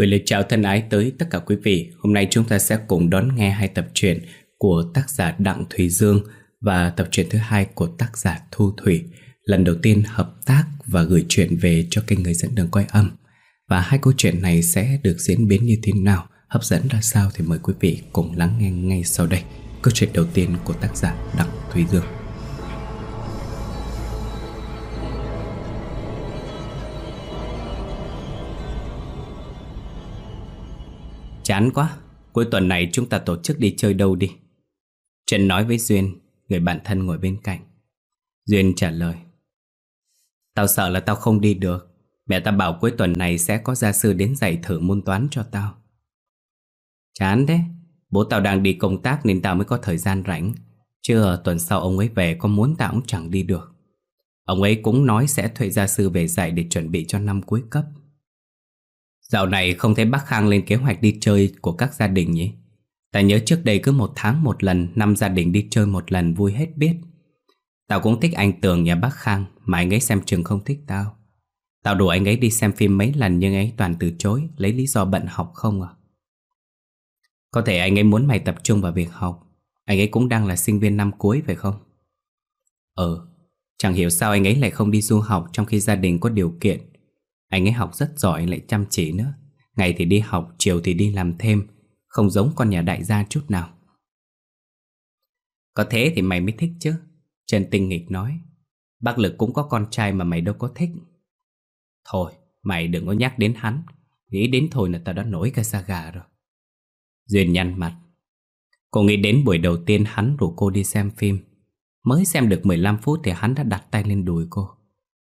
Gửi lời chào thân ái tới tất cả quý vị. Hôm nay chúng ta sẽ cùng đón nghe hai tập truyện của tác giả Đặng Thùy Dương và tập truyện thứ hai của tác giả Thu Thủy. Lần đầu tiên hợp tác và gửi chuyện về cho kênh người dẫn đường quay âm. Và hai câu chuyện này sẽ được diễn biến như thế nào, hấp dẫn ra sao thì mời quý vị cùng lắng nghe ngay sau đây. Câu chuyện đầu tiên của tác giả Đặng Thùy Dương. Chán quá, cuối tuần này chúng ta tổ chức đi chơi đâu đi. Trần nói với Duyên, người bạn thân ngồi bên cạnh. Duyên trả lời. Tao sợ là tao không đi được. Mẹ tao bảo cuối tuần này sẽ có gia sư đến dạy thử môn toán cho tao. Chán thế, bố tao đang đi công tác nên tao mới có thời gian rảnh. Chưa tuần sau ông ấy về có muốn tao cũng chẳng đi được. Ông ấy cũng nói sẽ thuê gia sư về dạy để chuẩn bị cho năm cuối cấp. Dạo này không thấy bác Khang lên kế hoạch đi chơi của các gia đình nhỉ? Ta nhớ trước đây cứ một tháng một lần, năm gia đình đi chơi một lần vui hết biết. Tao cũng thích anh Tường nhà bác Khang, mà anh ấy xem trường không thích tao. Tao đùa anh ấy đi xem phim mấy lần nhưng anh ấy toàn từ chối, lấy lý do bận học không à. Có thể anh ấy muốn mày tập trung vào việc học. Anh ấy cũng đang là sinh viên năm cuối phải không? Ừ, chẳng hiểu sao anh ấy lại không đi du học trong khi gia đình có điều kiện anh ấy học rất giỏi lại chăm chỉ nữa. Ngày thì đi học, chiều thì đi làm thêm. Không giống con nhà đại gia chút nào. Có thế thì mày mới thích chứ? Trần Tinh Nghịch nói. Bác Lực cũng có con trai mà mày đâu có thích. Thôi, mày đừng có nhắc đến hắn. Nghĩ đến thôi là tao đã nổi cả da gà rồi. Duyên nhăn mặt. Cô nghĩ đến buổi đầu tiên hắn rủ cô đi xem phim. Mới xem được 15 phút thì hắn đã đặt tay lên đùi cô.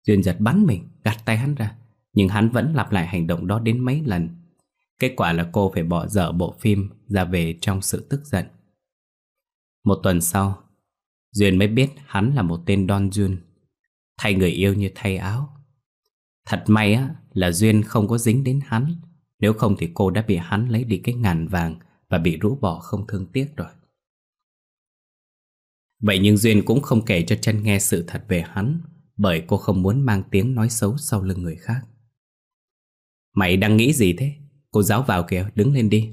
Duyên giật bắn mình, gạt tay hắn ra nhưng hắn vẫn lặp lại hành động đó đến mấy lần. Kết quả là cô phải bỏ dở bộ phim ra về trong sự tức giận. Một tuần sau, Duyên mới biết hắn là một tên Don Jun, Thay người yêu như thay áo. Thật may á, là Duyên không có dính đến hắn. Nếu không thì cô đã bị hắn lấy đi cái ngàn vàng Và bị rũ bỏ không thương tiếc rồi. Vậy nhưng Duyên cũng không kể cho chân nghe sự thật về hắn, Bởi cô không muốn mang tiếng nói xấu sau lưng người khác. Mày đang nghĩ gì thế? Cô giáo vào kìa, đứng lên đi.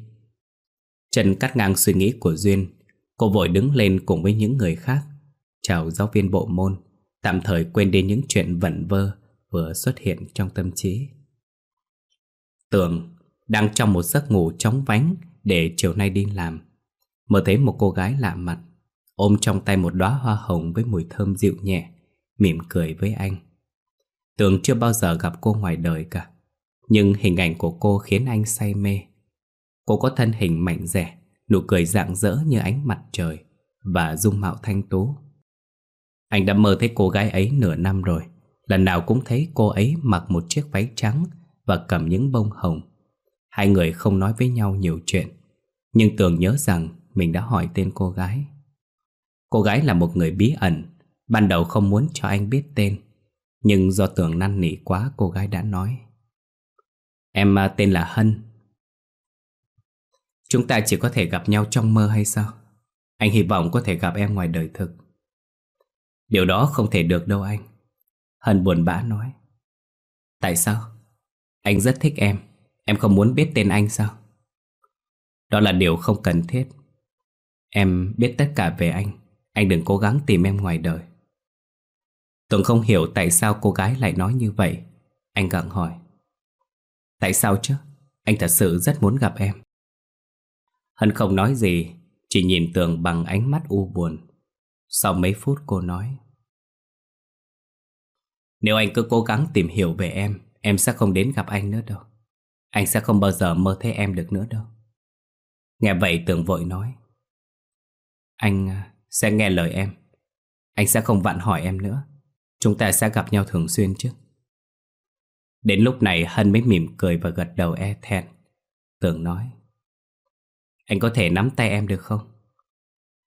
Trần cắt ngang suy nghĩ của Duyên. Cô vội đứng lên cùng với những người khác. Chào giáo viên bộ môn, tạm thời quên đi những chuyện vẩn vơ vừa xuất hiện trong tâm trí. Tường đang trong một giấc ngủ chóng vánh để chiều nay đi làm. Mở thấy một cô gái lạ mặt, ôm trong tay một đóa hoa hồng với mùi thơm dịu nhẹ, mỉm cười với anh. Tường chưa bao giờ gặp cô ngoài đời cả. Nhưng hình ảnh của cô khiến anh say mê. Cô có thân hình mạnh rẻ Nụ cười rạng rỡ như ánh mặt trời Và dung mạo thanh tú. Anh đã mơ thấy cô gái ấy nửa năm rồi. Lần nào cũng thấy cô ấy mặc một chiếc váy trắng Và cầm những bông hồng. Hai người không nói với nhau nhiều chuyện, Nhưng Tường nhớ rằng Mình đã hỏi tên cô gái. Cô gái là một người bí ẩn, Ban đầu không muốn cho anh biết tên, Nhưng do Tường năn nỉ quá cô gái đã nói. Em à, tên là Hân. Chúng ta chỉ có thể gặp nhau trong mơ hay sao? Anh hy vọng có thể gặp em ngoài đời thực. Điều đó không thể được đâu anh. Hân buồn bã nói. Tại sao? Anh rất thích em. Em không muốn biết tên anh sao? Đó là điều không cần thiết. Em biết tất cả về anh. Anh đừng cố gắng tìm em ngoài đời. Tường không hiểu tại sao cô gái lại nói như vậy. Anh gặng hỏi. Tại sao chứ? Anh thật sự rất muốn gặp em. Hân không nói gì, chỉ nhìn Tường bằng ánh mắt u buồn. Sau mấy phút cô nói. Nếu anh cứ cố gắng tìm hiểu về em, em sẽ không đến gặp anh nữa đâu. Anh sẽ không bao giờ mơ thấy em được nữa đâu. Nghe vậy Tường vội nói. Anh à, sẽ nghe lời em. Anh sẽ không vặn hỏi em nữa. Chúng ta sẽ gặp nhau thường xuyên chứ. Đến lúc này Hân mới mỉm cười và gật đầu e thẹn. Tường nói. Anh có thể nắm tay em được không?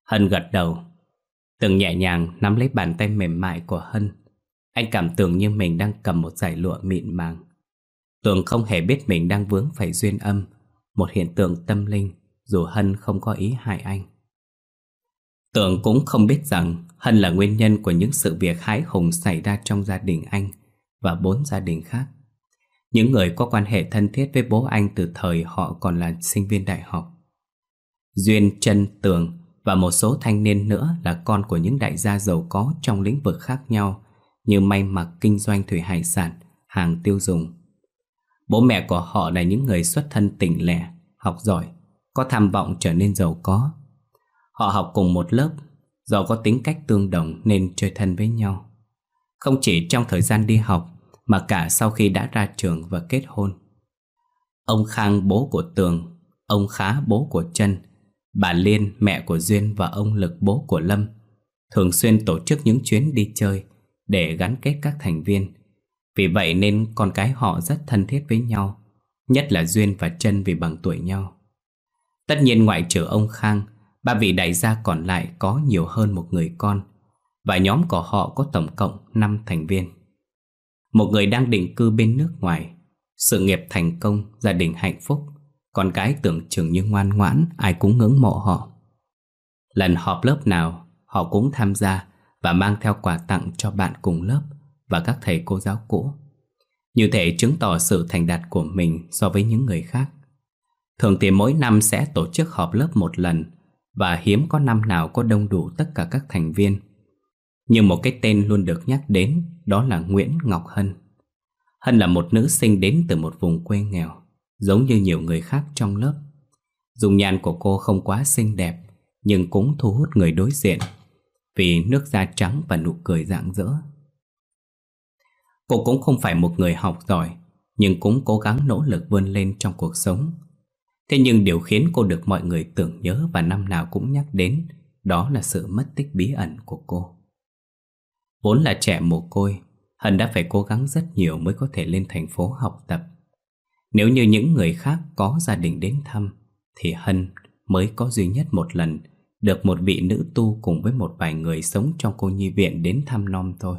Hân gật đầu. Tường nhẹ nhàng nắm lấy bàn tay mềm mại của Hân. Anh cảm tưởng như mình đang cầm một giải lụa mịn màng. Tường không hề biết mình đang vướng phải duyên âm, một hiện tượng tâm linh, dù Hân không có ý hại anh. Tường cũng không biết rằng Hân là nguyên nhân của những sự việc hái hùng xảy ra trong gia đình anh và bốn gia đình khác. Những người có quan hệ thân thiết với bố anh từ thời họ còn là sinh viên đại học. Duyên, Trân, Tường và một số thanh niên nữa là con của những đại gia giàu có trong lĩnh vực khác nhau như may mặc, kinh doanh thủy hải sản, hàng tiêu dùng. Bố mẹ của họ là những người xuất thân tỉnh lẻ, học giỏi, có tham vọng trở nên giàu có. Họ học cùng một lớp, do có tính cách tương đồng nên chơi thân với nhau. Không chỉ trong thời gian đi học mà cả sau khi đã ra trường và kết hôn. Ông Khang bố của Tường, ông Khá bố của Trân, bà Liên mẹ của Duyên và ông Lực bố của Lâm thường xuyên tổ chức những chuyến đi chơi để gắn kết các thành viên. Vì vậy nên con cái họ rất thân thiết với nhau, nhất là Duyên và Trân vì bằng tuổi nhau. Tất nhiên ngoại trừ ông Khang, ba vị đại gia còn lại có nhiều hơn một người con, và nhóm của họ có tổng cộng 5 thành viên. Một người đang định cư bên nước ngoài, sự nghiệp thành công, gia đình hạnh phúc, con cái tưởng chừng như ngoan ngoãn, ai cũng ngưỡng mộ họ. Lần họp lớp nào, họ cũng tham gia và mang theo quà tặng cho bạn cùng lớp và các thầy cô giáo cũ. Như thể chứng tỏ sự thành đạt của mình so với những người khác. Thường thì mỗi năm sẽ tổ chức họp lớp một lần và hiếm có năm nào có đông đủ tất cả các thành viên. Nhưng một cái tên luôn được nhắc đến đó là Nguyễn Ngọc Hân. Hân là một nữ sinh đến từ một vùng quê nghèo, giống như nhiều người khác trong lớp. Dùng nhan của cô không quá xinh đẹp, nhưng cũng thu hút người đối diện vì nước da trắng và nụ cười rạng rỡ. Cô cũng không phải một người học giỏi, nhưng cũng cố gắng nỗ lực vươn lên trong cuộc sống. Thế nhưng điều khiến cô được mọi người tưởng nhớ và năm nào cũng nhắc đến đó là sự mất tích bí ẩn của cô. Vốn là trẻ mồ côi, Hân đã phải cố gắng rất nhiều mới có thể lên thành phố học tập. Nếu như những người khác có gia đình đến thăm, thì Hân mới có duy nhất một lần được một vị nữ tu cùng với một vài người sống trong cô nhi viện đến thăm nom thôi.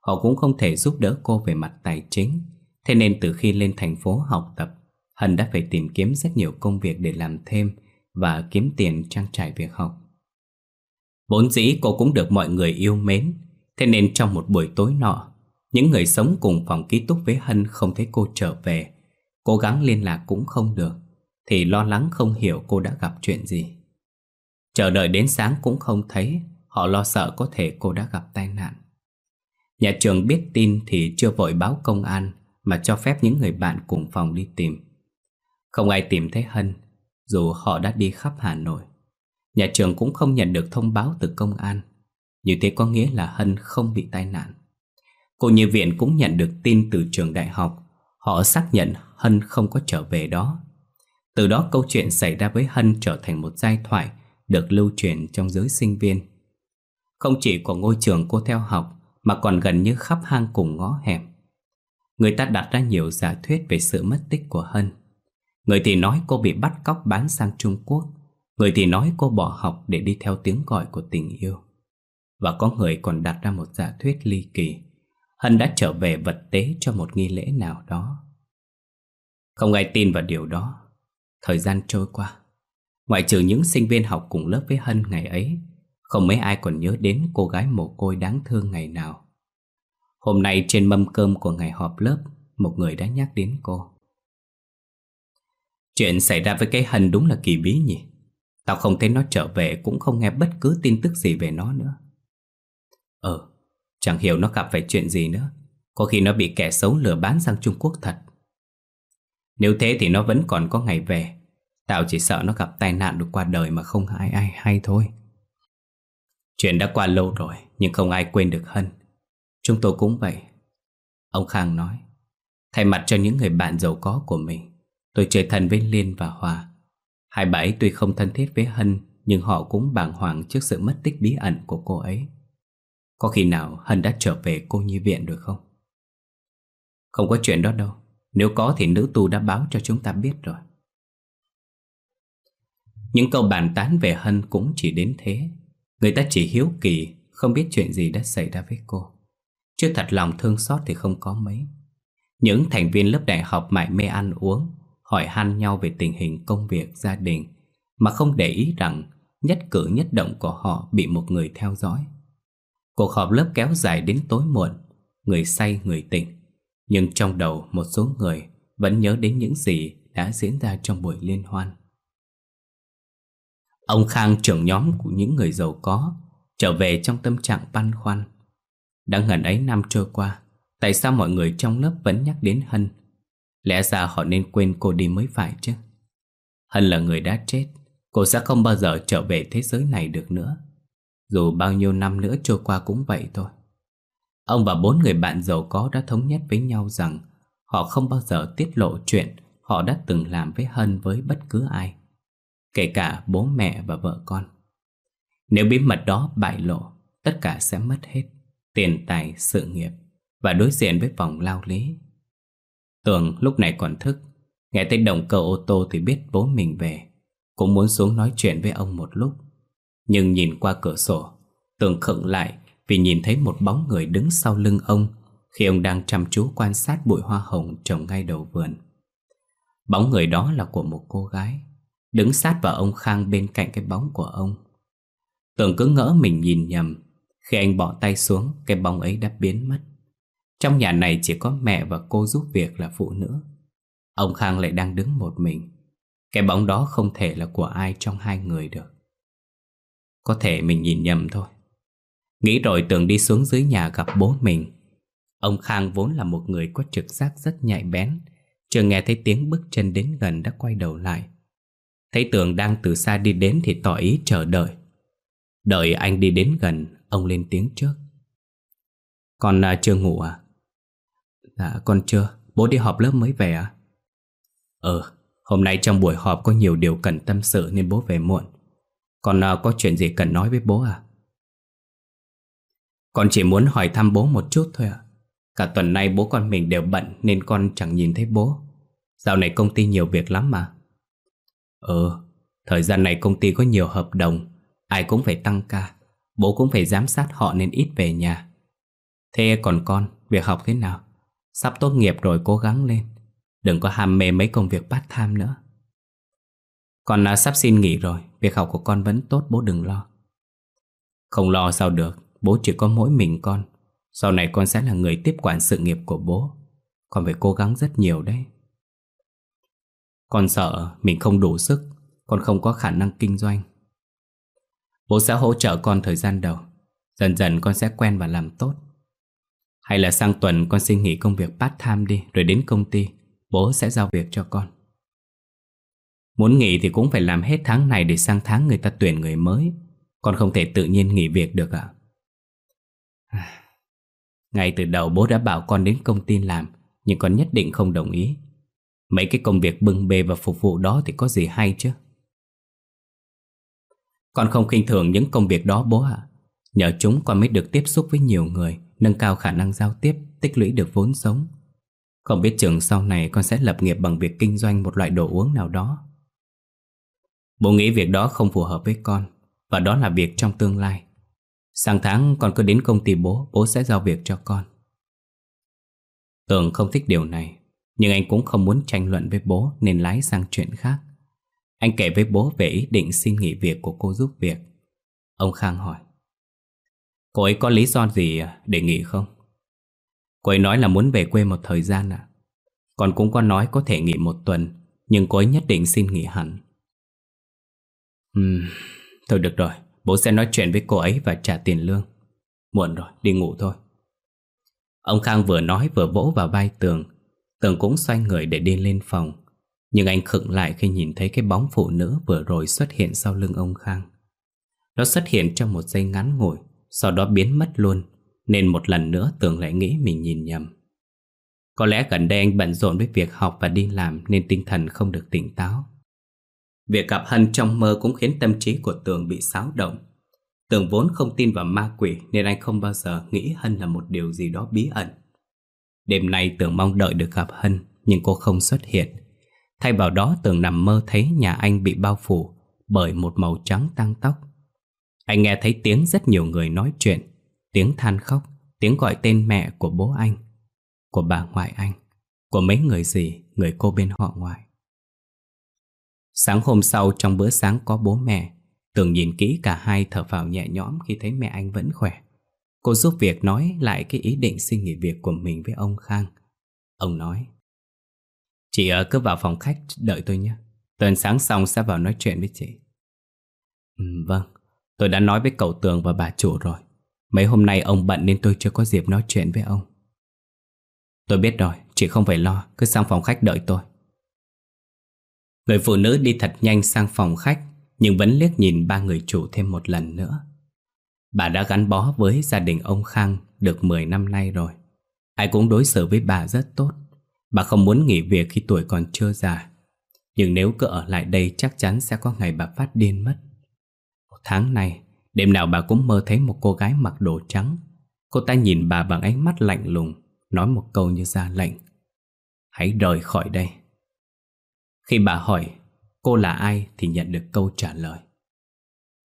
Họ cũng không thể giúp đỡ cô về mặt tài chính, thế nên từ khi lên thành phố học tập, Hân đã phải tìm kiếm rất nhiều công việc để làm thêm và kiếm tiền trang trải việc học. Vốn dĩ cô cũng được mọi người yêu mến, thế nên trong một buổi tối nọ, những người sống cùng phòng ký túc với Hân không thấy cô trở về, cố gắng liên lạc cũng không được, thì lo lắng không hiểu cô đã gặp chuyện gì. Chờ đợi đến sáng cũng không thấy Họ lo sợ có thể cô đã gặp tai nạn. Nhà trường biết tin thì chưa vội báo công an Mà cho phép những người bạn cùng phòng đi tìm. Không ai tìm thấy Hân Dù họ đã đi khắp Hà Nội. Nhà trường cũng không nhận được thông báo từ công an. Như thế có nghĩa là Hân không bị tai nạn Cô như viện cũng nhận được tin từ trường đại học Họ xác nhận Hân không có trở về đó Từ đó câu chuyện xảy ra với Hân trở thành một giai thoại được lưu truyền trong giới sinh viên. Không chỉ của ngôi trường cô theo học mà còn gần như khắp hang cùng ngõ hẻm. Người ta đặt ra nhiều giả thuyết về sự mất tích của Hân. Người thì nói cô bị bắt cóc bán sang Trung Quốc, người thì nói cô bỏ học để đi theo tiếng gọi của tình yêu. Và có người còn đặt ra một giả thuyết ly kỳ. Hân đã trở về vật tế cho một nghi lễ nào đó. Không ai tin vào điều đó. Thời gian trôi qua. Ngoại trừ những sinh viên học cùng lớp với Hân ngày ấy, Không mấy ai còn nhớ đến cô gái mồ côi đáng thương ngày nào Hôm nay trên mâm cơm của ngày họp lớp, Một người đã nhắc đến cô Chuyện xảy ra với cái Hân đúng là kỳ bí nhỉ Tao không thấy nó trở về, Cũng không nghe bất cứ tin tức gì về nó nữa Ờ Chẳng hiểu nó gặp phải chuyện gì nữa Có khi nó bị kẻ xấu lừa bán sang Trung Quốc thật Nếu thế thì nó vẫn còn có ngày về Tao chỉ sợ nó gặp tai nạn được qua đời mà không ai ai hay thôi. Chuyện đã qua lâu rồi, nhưng không ai quên được Hân. Chúng tôi cũng vậy. Ông Khang nói, thay mặt cho những người bạn giàu có của mình, tôi chơi thân với Liên và Hòa. Hai bà ấy tuy không thân thiết với Hân, nhưng họ cũng bàng hoàng trước sự mất tích bí ẩn của cô ấy. Có khi nào Hân đã trở về cô nhi viện được không? Không có chuyện đó đâu. Nếu có thì nữ tu đã báo cho chúng ta biết rồi. Những câu bàn tán về Hân cũng chỉ đến thế Người ta chỉ hiếu kỳ Không biết chuyện gì đã xảy ra với cô Chứ thật lòng thương xót thì không có mấy Những thành viên lớp đại học mải mê ăn uống Hỏi han nhau về tình hình công việc, gia đình Mà không để ý rằng Nhất cử nhất động của họ bị một người theo dõi Cuộc họp lớp kéo dài đến tối muộn, Người say, người tỉnh. Nhưng trong đầu, một số người Vẫn nhớ đến những gì đã diễn ra trong buổi liên hoan. Ông Khang trưởng nhóm của những người giàu có Trở về trong tâm trạng băn khoăn. Đã ngần ấy năm trôi qua, Tại sao mọi người trong lớp vẫn nhắc đến Hân? Lẽ ra họ nên quên cô đi mới phải chứ? Hân là người đã chết, Cô sẽ không bao giờ trở về thế giới này được nữa. Dù bao nhiêu năm nữa trôi qua cũng vậy thôi. Ông và bốn người bạn giàu có đã thống nhất với nhau rằng Họ không bao giờ tiết lộ chuyện Họ đã từng làm với Hân với bất cứ ai Kể cả bố mẹ và vợ con. Nếu bí mật đó bại lộ Tất cả sẽ mất hết Tiền tài, sự nghiệp Và đối diện với vòng lao lý. Tường lúc này còn thức Nghe thấy động cơ ô tô thì biết bố mình về Cũng muốn xuống nói chuyện với ông một lúc. Nhưng nhìn qua cửa sổ Tường khựng lại Vì nhìn thấy một bóng người đứng sau lưng ông Khi ông đang chăm chú quan sát bụi hoa hồng trồng ngay đầu vườn. Bóng người đó là của một cô gái, Đứng sát vào ông Khang bên cạnh cái bóng của ông. Tường cứ ngỡ mình nhìn nhầm, Khi anh bỏ tay xuống, Cái bóng ấy đã biến mất. Trong nhà này chỉ có mẹ và cô giúp việc là phụ nữ. Ông Khang lại đang đứng một mình. Cái bóng đó không thể là của ai trong hai người được. Có thể mình nhìn nhầm thôi Nghĩ rồi tưởng đi xuống dưới nhà gặp bố mình Ông Khang vốn là một người có trực giác rất nhạy bén Chưa nghe thấy tiếng bước chân đến gần đã quay đầu lại Thấy Tường đang từ xa đi đến thì tỏ ý chờ đợi Đợi anh đi đến gần Ông lên tiếng trước Con à, chưa ngủ à? Dạ con chưa Bố đi họp lớp mới về à? Ừ, hôm nay trong buổi họp có nhiều điều cần tâm sự nên bố về muộn. Còn à, có chuyện gì cần nói với bố à? Con chỉ muốn hỏi thăm bố một chút thôi ạ. Cả tuần nay bố con mình đều bận nên con chẳng nhìn thấy bố. Dạo này công ty nhiều việc lắm mà. Ừ, thời gian này công ty có nhiều hợp đồng, ai cũng phải tăng ca. Bố cũng phải giám sát họ nên ít về nhà. Thế còn con, việc học thế nào? Sắp tốt nghiệp rồi cố gắng lên. Đừng có ham mê mấy công việc part time nữa con đã sắp xin nghỉ rồi, Việc học của con vẫn tốt, bố đừng lo. Không lo sao được, Bố chỉ có mỗi mình con. Sau này con sẽ là người tiếp quản sự nghiệp của bố. Con phải cố gắng rất nhiều đấy. Con sợ mình không đủ sức, Con không có khả năng kinh doanh. Bố sẽ hỗ trợ con thời gian đầu. Dần dần con sẽ quen và làm tốt. Hay là sang tuần con xin nghỉ công việc part time đi, Rồi đến công ty, Bố sẽ giao việc cho con. Muốn nghỉ thì cũng phải làm hết tháng này Để sang tháng người ta tuyển người mới. Con không thể tự nhiên nghỉ việc được ạ. À? Ngay từ đầu bố đã bảo con đến công ty làm, Nhưng con nhất định không đồng ý. Mấy cái công việc bưng bê và phục vụ đó Thì có gì hay chứ? Con không khinh thường những công việc đó bố ạ. Nhờ chúng con mới được tiếp xúc với nhiều người, Nâng cao khả năng giao tiếp, Tích lũy được vốn sống. Không biết chừng sau này con sẽ lập nghiệp bằng việc kinh doanh một loại đồ uống nào đó. Bố nghĩ việc đó không phù hợp với con, Và đó là việc trong tương lai. Sang tháng con cứ đến công ty bố Bố sẽ giao việc cho con. Tường không thích điều này, Nhưng anh cũng không muốn tranh luận với bố Nên lái sang chuyện khác. Anh kể với bố về ý định xin nghỉ việc của cô giúp việc. Ông Khang hỏi, Cô ấy có lý do gì để nghỉ không? Cô ấy nói là muốn về quê một thời gian ạ. Còn cũng có nói có thể nghỉ một tuần, Nhưng cô ấy nhất định xin nghỉ hẳn. Ừm, thôi được rồi. Bố sẽ nói chuyện với cô ấy và trả tiền lương. Muộn rồi, đi ngủ thôi. Ông Khang vừa nói vừa vỗ vào vai Tường. Tường cũng xoay người để đi lên phòng. Nhưng anh khựng lại khi nhìn thấy cái bóng phụ nữ vừa rồi xuất hiện sau lưng ông Khang. Nó xuất hiện trong một giây ngắn ngủi Sau đó biến mất luôn nên một lần nữa Tường lại nghĩ mình nhìn nhầm. Có lẽ gần đây anh bận rộn với việc học và đi làm Nên tinh thần không được tỉnh táo. Việc gặp Hân trong mơ cũng khiến tâm trí của Tường bị xáo động. Tường vốn không tin vào ma quỷ Nên anh không bao giờ nghĩ Hân là một điều gì đó bí ẩn. Đêm nay Tường mong đợi được gặp Hân, Nhưng cô không xuất hiện. Thay vào đó, Tường nằm mơ thấy nhà anh bị bao phủ Bởi một màu trắng tăng tóc. Anh nghe thấy tiếng rất nhiều người nói chuyện, Tiếng than khóc, Tiếng gọi tên mẹ của bố anh, Của bà ngoại anh, Của mấy người gì, Người cô bên họ ngoại. Sáng hôm sau trong bữa sáng có bố mẹ Tường nhìn kỹ cả hai thở phào nhẹ nhõm Khi thấy mẹ anh vẫn khỏe. Cô giúp việc nói lại cái ý định xin nghỉ việc của mình với ông Khang. Ông nói Chị ờ, cứ vào phòng khách đợi tôi nhé. Tuần sáng xong sẽ vào nói chuyện với chị. Ừ, Vâng. Tôi đã nói với cậu Tường và bà chủ rồi. Mấy hôm nay ông bận nên tôi chưa có dịp nói chuyện với ông. Tôi biết rồi, chị không phải lo. Cứ sang phòng khách đợi tôi. Người phụ nữ đi thật nhanh sang phòng khách, Nhưng vẫn liếc nhìn ba người chủ thêm một lần nữa. Bà đã gắn bó với gia đình ông Khang Được 10 năm nay rồi. Ai cũng đối xử với bà rất tốt. Bà không muốn nghỉ việc khi tuổi còn chưa già. Nhưng nếu cứ ở lại đây Chắc chắn sẽ có ngày bà phát điên mất. Một tháng này Đêm nào bà cũng mơ thấy một cô gái mặc đồ trắng. Cô ta nhìn bà bằng ánh mắt lạnh lùng, Nói một câu như ra lệnh. Hãy rời khỏi đây. Khi bà hỏi cô là ai Thì nhận được câu trả lời.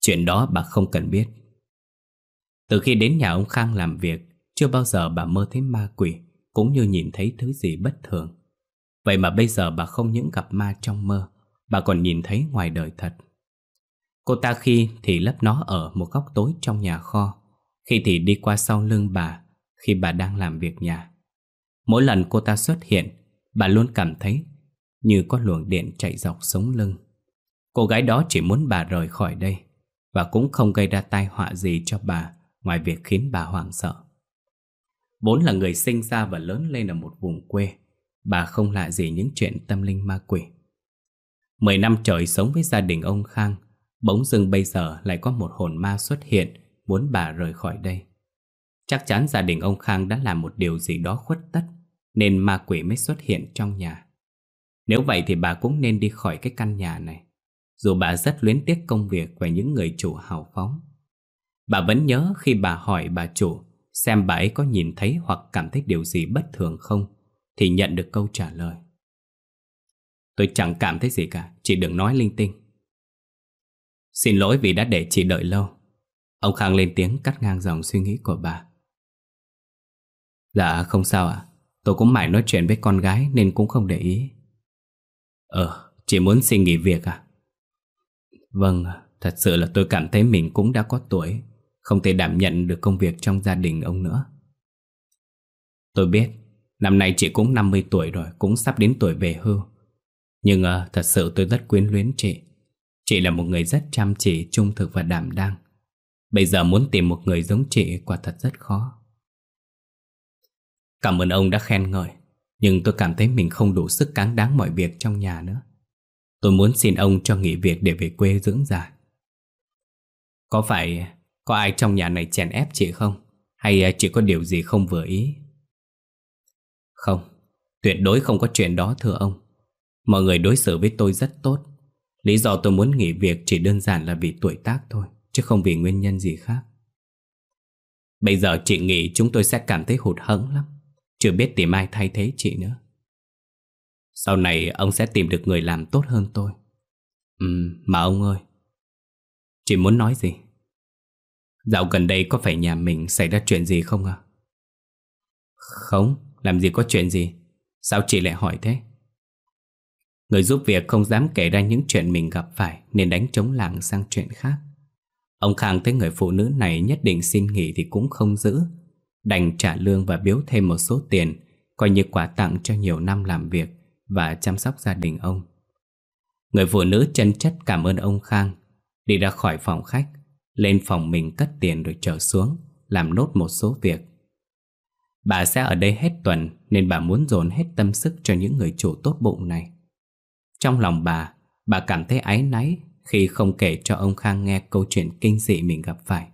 Chuyện đó bà không cần biết. Từ khi đến nhà ông Khang làm việc, Chưa bao giờ bà mơ thấy ma quỷ Cũng như nhìn thấy thứ gì bất thường. Vậy mà bây giờ bà không những gặp ma trong mơ, Bà còn nhìn thấy ngoài đời thật. Cô ta khi thì lấp nó ở một góc tối trong nhà kho, Khi thì đi qua sau lưng bà Khi bà đang làm việc nhà. Mỗi lần cô ta xuất hiện, Bà luôn cảm thấy như có luồng điện chạy dọc sống lưng. Cô gái đó chỉ muốn bà rời khỏi đây Và cũng không gây ra tai họa gì cho bà Ngoài việc khiến bà hoảng sợ. Vốn là người sinh ra và lớn lên ở một vùng quê, Bà không lạ gì những chuyện tâm linh ma quỷ. Mười năm trời sống với gia đình ông Khang, Bỗng dưng bây giờ lại có một hồn ma xuất hiện Muốn bà rời khỏi đây. Chắc chắn gia đình ông Khang đã làm một điều gì đó khuất tất, Nên ma quỷ mới xuất hiện trong nhà. Nếu vậy thì bà cũng nên đi khỏi cái căn nhà này. Dù bà rất luyến tiếc công việc và những người chủ hào phóng, Bà vẫn nhớ khi bà hỏi bà chủ Xem bà ấy có nhìn thấy hoặc cảm thấy điều gì bất thường không, Thì nhận được câu trả lời. Tôi chẳng cảm thấy gì cả Chị đừng nói linh tinh. Xin lỗi vì đã để chị đợi lâu. Ông Khang lên tiếng cắt ngang dòng suy nghĩ của bà. Dạ không sao ạ. Tôi cũng mãi nói chuyện với con gái Nên cũng không để ý. Ờ, chị muốn xin nghỉ việc à? Vâng, thật sự là tôi cảm thấy mình cũng đã có tuổi Không thể đảm nhận được công việc trong gia đình ông nữa. Tôi biết Năm nay chị cũng 50 tuổi rồi Cũng sắp đến tuổi về hưu. Nhưng uh, thật sự tôi rất quyến luyến chị. Chị là một người rất chăm chỉ, trung thực và đảm đang. Bây giờ muốn tìm một người giống chị quả thật rất khó. Cảm ơn ông đã khen ngợi, nhưng tôi cảm thấy mình không đủ sức cáng đáng mọi việc trong nhà nữa. Tôi muốn xin ông cho nghỉ việc để về quê dưỡng già. Có phải có ai trong nhà này chèn ép chị không? Hay chỉ có điều gì không vừa ý? Không, tuyệt đối không có chuyện đó thưa ông. Mọi người đối xử với tôi rất tốt Lý do tôi muốn nghỉ việc chỉ đơn giản là vì tuổi tác thôi Chứ không vì nguyên nhân gì khác Bây giờ chị nghỉ chúng tôi sẽ cảm thấy hụt hẫng lắm chưa biết tìm ai thay thế chị nữa Sau này ông sẽ tìm được người làm tốt hơn tôi Ừ, mà ông ơi Chị muốn nói gì? Dạo gần đây có phải nhà mình xảy ra chuyện gì không à? Không, làm gì có chuyện gì Sao chị lại hỏi thế? Người giúp việc không dám kể ra những chuyện mình gặp phải Nên đánh trống làng sang chuyện khác Ông Khang thấy người phụ nữ này nhất định xin nghỉ thì cũng không giữ Đành trả lương và biếu thêm một số tiền Coi như quà tặng cho nhiều năm làm việc Và chăm sóc gia đình ông. Người phụ nữ chân chất cảm ơn ông Khang Đi ra khỏi phòng khách Lên phòng mình cất tiền rồi trở xuống Làm nốt một số việc. Bà sẽ ở đây hết tuần Nên bà muốn dồn hết tâm sức cho những người chủ tốt bụng này. Trong lòng bà, bà cảm thấy áy náy khi không kể cho ông Khang nghe câu chuyện kinh dị mình gặp phải.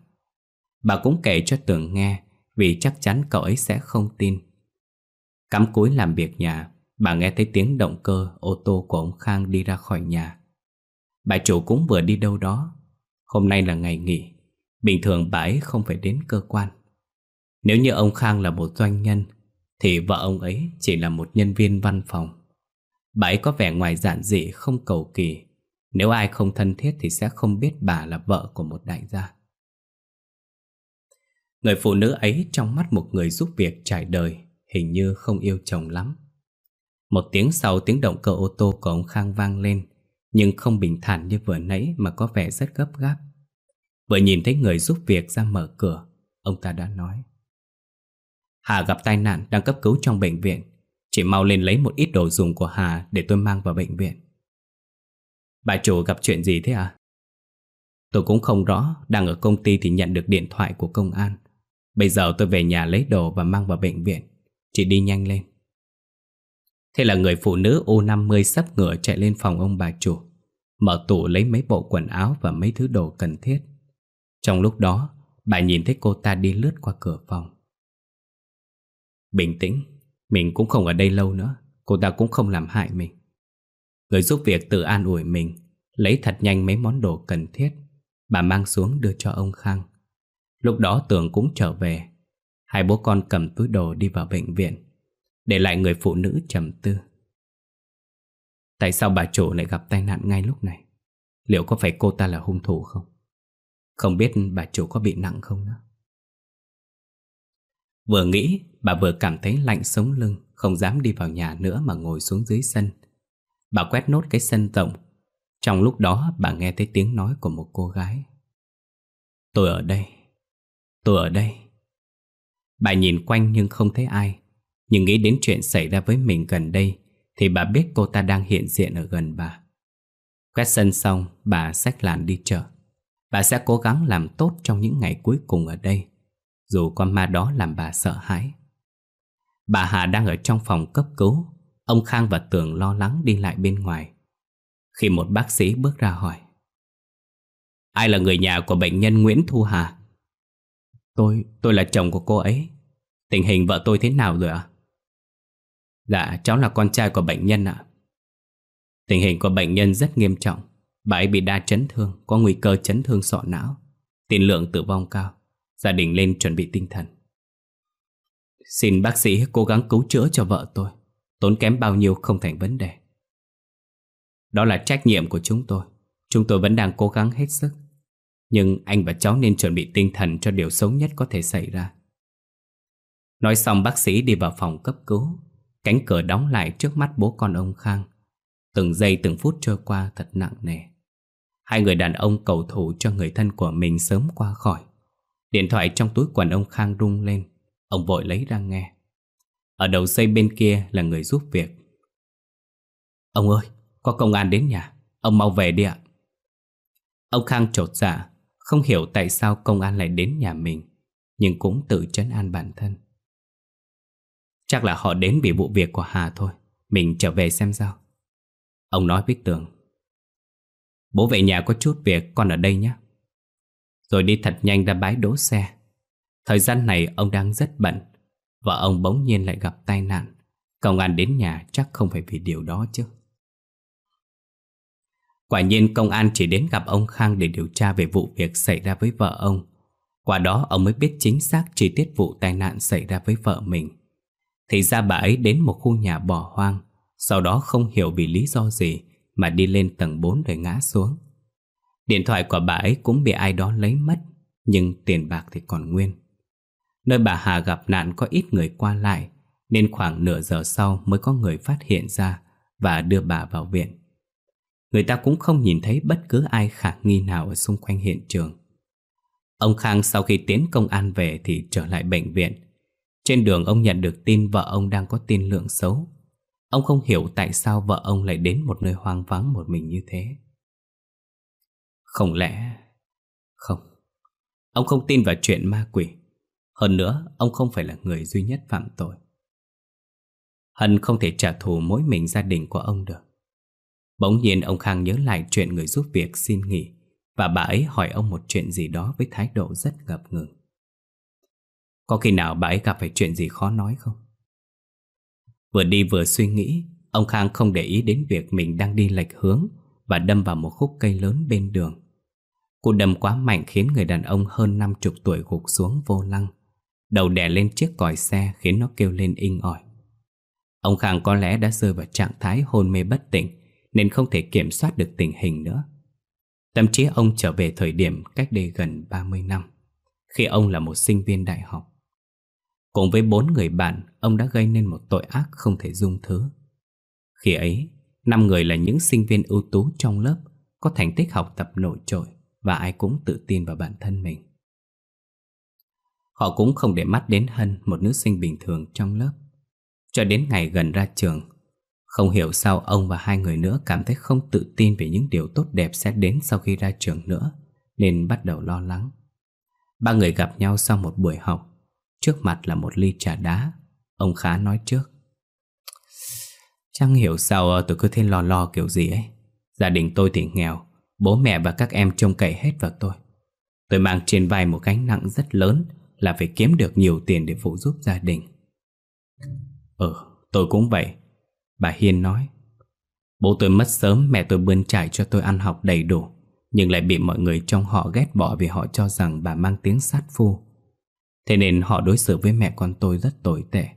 Bà cũng kể cho Tường nghe vì chắc chắn cậu ấy sẽ không tin. Cắm cúi làm việc nhà, bà nghe thấy tiếng động cơ ô tô của ông Khang đi ra khỏi nhà. Bà chủ cũng vừa đi đâu đó. Hôm nay là ngày nghỉ, bình thường bà ấy không phải đến cơ quan. Nếu như ông Khang là một doanh nhân, thì vợ ông ấy chỉ là một nhân viên văn phòng. Bà ấy có vẻ ngoài giản dị không cầu kỳ Nếu ai không thân thiết thì sẽ không biết bà là vợ của một đại gia Người phụ nữ ấy trong mắt một người giúp việc trải đời, Hình như không yêu chồng lắm. Một tiếng sau tiếng động cơ ô tô của ông Khang vang lên, Nhưng không bình thản như vừa nãy mà có vẻ rất gấp gáp. Vừa nhìn thấy người giúp việc ra mở cửa, Ông ta đã nói, Hà gặp tai nạn đang cấp cứu trong bệnh viện. Chị mau lên lấy một ít đồ dùng của Hà Để tôi mang vào bệnh viện. Bà chủ gặp chuyện gì thế à? Tôi cũng không rõ, Đang ở công ty thì nhận được điện thoại của công an. Bây giờ tôi về nhà lấy đồ và mang vào bệnh viện. Chị đi nhanh lên. Thế là người phụ nữ U50 sắp ngựa chạy lên phòng ông bà chủ, Mở tủ lấy mấy bộ quần áo và mấy thứ đồ cần thiết. Trong lúc đó, Bà nhìn thấy cô ta đi lướt qua cửa phòng. Bình tĩnh, Mình cũng không ở đây lâu nữa, Cô ta cũng không làm hại mình. Người giúp việc tự an ủi mình, Lấy thật nhanh mấy món đồ cần thiết. Bà mang xuống đưa cho ông Khang. Lúc đó Tường cũng trở về. Hai bố con cầm túi đồ đi vào bệnh viện, Để lại người phụ nữ trầm tư. Tại sao bà chủ lại gặp tai nạn ngay lúc này? Liệu có phải cô ta là hung thủ không? Không biết bà chủ có bị nặng không nữa. Vừa nghĩ, Bà vừa cảm thấy lạnh sống lưng, Không dám đi vào nhà nữa mà ngồi xuống dưới sân. Bà quét nốt cái sân rộng. Trong lúc đó, bà nghe thấy tiếng nói của một cô gái. Tôi ở đây. Tôi ở đây. Bà nhìn quanh nhưng không thấy ai. Nhưng nghĩ đến chuyện xảy ra với mình gần đây, Thì bà biết cô ta đang hiện diện ở gần bà. Quét sân xong, Bà xách làn đi chợ. Bà sẽ cố gắng làm tốt trong những ngày cuối cùng ở đây. Dù con ma đó làm bà sợ hãi. Bà Hà đang ở trong phòng cấp cứu. Ông Khang và Tường lo lắng đi lại bên ngoài. Khi một bác sĩ bước ra hỏi. Ai là người nhà của bệnh nhân Nguyễn Thu Hà? Tôi, tôi là chồng của cô ấy. Tình hình vợ tôi thế nào rồi ạ? Dạ, cháu là con trai của bệnh nhân ạ. Tình hình của bệnh nhân rất nghiêm trọng. Bà ấy bị đa chấn thương Có nguy cơ chấn thương sọ não. Tiền lượng tử vong cao. Gia đình lên chuẩn bị tinh thần. Xin bác sĩ cố gắng cứu chữa cho vợ tôi. Tốn kém bao nhiêu không thành vấn đề. Đó là trách nhiệm của chúng tôi. Chúng tôi vẫn đang cố gắng hết sức. Nhưng anh và cháu nên chuẩn bị tinh thần Cho điều xấu nhất có thể xảy ra. Nói xong bác sĩ đi vào phòng cấp cứu. Cánh cửa đóng lại trước mắt bố con ông Khang. Từng giây từng phút trôi qua thật nặng nề. Hai người đàn ông cầu thủ cho người thân của mình sớm qua khỏi. Điện thoại trong túi quần ông Khang rung lên. Ông vội lấy ra nghe. Ở đầu dây bên kia là người giúp việc. Ông ơi, có công an đến nhà. Ông mau về đi ạ. Ông Khang trột dạ. Không hiểu tại sao công an lại đến nhà mình, Nhưng cũng tự trấn an bản thân. Chắc là họ đến vì vụ việc của Hà thôi, Mình trở về xem sao. Ông nói với Tường. Bố về nhà có chút việc, con ở đây nhé. Rồi đi thật nhanh ra bãi đỗ xe. Thời gian này ông đang rất bận Và ông bỗng nhiên lại gặp tai nạn. Công an đến nhà chắc không phải vì điều đó chứ. Quả nhiên công an chỉ đến gặp ông Khang để điều tra về vụ việc xảy ra với vợ ông. Qua đó, ông mới biết chính xác chi tiết vụ tai nạn xảy ra với vợ mình. Thì ra bà ấy đến một khu nhà bỏ hoang, Sau đó không hiểu vì lý do gì Mà đi lên tầng 4 rồi ngã xuống. Điện thoại của bà ấy cũng bị ai đó lấy mất, Nhưng tiền bạc thì còn nguyên. Nơi bà Hà gặp nạn có ít người qua lại, Nên khoảng nửa giờ sau mới có người phát hiện ra Và đưa bà vào viện. Người ta cũng không nhìn thấy bất cứ ai khả nghi nào ở xung quanh hiện trường. Ông Khang sau khi tiến công an về thì trở lại bệnh viện. Trên đường ông nhận được tin vợ ông đang có tin lượng xấu. Ông không hiểu tại sao vợ ông lại đến một nơi hoang vắng một mình như thế. Không lẽ... Không Ông không tin vào chuyện ma quỷ. Hơn nữa, ông không phải là người duy nhất phạm tội. Hân không thể trả thù mỗi mình gia đình của ông được. Bỗng nhiên ông Khang nhớ lại chuyện người giúp việc xin nghỉ và bà ấy hỏi ông một chuyện gì đó với thái độ rất ngập ngừng. Có khi nào bà ấy gặp phải chuyện gì khó nói không? Vừa đi vừa suy nghĩ, ông Khang không để ý đến việc mình đang đi lệch hướng và đâm vào một khúc cây lớn bên đường. Cú đâm quá mạnh khiến người đàn ông hơn năm chục tuổi gục xuống vô lăng. Đầu đè lên chiếc còi xe khiến nó kêu lên inh ỏi Ông Khang có lẽ đã rơi vào trạng thái hôn mê bất tỉnh nên không thể kiểm soát được tình hình nữa. Tâm chí ông trở về thời điểm cách đây gần 30 năm, Khi ông là một sinh viên đại học. Cùng với bốn người bạn, Ông đã gây nên một tội ác không thể dung thứ. Khi ấy, năm người là những sinh viên ưu tú trong lớp, Có thành tích học tập nổi trội Và ai cũng tự tin vào bản thân mình. Họ cũng không để mắt đến Hân, Một nữ sinh bình thường trong lớp. Cho đến ngày gần ra trường không hiểu sao ông và hai người nữa Cảm thấy không tự tin về những điều tốt đẹp Sẽ đến sau khi ra trường nữa Nên bắt đầu lo lắng. Ba người gặp nhau sau một buổi học. Trước mặt là một ly trà đá. Ông Khá nói trước. Chẳng hiểu sao ờ, tôi cứ thấy lo lo kiểu gì ấy. Gia đình tôi thì nghèo Bố mẹ và các em trông cậy hết vào tôi. Tôi mang trên vai một gánh nặng rất lớn Là phải kiếm được nhiều tiền để phụ giúp gia đình. Ừ, tôi cũng vậy. Bà Hiên nói Bố tôi mất sớm, mẹ tôi bươn trải cho tôi ăn học đầy đủ Nhưng lại bị mọi người trong họ ghét bỏ Vì họ cho rằng bà mang tiếng sát phu. Thế nên họ đối xử với mẹ con tôi rất tồi tệ.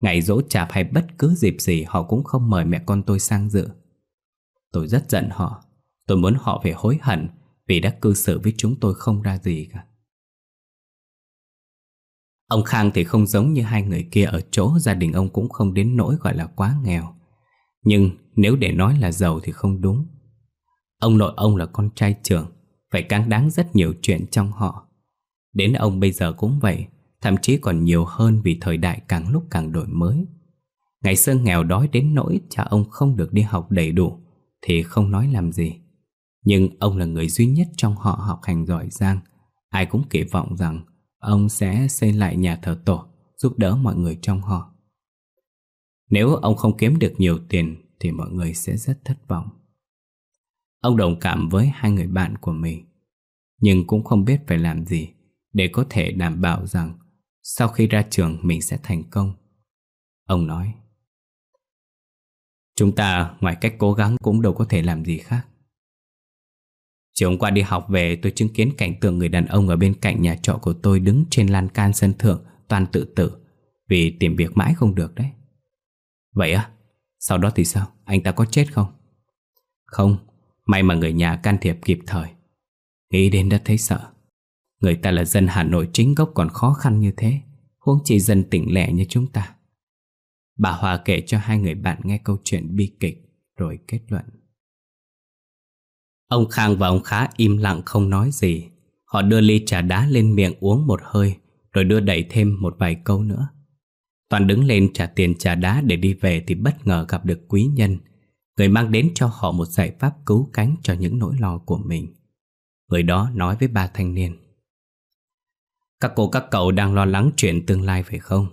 Ngày dỗ chạp hay bất cứ dịp gì Họ cũng không mời mẹ con tôi sang dự. Tôi rất giận họ. Tôi muốn họ phải hối hận Vì đã cư xử với chúng tôi không ra gì cả. Ông Khang thì không giống như hai người kia ở chỗ gia đình ông cũng không đến nỗi gọi là quá nghèo. Nhưng nếu để nói là giàu thì không đúng. Ông nội ông là con trai trưởng, phải cáng đáng rất nhiều chuyện trong họ. Đến ông bây giờ cũng vậy, thậm chí còn nhiều hơn vì thời đại càng lúc càng đổi mới. Ngày xưa nghèo đói đến nỗi cha ông không được đi học đầy đủ, thì không nói làm gì. Nhưng ông là người duy nhất trong họ học hành giỏi giang, ai cũng kỳ vọng rằng ông sẽ xây lại nhà thờ tổ, giúp đỡ mọi người trong họ. Nếu ông không kiếm được nhiều tiền thì mọi người sẽ rất thất vọng. Ông đồng cảm với hai người bạn của mình, nhưng cũng không biết phải làm gì để có thể đảm bảo rằng sau khi ra trường mình sẽ thành công. Ông nói, Chúng ta ngoài cách cố gắng cũng đâu có thể làm gì khác. Chiều hôm qua đi học về tôi chứng kiến cảnh tượng người đàn ông ở bên cạnh nhà trọ của tôi đứng trên lan can sân thượng toàn tự tử vì tìm việc mãi không được đấy. Vậy á? Sau đó thì sao? Anh ta có chết không? Không, may mà người nhà can thiệp kịp thời. Nghĩ đến đã thấy sợ. Người ta là dân Hà Nội chính gốc còn khó khăn như thế, huống chỉ dân tỉnh lẻ như chúng ta. Bà Hòa kể cho hai người bạn nghe câu chuyện bi kịch rồi kết luận. Ông Khang và ông Khá im lặng không nói gì. Họ đưa ly trà đá lên miệng uống một hơi, rồi đưa đẩy thêm một vài câu nữa. Toàn đứng lên trả tiền trà đá để đi về thì bất ngờ gặp được quý nhân, người mang đến cho họ một giải pháp cứu cánh cho những nỗi lo của mình. Người đó nói với ba thanh niên. Các cô các cậu đang lo lắng chuyện tương lai phải không?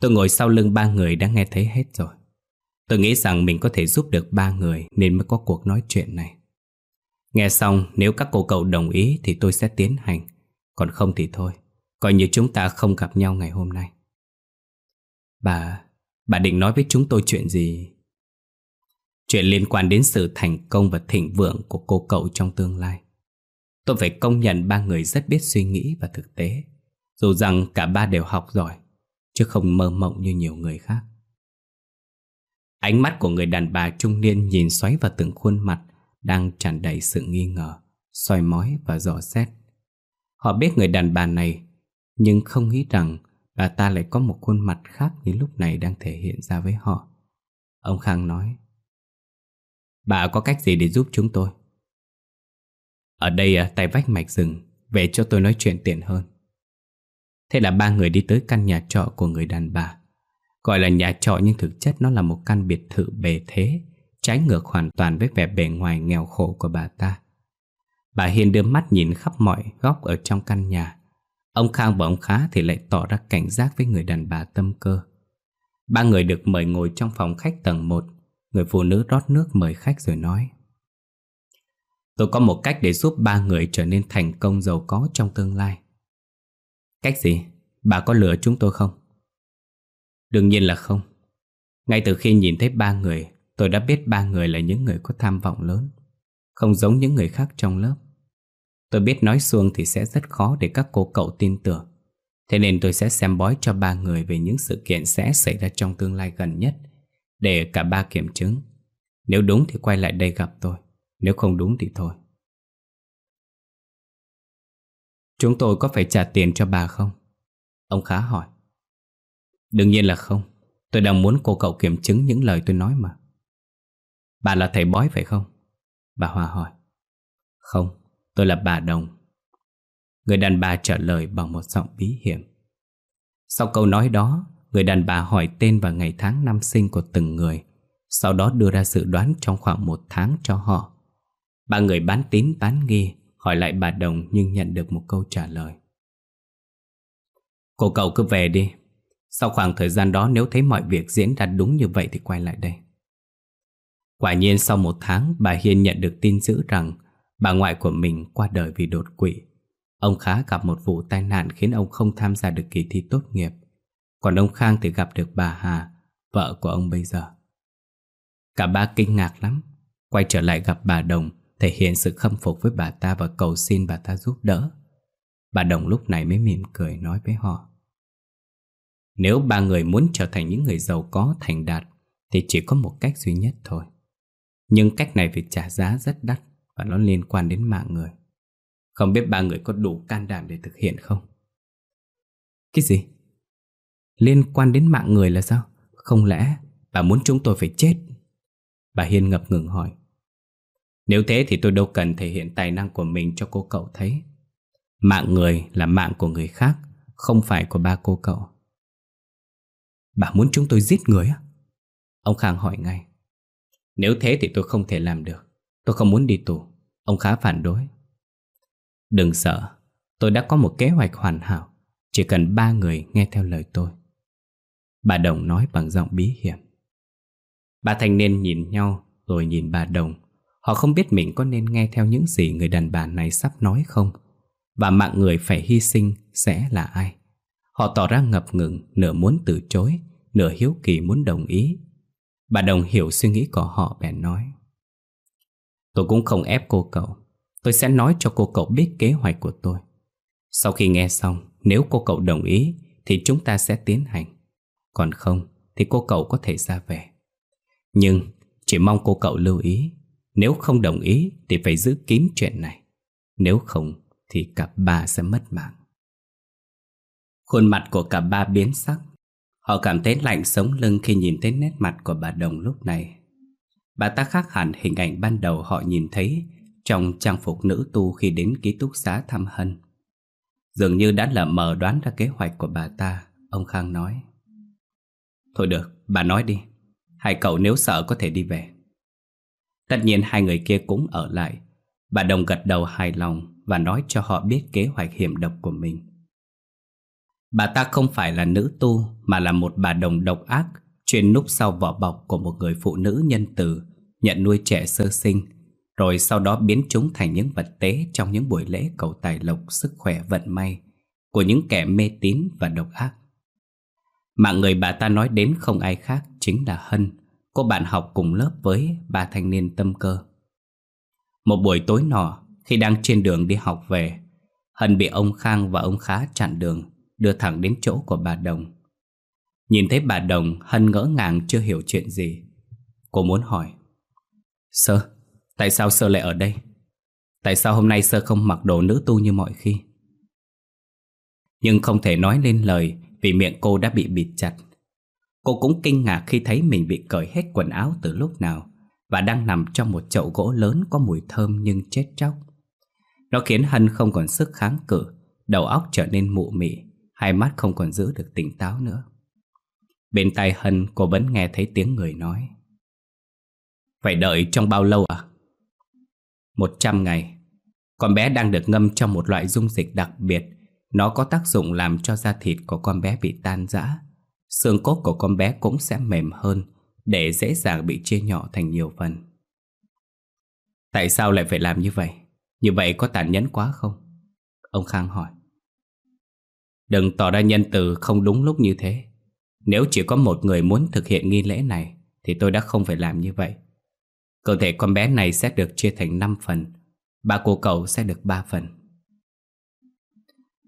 Tôi ngồi sau lưng ba người đã nghe thấy hết rồi. Tôi nghĩ rằng mình có thể giúp được ba người nên mới có cuộc nói chuyện này. Nghe xong, nếu các cô cậu đồng ý thì tôi sẽ tiến hành. Còn không thì thôi, Coi như chúng ta không gặp nhau ngày hôm nay. Bà... Bà định nói với chúng tôi chuyện gì? Chuyện liên quan đến sự thành công và thịnh vượng của cô cậu trong tương lai. Tôi phải công nhận ba người rất biết suy nghĩ và thực tế. Dù rằng cả ba đều học giỏi, Chứ không mơ mộng như nhiều người khác. Ánh mắt của người đàn bà trung niên nhìn xoáy vào từng khuôn mặt đang tràn đầy sự nghi ngờ, soi mói và dò xét. Họ biết người đàn bà này, nhưng không nghĩ rằng bà ta lại có một khuôn mặt khác như lúc này đang thể hiện ra với họ. Ông Khang nói, Bà có cách gì để giúp chúng tôi? Ở đây à, tay vách mạch rừng, về cho tôi nói chuyện tiện hơn. Thế là ba người đi tới căn nhà trọ của người đàn bà. Gọi là nhà trọ nhưng thực chất nó là một căn biệt thự bề thế trái ngược hoàn toàn với vẻ bề ngoài nghèo khổ của bà ta. Bà Hiền đưa mắt nhìn khắp mọi góc ở trong căn nhà. Ông Khang và ông Khá thì lại tỏ ra cảnh giác với người đàn bà tâm cơ. Ba người được mời ngồi trong phòng khách tầng 1. Người phụ nữ rót nước mời khách rồi nói. Tôi có một cách để giúp ba người trở nên thành công giàu có trong tương lai. Cách gì? Bà có lừa chúng tôi không? Đương nhiên là không. Ngay từ khi nhìn thấy ba người, Tôi đã biết ba người là những người có tham vọng lớn, Không giống những người khác trong lớp. Tôi biết nói xuông thì sẽ rất khó để các cô cậu tin tưởng. Thế nên tôi sẽ xem bói cho ba người về những sự kiện sẽ xảy ra trong tương lai gần nhất, Để cả ba kiểm chứng. Nếu đúng thì quay lại đây gặp tôi, Nếu không đúng thì thôi. Chúng tôi có phải trả tiền cho bà không? Ông Khá hỏi. Đương nhiên là không. Tôi đang muốn cô cậu kiểm chứng những lời tôi nói mà. Bà là thầy bói phải không? Bà Hoa hỏi. Không, tôi là bà Đồng. Người đàn bà trả lời bằng một giọng bí hiểm. Sau câu nói đó Người đàn bà hỏi tên và ngày tháng năm sinh của từng người Sau đó đưa ra dự đoán trong khoảng một tháng cho họ. Ba người bán tín bán nghi Hỏi lại bà Đồng nhưng nhận được một câu trả lời. Cô cậu cứ về đi. Sau khoảng thời gian đó nếu thấy mọi việc diễn ra đúng như vậy thì quay lại đây. Quả nhiên sau một tháng bà Hiên nhận được tin dữ rằng bà ngoại của mình qua đời vì đột quỵ. Ông Khá gặp một vụ tai nạn khiến ông không tham gia được kỳ thi tốt nghiệp. Còn ông Khang thì gặp được bà Hà, vợ của ông bây giờ. Cả ba kinh ngạc lắm, quay trở lại gặp bà Đồng, thể hiện sự khâm phục với bà ta và cầu xin bà ta giúp đỡ. Bà Đồng lúc này mới mỉm cười nói với họ. Nếu ba người muốn trở thành những người giàu có thành đạt thì chỉ có một cách duy nhất thôi. Nhưng cách này phải trả giá rất đắt và nó liên quan đến mạng người. Không biết ba người có đủ can đảm để thực hiện không? Cái gì? Liên quan đến mạng người là sao? Không lẽ bà muốn chúng tôi phải chết? Bà Hiên ngập ngừng hỏi. Nếu thế thì tôi đâu cần thể hiện tài năng của mình cho cô cậu thấy. Mạng người là mạng của người khác, không phải của ba cô cậu. Bà muốn chúng tôi giết người á? Ông Khang hỏi ngay. Nếu thế thì tôi không thể làm được. Tôi không muốn đi tù. Ông khá phản đối. Đừng sợ, tôi đã có một kế hoạch hoàn hảo. Chỉ cần ba người nghe theo lời tôi. Bà Đồng nói bằng giọng bí hiểm. Ba thanh niên nhìn nhau rồi nhìn bà Đồng. Họ không biết mình có nên nghe theo những gì người đàn bà này sắp nói không. Và mạng người phải hy sinh sẽ là ai. Họ tỏ ra ngập ngừng, nửa muốn từ chối, nửa hiếu kỳ muốn đồng ý. Bà Đồng hiểu suy nghĩ của họ bèn nói. Tôi cũng không ép cô cậu. Tôi sẽ nói cho cô cậu biết kế hoạch của tôi. Sau khi nghe xong, nếu cô cậu đồng ý thì chúng ta sẽ tiến hành. Còn không thì cô cậu có thể ra về. Nhưng chỉ mong cô cậu lưu ý, nếu không đồng ý thì phải giữ kín chuyện này. Nếu không thì cả ba sẽ mất mạng. Khuôn mặt của cả ba biến sắc. Họ cảm thấy lạnh sống lưng khi nhìn thấy nét mặt của bà Đồng lúc này. Bà ta khác hẳn hình ảnh ban đầu họ nhìn thấy trong trang phục nữ tu khi đến ký túc xá thăm Hân. Dường như đã lờ mờ đoán ra kế hoạch của bà ta, ông Khang nói. Thôi được, bà nói đi. Hai cậu nếu sợ có thể đi về. Tất nhiên hai người kia cũng ở lại. Bà Đồng gật đầu hài lòng và nói cho họ biết kế hoạch hiểm độc của mình. Bà ta không phải là nữ tu mà là một bà đồng độc ác chuyên núp sau vỏ bọc của một người phụ nữ nhân từ nhận nuôi trẻ sơ sinh rồi sau đó biến chúng thành những vật tế trong những buổi lễ cầu tài lộc sức khỏe vận may của những kẻ mê tín và độc ác. Mạng người bà ta nói đến không ai khác chính là Hân, cô bạn học cùng lớp với ba thanh niên tâm cơ. Một buổi tối nọ, khi đang trên đường đi học về, Hân bị ông Khang và ông Khá chặn đường, đưa thẳng đến chỗ của bà Đồng. Nhìn thấy bà Đồng, Hân ngỡ ngàng chưa hiểu chuyện gì. Cô muốn hỏi. Sơ, tại sao Sơ lại ở đây? Tại sao hôm nay Sơ không mặc đồ nữ tu như mọi khi? Nhưng không thể nói lên lời vì miệng cô đã bị bịt chặt. Cô cũng kinh ngạc khi thấy mình bị cởi hết quần áo từ lúc nào và đang nằm trong một chậu gỗ lớn có mùi thơm nhưng chết chóc. Nó khiến Hân không còn sức kháng cự, đầu óc trở nên mụ mị, hai mắt không còn giữ được tỉnh táo nữa. Bên tai Hân, cô vẫn nghe thấy tiếng người nói Phải đợi trong bao lâu à? Một trăm ngày Con bé đang được ngâm trong một loại dung dịch đặc biệt Nó có tác dụng làm cho da thịt của con bé bị tan rã Xương cốt của con bé cũng sẽ mềm hơn, Để dễ dàng bị chia nhỏ thành nhiều phần Tại sao lại phải làm như vậy? Như vậy có tàn nhẫn quá không? Ông Khang hỏi Đừng tỏ ra nhân từ không đúng lúc như thế. Nếu chỉ có một người muốn thực hiện nghi lễ này Thì tôi đã không phải làm như vậy. Cơ thể con bé này sẽ được chia thành 5 phần Ba cô cậu sẽ được 3 phần.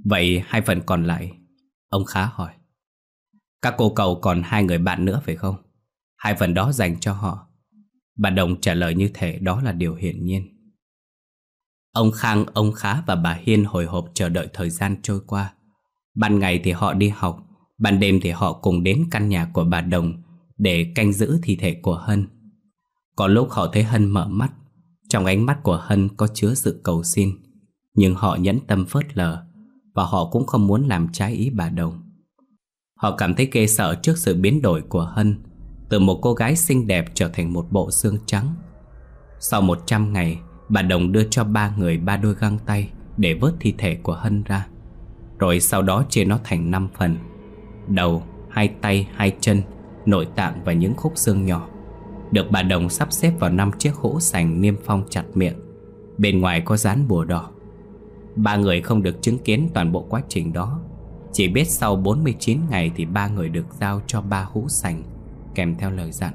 Vậy hai phần còn lại? Ông Khá hỏi. Các cô cậu còn hai người bạn nữa phải không? Hai phần đó dành cho họ. Bà Đồng trả lời như thể đó là điều hiển nhiên. Ông Khang, ông Khá và bà Hiên hồi hộp chờ đợi thời gian trôi qua. Ban ngày thì họ đi học Ban đêm thì họ cùng đến căn nhà của bà Đồng để canh giữ thi thể của Hân. Có lúc họ thấy Hân mở mắt, trong ánh mắt của Hân có chứa sự cầu xin, nhưng họ nhẫn tâm phớt lờ và họ cũng không muốn làm trái ý bà Đồng. Họ cảm thấy ghê sợ trước sự biến đổi của Hân Từ một cô gái xinh đẹp trở thành một bộ xương trắng Sau 100 ngày Bà Đồng đưa cho ba người ba đôi găng tay Để vớt thi thể của Hân ra rồi sau đó chia nó thành 5 phần. Đầu, hai tay, hai chân Nội tạng và những khúc xương nhỏ. Được bà Đồng sắp xếp vào năm chiếc hũ sành niêm phong chặt miệng. Bên ngoài có dán bùa đỏ. Ba người không được chứng kiến toàn bộ quá trình đó. Chỉ biết sau 49 ngày thì ba người được giao cho ba hũ sành Kèm theo lời dặn.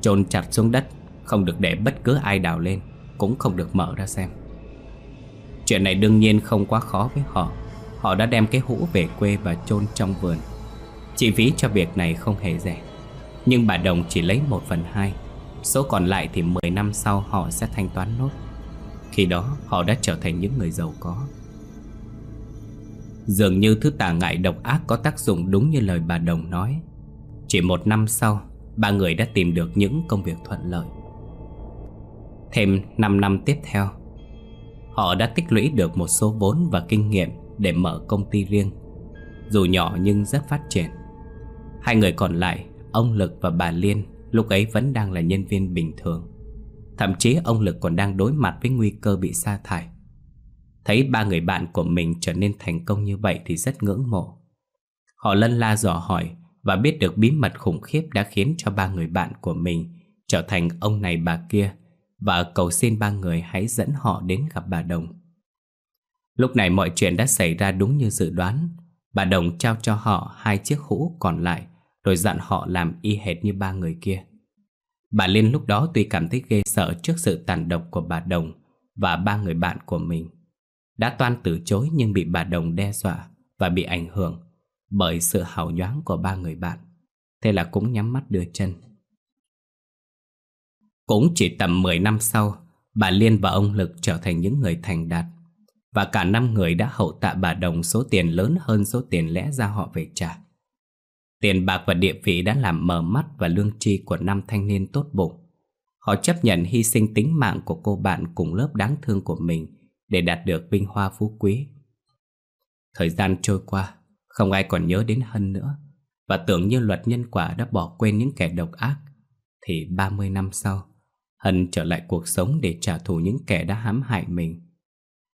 Chôn chặt xuống đất Không được để bất cứ ai đào lên Cũng không được mở ra xem. Chuyện này đương nhiên không quá khó với họ. Họ đã đem cái hũ về quê và chôn trong vườn. Chi phí cho việc này không hề rẻ. Nhưng bà Đồng chỉ lấy 1 phần 2 Số còn lại thì 10 năm sau họ sẽ thanh toán nốt. Khi đó, họ đã trở thành những người giàu có. Dường như thứ tà ngại độc ác có tác dụng đúng như lời bà Đồng nói. Chỉ một năm sau, Ba người đã tìm được những công việc thuận lợi. Thêm 5 năm tiếp theo Họ đã tích lũy được một số vốn và kinh nghiệm Để mở công ty riêng, Dù nhỏ nhưng rất phát triển. Hai người còn lại, Ông Lực và bà Liên, Lúc ấy vẫn đang là nhân viên bình thường. Thậm chí ông Lực còn đang đối mặt với nguy cơ bị sa thải. Thấy ba người bạn của mình trở nên thành công như vậy thì rất ngưỡng mộ. Họ lân la dò hỏi Và biết được bí mật khủng khiếp đã khiến cho ba người bạn của mình Trở thành ông này bà kia. Và cầu xin ba người hãy dẫn họ đến gặp bà Đồng. Lúc này mọi chuyện đã xảy ra đúng như dự đoán. Bà Đồng trao cho họ hai chiếc hũ còn lại, rồi dặn họ làm y hệt như ba người kia. Bà Liên lúc đó tuy cảm thấy ghê sợ trước sự tàn độc của bà Đồng Và ba người bạn của mình, Đã toan từ chối nhưng bị bà Đồng đe dọa Và bị ảnh hưởng Bởi sự hào nhoáng của ba người bạn. Thế là cũng nhắm mắt đưa chân. Cũng chỉ tầm 10 năm sau Bà Liên và ông Lực trở thành những người thành đạt Và cả năm người đã hậu tạ bà Đồng số tiền lớn hơn số tiền lẽ ra họ về trả Tiền bạc và địa vị đã làm mờ mắt và lương tri của năm thanh niên tốt bụng. Họ chấp nhận hy sinh tính mạng của cô bạn cùng lớp đáng thương của mình để đạt được vinh hoa phú quý. Thời gian trôi qua, không ai còn nhớ đến Hân nữa và tưởng như luật nhân quả đã bỏ quên những kẻ độc ác. Thì 30 năm sau, Hân trở lại cuộc sống để trả thù những kẻ đã hãm hại mình.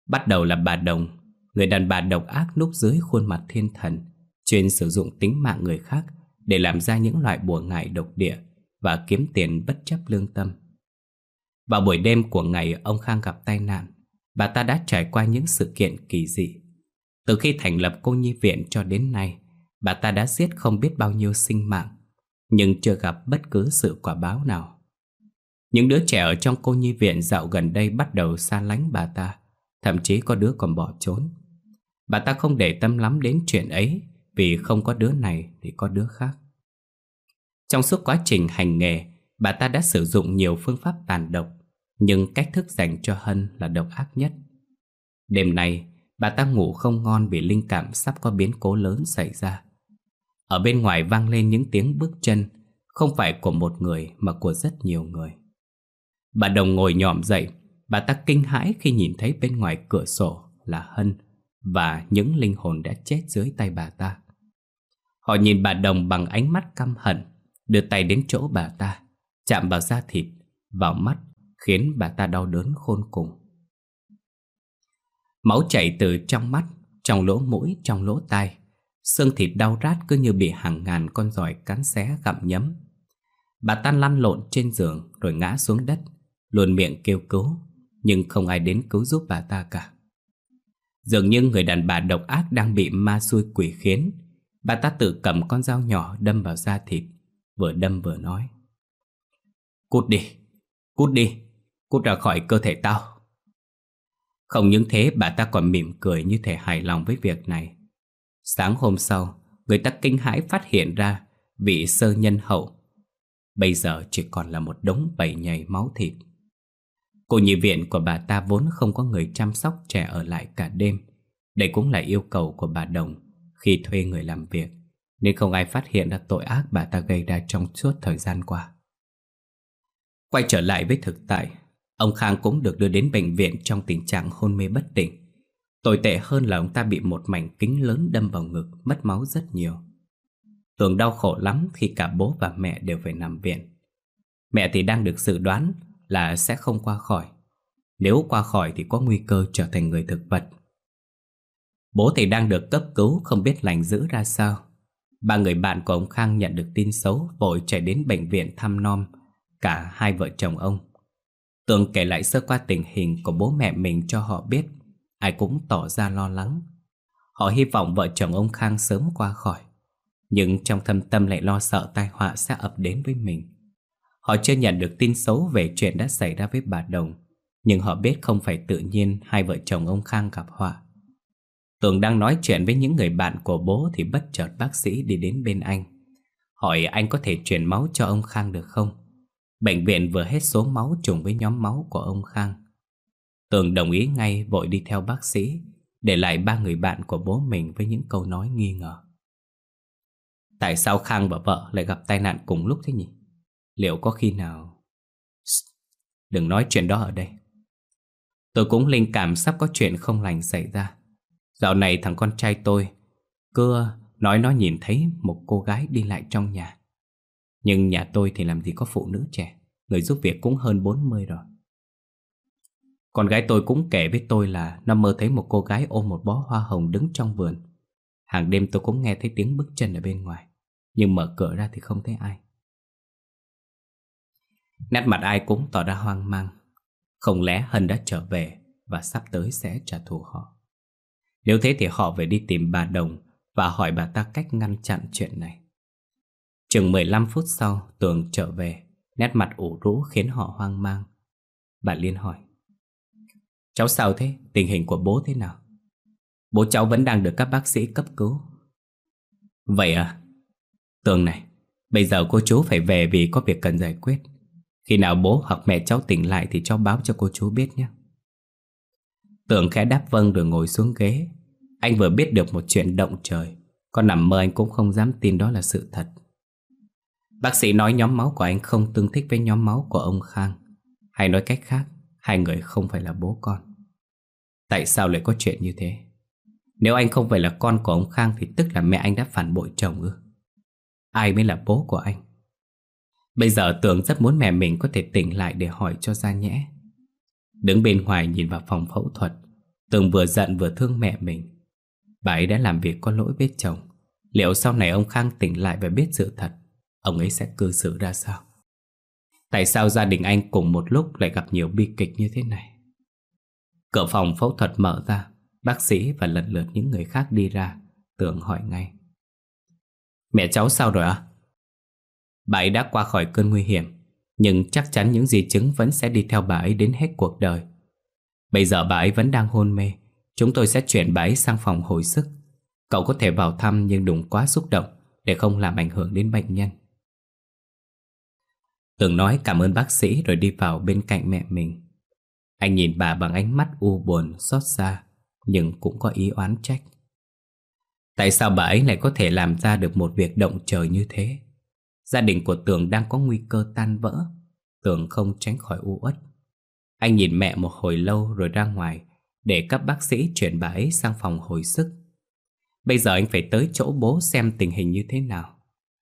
Bắt đầu là bà Đồng, người đàn bà độc ác núp dưới khuôn mặt thiên thần, chuyên sử dụng tính mạng người khác để làm ra những loại bùa ngải độc địa và kiếm tiền bất chấp lương tâm. Vào buổi đêm của ngày ông Khang gặp tai nạn, bà ta đã trải qua những sự kiện kỳ dị. Từ khi thành lập cô nhi viện cho đến nay, bà ta đã giết không biết bao nhiêu sinh mạng, nhưng chưa gặp bất cứ sự quả báo nào. Những đứa trẻ ở trong cô nhi viện dạo gần đây bắt đầu xa lánh bà ta, thậm chí có đứa còn bỏ trốn. Bà ta không để tâm lắm đến chuyện ấy vì không có đứa này thì có đứa khác. Trong suốt quá trình hành nghề Bà ta đã sử dụng nhiều phương pháp tàn độc Nhưng cách thức dành cho Hân là độc ác nhất. Đêm nay Bà ta ngủ không ngon vì linh cảm sắp có biến cố lớn xảy ra. Ở bên ngoài vang lên những tiếng bước chân Không phải của một người mà của rất nhiều người. Bà Đồng ngồi nhòm dậy. Bà ta kinh hãi khi nhìn thấy bên ngoài cửa sổ là Hân Và những linh hồn đã chết dưới tay bà ta. Họ nhìn bà Đồng bằng ánh mắt căm hận Đưa tay đến chỗ bà ta Chạm vào da thịt Vào mắt Khiến bà ta đau đớn khôn cùng. Máu chảy từ trong mắt Trong lỗ mũi, trong lỗ tai. Xương thịt đau rát cứ như bị hàng ngàn con giỏi cắn xé gặm nhấm. Bà ta lăn lộn trên giường Rồi ngã xuống đất. Luôn miệng kêu cứu Nhưng không ai đến cứu giúp bà ta cả. Dường như người đàn bà độc ác đang bị ma xui quỷ khiến Bà ta tự cầm con dao nhỏ đâm vào da thịt Vừa đâm vừa nói. Cút đi, cút đi, cút ra khỏi cơ thể tao. Không những thế bà ta còn mỉm cười như thể hài lòng với việc này. Sáng hôm sau, người ta kinh hãi phát hiện ra vị sơ nhân hậu. Bây giờ chỉ còn là một đống bầy nhầy máu thịt. Cô nhi viện của bà ta vốn không có người chăm sóc trẻ ở lại cả đêm Đây cũng là yêu cầu của bà Đồng khi thuê người làm việc Nên không ai phát hiện ra tội ác bà ta gây ra trong suốt thời gian qua Quay trở lại với thực tại Ông Khang cũng được đưa đến bệnh viện trong tình trạng hôn mê bất tỉnh Tồi tệ hơn là ông ta bị một mảnh kính lớn đâm vào ngực, mất máu rất nhiều. Tường đau khổ lắm khi cả bố và mẹ đều phải nằm viện. Mẹ thì đang được dự đoán là sẽ không qua khỏi. Nếu qua khỏi thì có nguy cơ trở thành người thực vật. Bố thì đang được cấp cứu, không biết lành giữ ra sao. Ba người bạn của ông Khang nhận được tin xấu, vội chạy đến bệnh viện thăm nom cả hai vợ chồng ông. Tường kể lại sơ qua tình hình của bố mẹ mình cho họ biết. Ai cũng tỏ ra lo lắng. Họ hy vọng vợ chồng ông Khang sớm qua khỏi. Nhưng trong thâm tâm lại lo sợ tai họa sẽ ập đến với mình. Họ chưa nhận được tin xấu về chuyện đã xảy ra với bà Đồng. Nhưng họ biết không phải tự nhiên hai vợ chồng ông Khang gặp họa. Tường đang nói chuyện với những người bạn của bố thì bất chợt bác sĩ đi đến bên anh. Hỏi anh có thể chuyển máu cho ông Khang được không? Bệnh viện vừa hết số máu trùng với nhóm máu của ông Khang. Tường đồng ý ngay vội đi theo bác sĩ, để lại ba người bạn của bố mình với những câu nói nghi ngờ. Tại sao Khang và vợ lại gặp tai nạn cùng lúc thế nhỉ? Liệu có khi nào... Đừng nói chuyện đó ở đây. Tôi cũng linh cảm sắp có chuyện không lành xảy ra. Dạo này thằng con trai tôi cứ nói nó nhìn thấy một cô gái đi lại trong nhà. Nhưng nhà tôi thì làm gì có phụ nữ trẻ, người giúp việc cũng hơn 40 rồi. Con gái tôi cũng kể với tôi là nó mơ thấy một cô gái ôm một bó hoa hồng đứng trong vườn. Hàng đêm tôi cũng nghe thấy tiếng bước chân ở bên ngoài, nhưng mở cửa ra thì không thấy ai. Nét mặt ai cũng tỏ ra hoang mang. Không lẽ Hân đã trở về và sắp tới sẽ trả thù họ. Nếu thế thì họ phải đi tìm bà Đồng và hỏi bà ta cách ngăn chặn chuyện này. Chừng 15 phút sau, Tường trở về, nét mặt ủ rũ khiến họ hoang mang. Bà Liên hỏi. Cháu sao thế? Tình hình của bố thế nào? Bố cháu vẫn đang được các bác sĩ cấp cứu. Vậy à? Tường này, bây giờ cô chú phải về vì có việc cần giải quyết. Khi nào bố hoặc mẹ cháu tỉnh lại thì cháu báo cho cô chú biết nhé. Tường khẽ đáp vâng rồi ngồi xuống ghế. Anh vừa biết được một chuyện động trời. Con nằm mơ anh cũng không dám tin đó là sự thật. Bác sĩ nói nhóm máu của anh không tương thích với nhóm máu của ông Khang. Hay nói cách khác, Hai người không phải là bố con. Tại sao lại có chuyện như thế? Nếu anh không phải là con của ông Khang Thì tức là mẹ anh đã phản bội chồng ư? Ai mới là bố của anh? Bây giờ tưởng rất muốn mẹ mình có thể tỉnh lại để hỏi cho ra nhẽ. Đứng bên ngoài nhìn vào phòng phẫu thuật, Tường vừa giận vừa thương mẹ mình. Bà ấy đã làm việc có lỗi với chồng. Liệu sau này ông Khang tỉnh lại và biết sự thật, Ông ấy sẽ cư xử ra sao? Tại sao gia đình anh cùng một lúc lại gặp nhiều bi kịch như thế này? Cửa phòng phẫu thuật mở ra, Bác sĩ và lần lượt những người khác đi ra Tưởng hỏi ngay. Mẹ cháu sao rồi ạ? Bà ấy đã qua khỏi cơn nguy hiểm Nhưng chắc chắn những di chứng vẫn sẽ đi theo bà ấy đến hết cuộc đời. Bây giờ bà ấy vẫn đang hôn mê Chúng tôi sẽ chuyển bà ấy sang phòng hồi sức. Cậu có thể vào thăm nhưng đừng quá xúc động Để không làm ảnh hưởng đến bệnh nhân. Tường nói cảm ơn bác sĩ rồi đi vào bên cạnh mẹ mình. Anh nhìn bà bằng ánh mắt u buồn, xót xa Nhưng cũng có ý oán trách. Tại sao bà ấy lại có thể làm ra được một việc động trời như thế? Gia đình của Tường đang có nguy cơ tan vỡ Tường không tránh khỏi u uất Anh nhìn mẹ một hồi lâu rồi ra ngoài, để các bác sĩ chuyển bà ấy sang phòng hồi sức. Bây giờ anh phải tới chỗ bố xem tình hình như thế nào.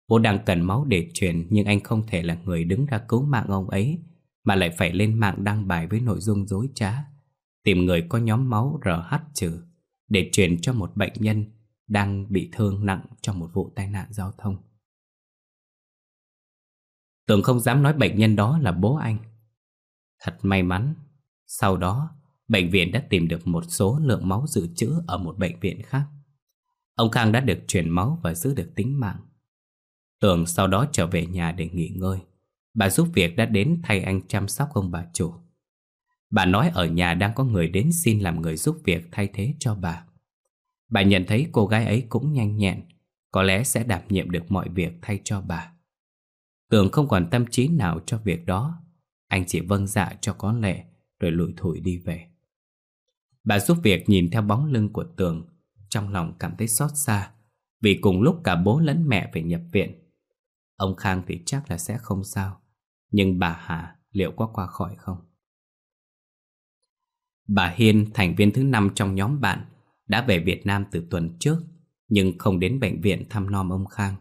Bố đang cần máu để truyền, nhưng anh không thể là người đứng ra cứu mạng ông ấy, mà lại phải lên mạng đăng bài với nội dung dối trá. Tìm người có nhóm máu RH trừ, để truyền cho một bệnh nhân đang bị thương nặng trong một vụ tai nạn giao thông. Tường không dám nói bệnh nhân đó là bố anh. Thật may mắn, sau đó Bệnh viện đã tìm được một số lượng máu dự trữ ở một bệnh viện khác. Ông Khang đã được truyền máu và giữ được tính mạng. Tường sau đó trở về nhà để nghỉ ngơi. Bà giúp việc đã đến thay anh chăm sóc ông bà chủ. Bà nói ở nhà đang có người đến xin làm người giúp việc thay thế cho bà. Bà nhận thấy cô gái ấy cũng nhanh nhẹn, có lẽ sẽ đảm nhiệm được mọi việc thay cho bà. Tường không còn tâm trí nào cho việc đó, anh chỉ vâng dạ cho có lệ rồi lủi thủi đi về. Bà giúp việc nhìn theo bóng lưng của Tường Trong lòng cảm thấy xót xa Vì cùng lúc cả bố lẫn mẹ phải nhập viện Ông Khang thì chắc là sẽ không sao Nhưng bà Hà liệu có qua khỏi không? Bà Hiên, thành viên thứ năm trong nhóm bạn, đã về Việt Nam từ tuần trước, nhưng không đến bệnh viện thăm nom ông Khang.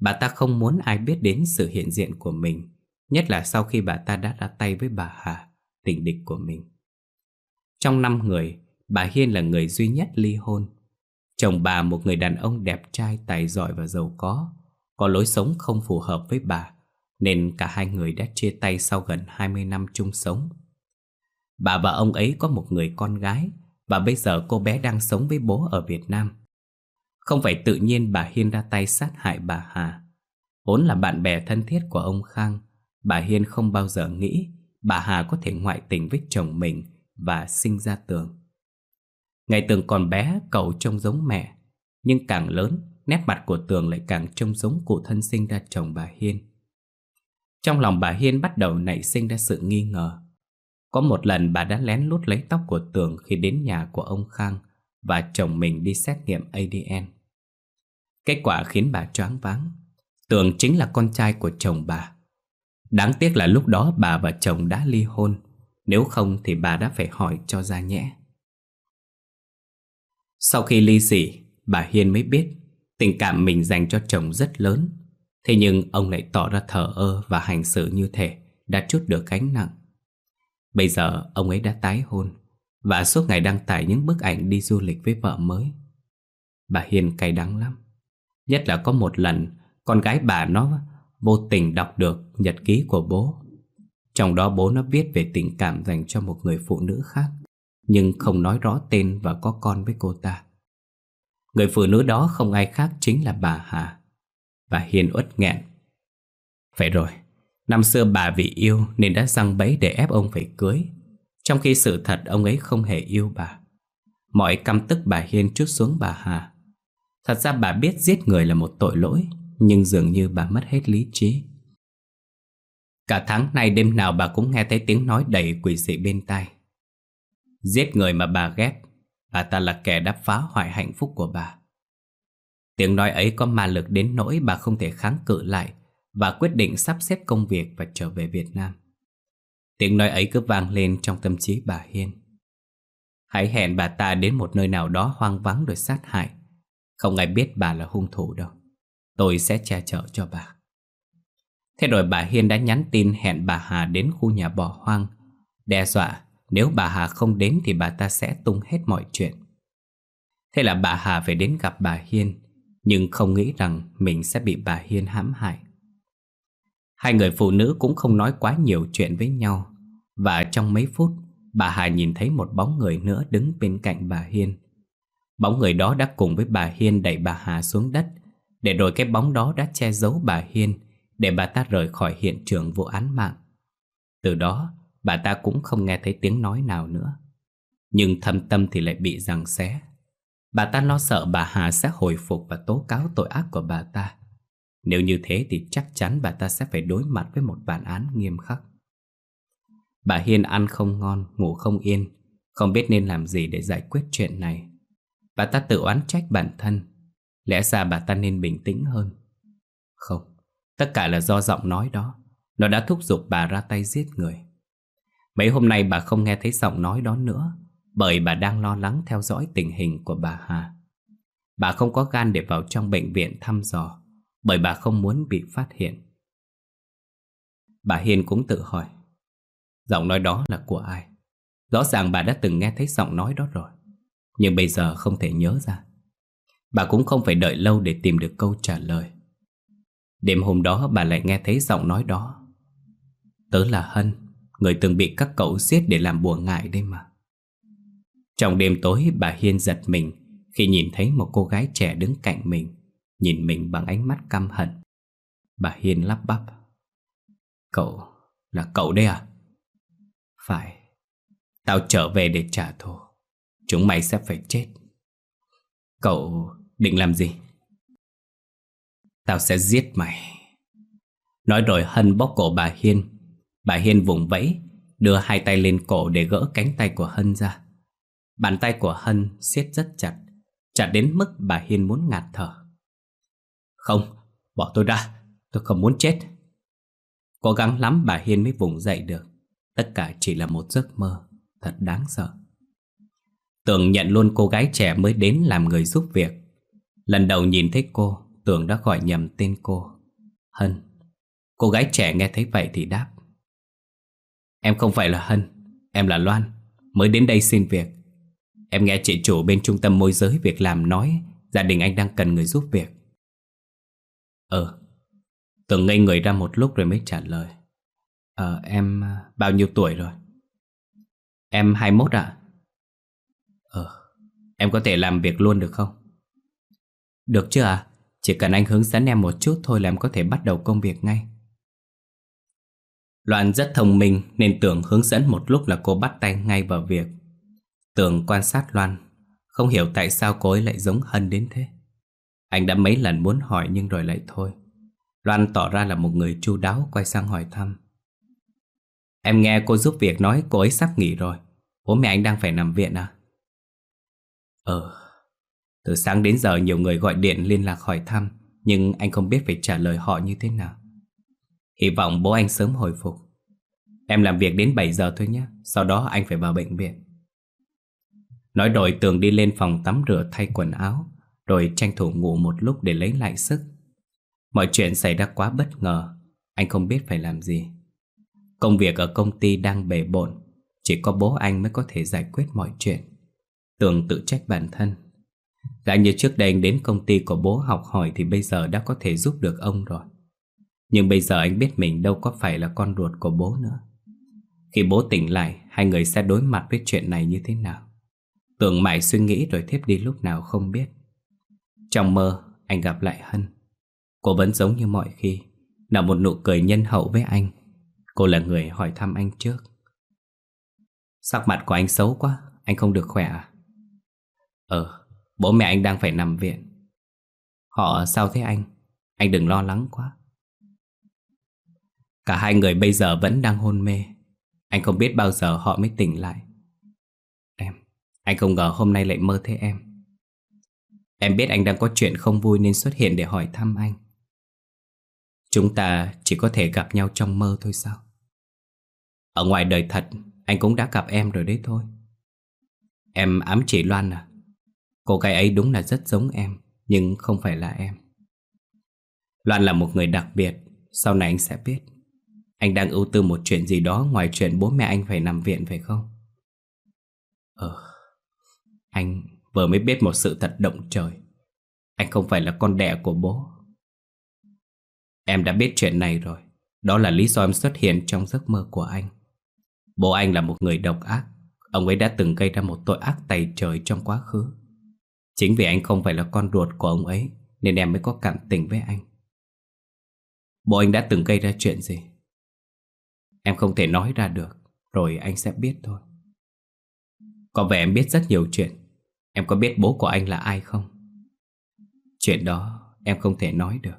Bà ta không muốn ai biết đến sự hiện diện của mình, nhất là sau khi bà ta đã ra tay với bà Hà, tình địch của mình. Trong năm người, bà Hiên là người duy nhất ly hôn. Chồng bà một người đàn ông đẹp trai, tài giỏi và giàu có, có lối sống không phù hợp với bà, nên cả hai người đã chia tay sau gần 20 năm chung sống. Bà và ông ấy có một người con gái, và bây giờ cô bé đang sống với bố ở Việt Nam. Không phải tự nhiên bà Hiên ra tay sát hại bà Hà. Vốn là bạn bè thân thiết của ông Khang, bà Hiên không bao giờ nghĩ bà Hà có thể ngoại tình với chồng mình và sinh ra Tường. Ngày Tường còn bé, cậu trông giống mẹ, nhưng càng lớn, nét mặt của Tường lại càng trông giống cụ thân sinh ra chồng bà Hiên. Trong lòng bà Hiên bắt đầu nảy sinh ra sự nghi ngờ. Có một lần bà đã lén lút lấy tóc của Tường khi đến nhà của ông Khang và chồng mình đi xét nghiệm ADN. Kết quả khiến bà choáng váng. tưởng chính là con trai của chồng bà. Đáng tiếc là lúc đó bà và chồng đã ly hôn. Nếu không thì bà đã phải hỏi cho ra nhẽ. Sau khi ly dị Bà Hiên mới biết Tình cảm mình dành cho chồng rất lớn. Thế nhưng ông lại tỏ ra thờ ơ Và hành xử như thể Đã chút được gánh nặng. Bây giờ ông ấy đã tái hôn Và suốt ngày đăng tải những bức ảnh đi du lịch với vợ mới. Bà Hiên cay đắng lắm. Nhất là có một lần Con gái bà nó vô tình đọc được nhật ký của bố. Trong đó bố nó viết về tình cảm dành cho một người phụ nữ khác, nhưng không nói rõ tên và có con với cô ta. Người phụ nữ đó không ai khác chính là bà Hà. Bà Hiền uất nghẹn. Phải rồi, năm xưa bà vì yêu nên đã răng bẫy để ép ông phải cưới. Trong khi sự thật ông ấy không hề yêu bà. Mọi căm tức bà Hiên chút xuống bà Hà. Thật ra bà biết giết người là một tội lỗi nhưng dường như bà mất hết lý trí. Cả tháng nay đêm nào bà cũng nghe thấy tiếng nói đầy quỷ dị bên tai. Giết người mà bà ghét, bà ta là kẻ đã phá hoại hạnh phúc của bà. Tiếng nói ấy có ma lực đến nỗi bà không thể kháng cự lại và quyết định sắp xếp công việc và trở về Việt Nam. Tiếng nói ấy cứ vang lên trong tâm trí bà Hiên. Hãy hẹn bà ta đến một nơi nào đó hoang vắng rồi sát hại. Không ai biết bà là hung thủ đâu. Tôi sẽ che chở cho bà. Thế rồi bà Hiên đã nhắn tin hẹn bà Hà đến khu nhà bỏ hoang. Đe dọa, nếu bà Hà không đến thì bà ta sẽ tung hết mọi chuyện. Thế là bà Hà phải đến gặp bà Hiên, Nhưng không nghĩ rằng mình sẽ bị bà Hiên hãm hại. Hai người phụ nữ cũng không nói quá nhiều chuyện với nhau, Và trong mấy phút, Bà Hà nhìn thấy một bóng người nữa đứng bên cạnh bà Hiên. Bóng người đó đã cùng với bà Hiên đẩy bà Hà xuống đất để rồi cái bóng đó đã che giấu bà Hiên Để bà ta rời khỏi hiện trường vụ án mạng. Từ đó bà ta cũng không nghe thấy tiếng nói nào nữa. Nhưng thâm tâm thì lại bị giằng xé. Bà ta lo sợ bà Hà sẽ hồi phục và tố cáo tội ác của bà ta. Nếu như thế thì chắc chắn bà ta sẽ phải đối mặt với một bản án nghiêm khắc. Bà Hiên ăn không ngon, ngủ không yên Không biết nên làm gì để giải quyết chuyện này. Bà ta tự oán trách bản thân. Lẽ ra bà ta nên bình tĩnh hơn. Không, Tất cả là do giọng nói đó. Nó đã thúc giục bà ra tay giết người. Mấy hôm nay bà không nghe thấy giọng nói đó nữa, Bởi bà đang lo lắng theo dõi tình hình của bà Hà. Bà không có gan để vào trong bệnh viện thăm dò, Bởi bà không muốn bị phát hiện. Bà hiền cũng tự hỏi, Giọng nói đó là của ai? Rõ ràng bà đã từng nghe thấy giọng nói đó rồi. Nhưng bây giờ không thể nhớ ra. Bà cũng không phải đợi lâu để tìm được câu trả lời. Đêm hôm đó bà lại nghe thấy giọng nói đó. Tớ là Hân Người từng bị các cậu giết để làm bùa ngại đây mà. Trong đêm tối bà Hiên giật mình Khi nhìn thấy một cô gái trẻ đứng cạnh mình Nhìn mình bằng ánh mắt căm hận. Bà Hiên lắp bắp. Cậu, là cậu đây à? Phải. Tao trở về để trả thù. Chúng mày sẽ phải chết. Cậu Định làm gì? Tao sẽ giết mày. Nói rồi Hân bóp cổ bà Hiên. Bà Hiên vùng vẫy Đưa hai tay lên cổ để gỡ cánh tay của Hân ra. Bàn tay của Hân siết rất chặt Chặt đến mức bà Hiên muốn ngạt thở. Không, bỏ tôi ra Tôi không muốn chết. Cố gắng lắm bà Hiên mới vùng dậy được. Tất cả chỉ là một giấc mơ thật đáng sợ. Tường nhận luôn cô gái trẻ mới đến làm người giúp việc. Lần đầu nhìn thấy cô, Tường đã gọi nhầm tên cô. Hân. Cô gái trẻ nghe thấy vậy thì đáp. Em không phải là Hân, em là Loan, mới đến đây xin việc. Em nghe chị chủ bên trung tâm môi giới việc làm nói gia đình anh đang cần người giúp việc. Ờ, Tường ngây người ra một lúc rồi mới trả lời. Ờ, em à, bao nhiêu tuổi rồi? Em 21 ạ. À? Em có thể làm việc luôn được không? Được chưa ạ? À? Chỉ cần anh hướng dẫn em một chút thôi là em có thể bắt đầu công việc ngay. Loan rất thông minh nên tưởng hướng dẫn một lúc là cô bắt tay ngay vào việc. Tưởng quan sát Loan, không hiểu tại sao cô ấy lại giống Hân đến thế. Anh đã mấy lần muốn hỏi nhưng rồi lại thôi. Loan tỏ ra là một người chu đáo quay sang hỏi thăm. Em nghe cô giúp việc nói cô ấy sắp nghỉ rồi. Bố mẹ anh đang phải nằm viện à? Ờ, từ sáng đến giờ nhiều người gọi điện liên lạc hỏi thăm Nhưng anh không biết phải trả lời họ như thế nào. Hy vọng bố anh sớm hồi phục. Em làm việc đến 7 giờ thôi nhé Sau đó anh phải vào bệnh viện. Nói rồi Tường đi lên phòng tắm rửa thay quần áo Rồi tranh thủ ngủ một lúc để lấy lại sức. Mọi chuyện xảy ra quá bất ngờ Anh không biết phải làm gì. Công việc ở công ty đang bề bộn Chỉ có bố anh mới có thể giải quyết mọi chuyện. Tường tự trách bản thân. Đã như trước đây anh đến công ty của bố học hỏi Thì bây giờ đã có thể giúp được ông rồi. Nhưng bây giờ anh biết mình đâu có phải là con ruột của bố nữa. Khi bố tỉnh lại, Hai người sẽ đối mặt với chuyện này như thế nào? Tường mãi suy nghĩ rồi thiếp đi lúc nào không biết. Trong mơ, anh gặp lại Hân. Cô vẫn giống như mọi khi, Nở một nụ cười nhân hậu với anh. Cô là người hỏi thăm anh trước. Sắc mặt của anh xấu quá, Anh không được khỏe à? Ờ Bố mẹ anh đang phải nằm viện. Họ sao thế anh? Anh đừng lo lắng quá. Cả hai người bây giờ vẫn đang hôn mê. Anh không biết bao giờ họ mới tỉnh lại. Em, Anh không ngờ hôm nay lại mơ thấy em. Em biết anh đang có chuyện không vui nên xuất hiện để hỏi thăm anh. Chúng ta chỉ có thể gặp nhau trong mơ thôi sao? Ở ngoài đời thật, Anh cũng đã gặp em rồi đấy thôi. Em ám chỉ Loan à? Cô gái ấy đúng là rất giống em, Nhưng không phải là em. Loan là một người đặc biệt, Sau này anh sẽ biết. Anh đang ưu tư một chuyện gì đó Ngoài chuyện bố mẹ anh phải nằm viện phải không? Ờ Anh vừa mới biết một sự thật động trời. Anh không phải là con đẻ của bố. Em đã biết chuyện này rồi. Đó là lý do em xuất hiện trong giấc mơ của anh. Bố anh là một người độc ác. Ông ấy đã từng gây ra một tội ác tày trời trong quá khứ. Chính vì anh không phải là con ruột của ông ấy, Nên em mới có cảm tình với anh. Bố anh đã từng gây ra chuyện gì? Em không thể nói ra được, Rồi anh sẽ biết thôi. Có vẻ em biết rất nhiều chuyện. Em có biết bố của anh là ai không? Chuyện đó em không thể nói được.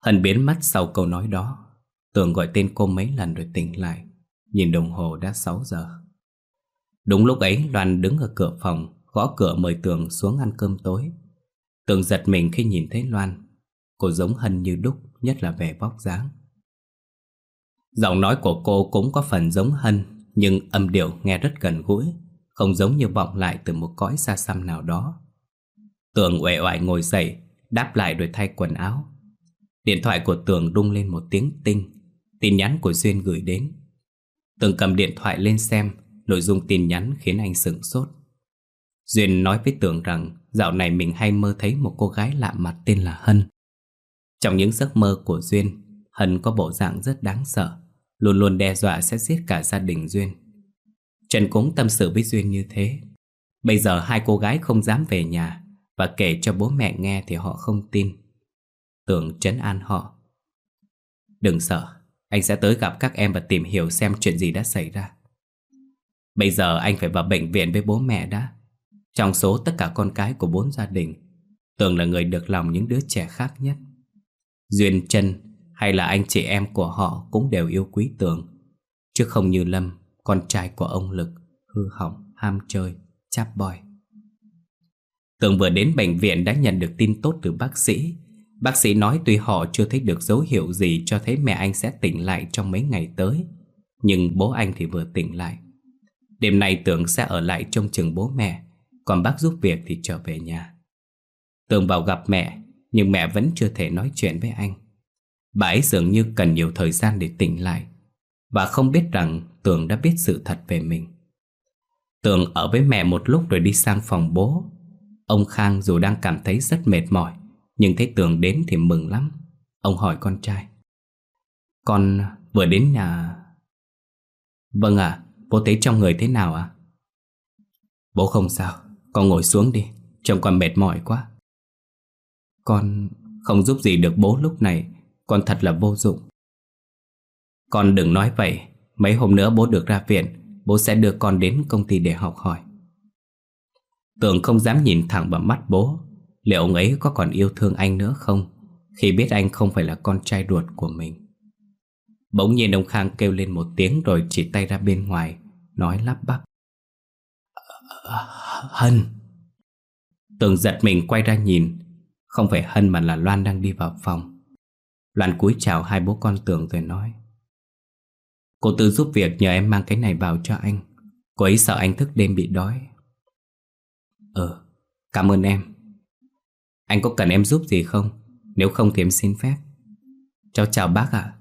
Hân biến mất sau câu nói đó. Tường gọi tên cô mấy lần rồi tỉnh lại. Nhìn đồng hồ đã 6 giờ. Đúng lúc ấy, Loan đứng ở cửa phòng Gõ cửa mời Tường xuống ăn cơm tối. Tường giật mình khi nhìn thấy Loan. Cô giống Hân như đúc, Nhất là về vóc dáng. Giọng nói của cô cũng có phần giống Hân, Nhưng âm điệu nghe rất gần gũi, Không giống như vọng lại từ một cõi xa xăm nào đó. Tường uể oải ngồi dậy, Đáp lại rồi thay quần áo. Điện thoại của Tường rung lên một tiếng tinh, Tin nhắn của Duyên gửi đến. Tường cầm điện thoại lên xem, Nội dung tin nhắn khiến anh sửng sốt. Duyên nói với Tường rằng Dạo này mình hay mơ thấy một cô gái lạ mặt tên là Hân. Trong những giấc mơ của Duyên, Hân có bộ dạng rất đáng sợ, Luôn luôn đe dọa sẽ giết cả gia đình Duyên. Trần cũng tâm sự với Duyên như thế. Bây giờ hai cô gái không dám về nhà Và kể cho bố mẹ nghe thì họ không tin. Tường trấn an họ. Đừng sợ, Anh sẽ tới gặp các em và tìm hiểu xem chuyện gì đã xảy ra. Bây giờ anh phải vào bệnh viện với bố mẹ đã. Trong số tất cả con cái của bốn gia đình Tường là người được lòng những đứa trẻ khác nhất. Duyên chân hay là anh chị em của họ cũng đều yêu quý Tường Chứ không như Lâm, con trai của ông Lực Hư hỏng, ham chơi, chap boy Tường vừa đến bệnh viện đã nhận được tin tốt từ bác sĩ. Bác sĩ nói tuy họ chưa thấy được dấu hiệu gì cho thấy mẹ anh sẽ tỉnh lại trong mấy ngày tới Nhưng bố anh thì vừa tỉnh lại. Đêm nay Tường sẽ ở lại trông chừng bố mẹ. Còn bác giúp việc thì trở về nhà. Tường vào gặp mẹ, Nhưng mẹ vẫn chưa thể nói chuyện với anh. Bà ấy dường như cần nhiều thời gian để tỉnh lại. Và không biết rằng Tường đã biết sự thật về mình. Tường ở với mẹ một lúc rồi đi sang phòng bố. Ông Khang dù đang cảm thấy rất mệt mỏi, Nhưng thấy Tường đến thì mừng lắm. Ông hỏi con trai. Con vừa đến nhà Vâng ạ, Bố thấy trong người thế nào ạ? Bố không sao. Con ngồi xuống đi, Trông con mệt mỏi quá. Con không giúp gì được bố lúc này, Con thật là vô dụng. Con đừng nói vậy, Mấy hôm nữa bố được ra viện, Bố sẽ đưa con đến công ty để học hỏi. Tường không dám nhìn thẳng vào mắt bố, Liệu ông ấy có còn yêu thương anh nữa không, Khi biết anh không phải là con trai ruột của mình. Bỗng nhiên ông Khang kêu lên một tiếng Rồi chỉ tay ra bên ngoài, Nói lắp bắp. Hân. Tường giật mình quay ra nhìn. Không phải Hân mà là Loan đang đi vào phòng. Loan cúi chào hai bố con Tường rồi nói. Cô Tư giúp việc nhờ em mang cái này vào cho anh. Cô ấy sợ anh thức đêm bị đói. Ờ, cảm ơn em. Anh có cần em giúp gì không? Nếu không thì em xin phép. Cháu chào bác ạ.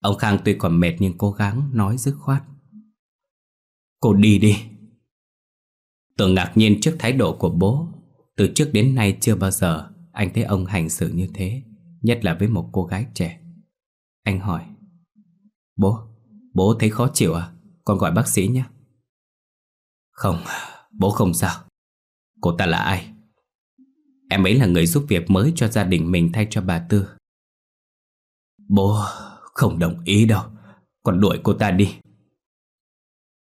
Ông Khang tuy còn mệt nhưng cố gắng nói dứt khoát. Cô đi đi. Tưởng ngạc nhiên trước thái độ của bố. Từ trước đến nay chưa bao giờ Anh thấy ông hành xử như thế Nhất là với một cô gái trẻ. Anh hỏi Bố, bố thấy khó chịu à? Con gọi bác sĩ nhé. Không, bố không sao. Cô ta là ai? Em ấy là người giúp việc mới cho gia đình mình thay cho bà Tư. Bố không đồng ý đâu. Còn đuổi cô ta đi.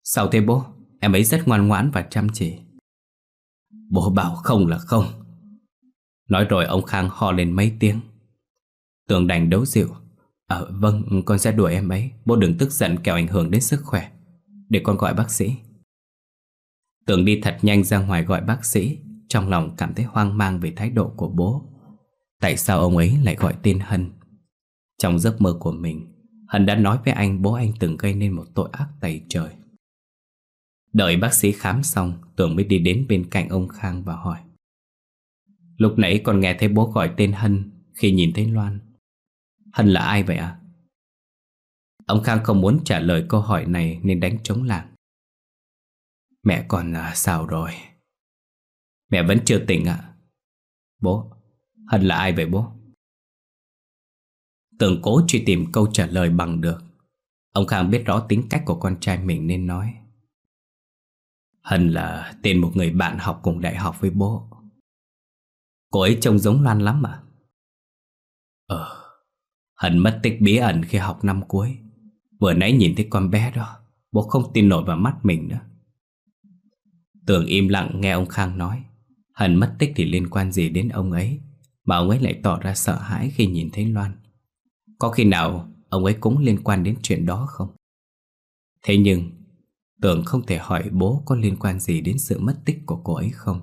Sao thế bố? Em ấy rất ngoan ngoãn và chăm chỉ. Bố bảo không là không. Nói rồi ông Khang ho lên mấy tiếng. Tường đành đấu dịu. Ờ vâng con sẽ đuổi em ấy. Bố đừng tức giận kẻo ảnh hưởng đến sức khỏe. Để con gọi bác sĩ. Tường đi thật nhanh ra ngoài gọi bác sĩ. Trong lòng cảm thấy hoang mang về thái độ của bố. Tại sao ông ấy lại gọi tên Hân? Trong giấc mơ của mình, Hân đã nói với anh bố anh từng gây nên một tội ác tày trời. Đợi bác sĩ khám xong Tường mới đi đến bên cạnh ông Khang và hỏi Lúc nãy còn nghe thấy bố gọi tên Hân Khi nhìn thấy Loan Hân là ai vậy ạ? À? Ông Khang không muốn trả lời câu hỏi này Nên đánh trống lảng Mẹ còn à, sao rồi? Mẹ vẫn chưa tỉnh ạ à? Bố Hân là ai vậy bố? Tường cố truy tìm câu trả lời bằng được Ông Khang biết rõ tính cách của con trai mình nên nói Hân là tên một người bạn học cùng đại học với bố. Cô ấy trông giống Loan lắm mà. Ờ Hân mất tích bí ẩn khi học năm cuối. Vừa nãy nhìn thấy con bé đó, Bố không tin nổi vào mắt mình nữa. Tường im lặng nghe ông Khang nói. Hân mất tích thì liên quan gì đến ông ấy Mà ông ấy lại tỏ ra sợ hãi khi nhìn thấy Loan? Có khi nào ông ấy cũng liên quan đến chuyện đó không? Thế nhưng Tường không thể hỏi bố có liên quan gì đến sự mất tích của cô ấy không?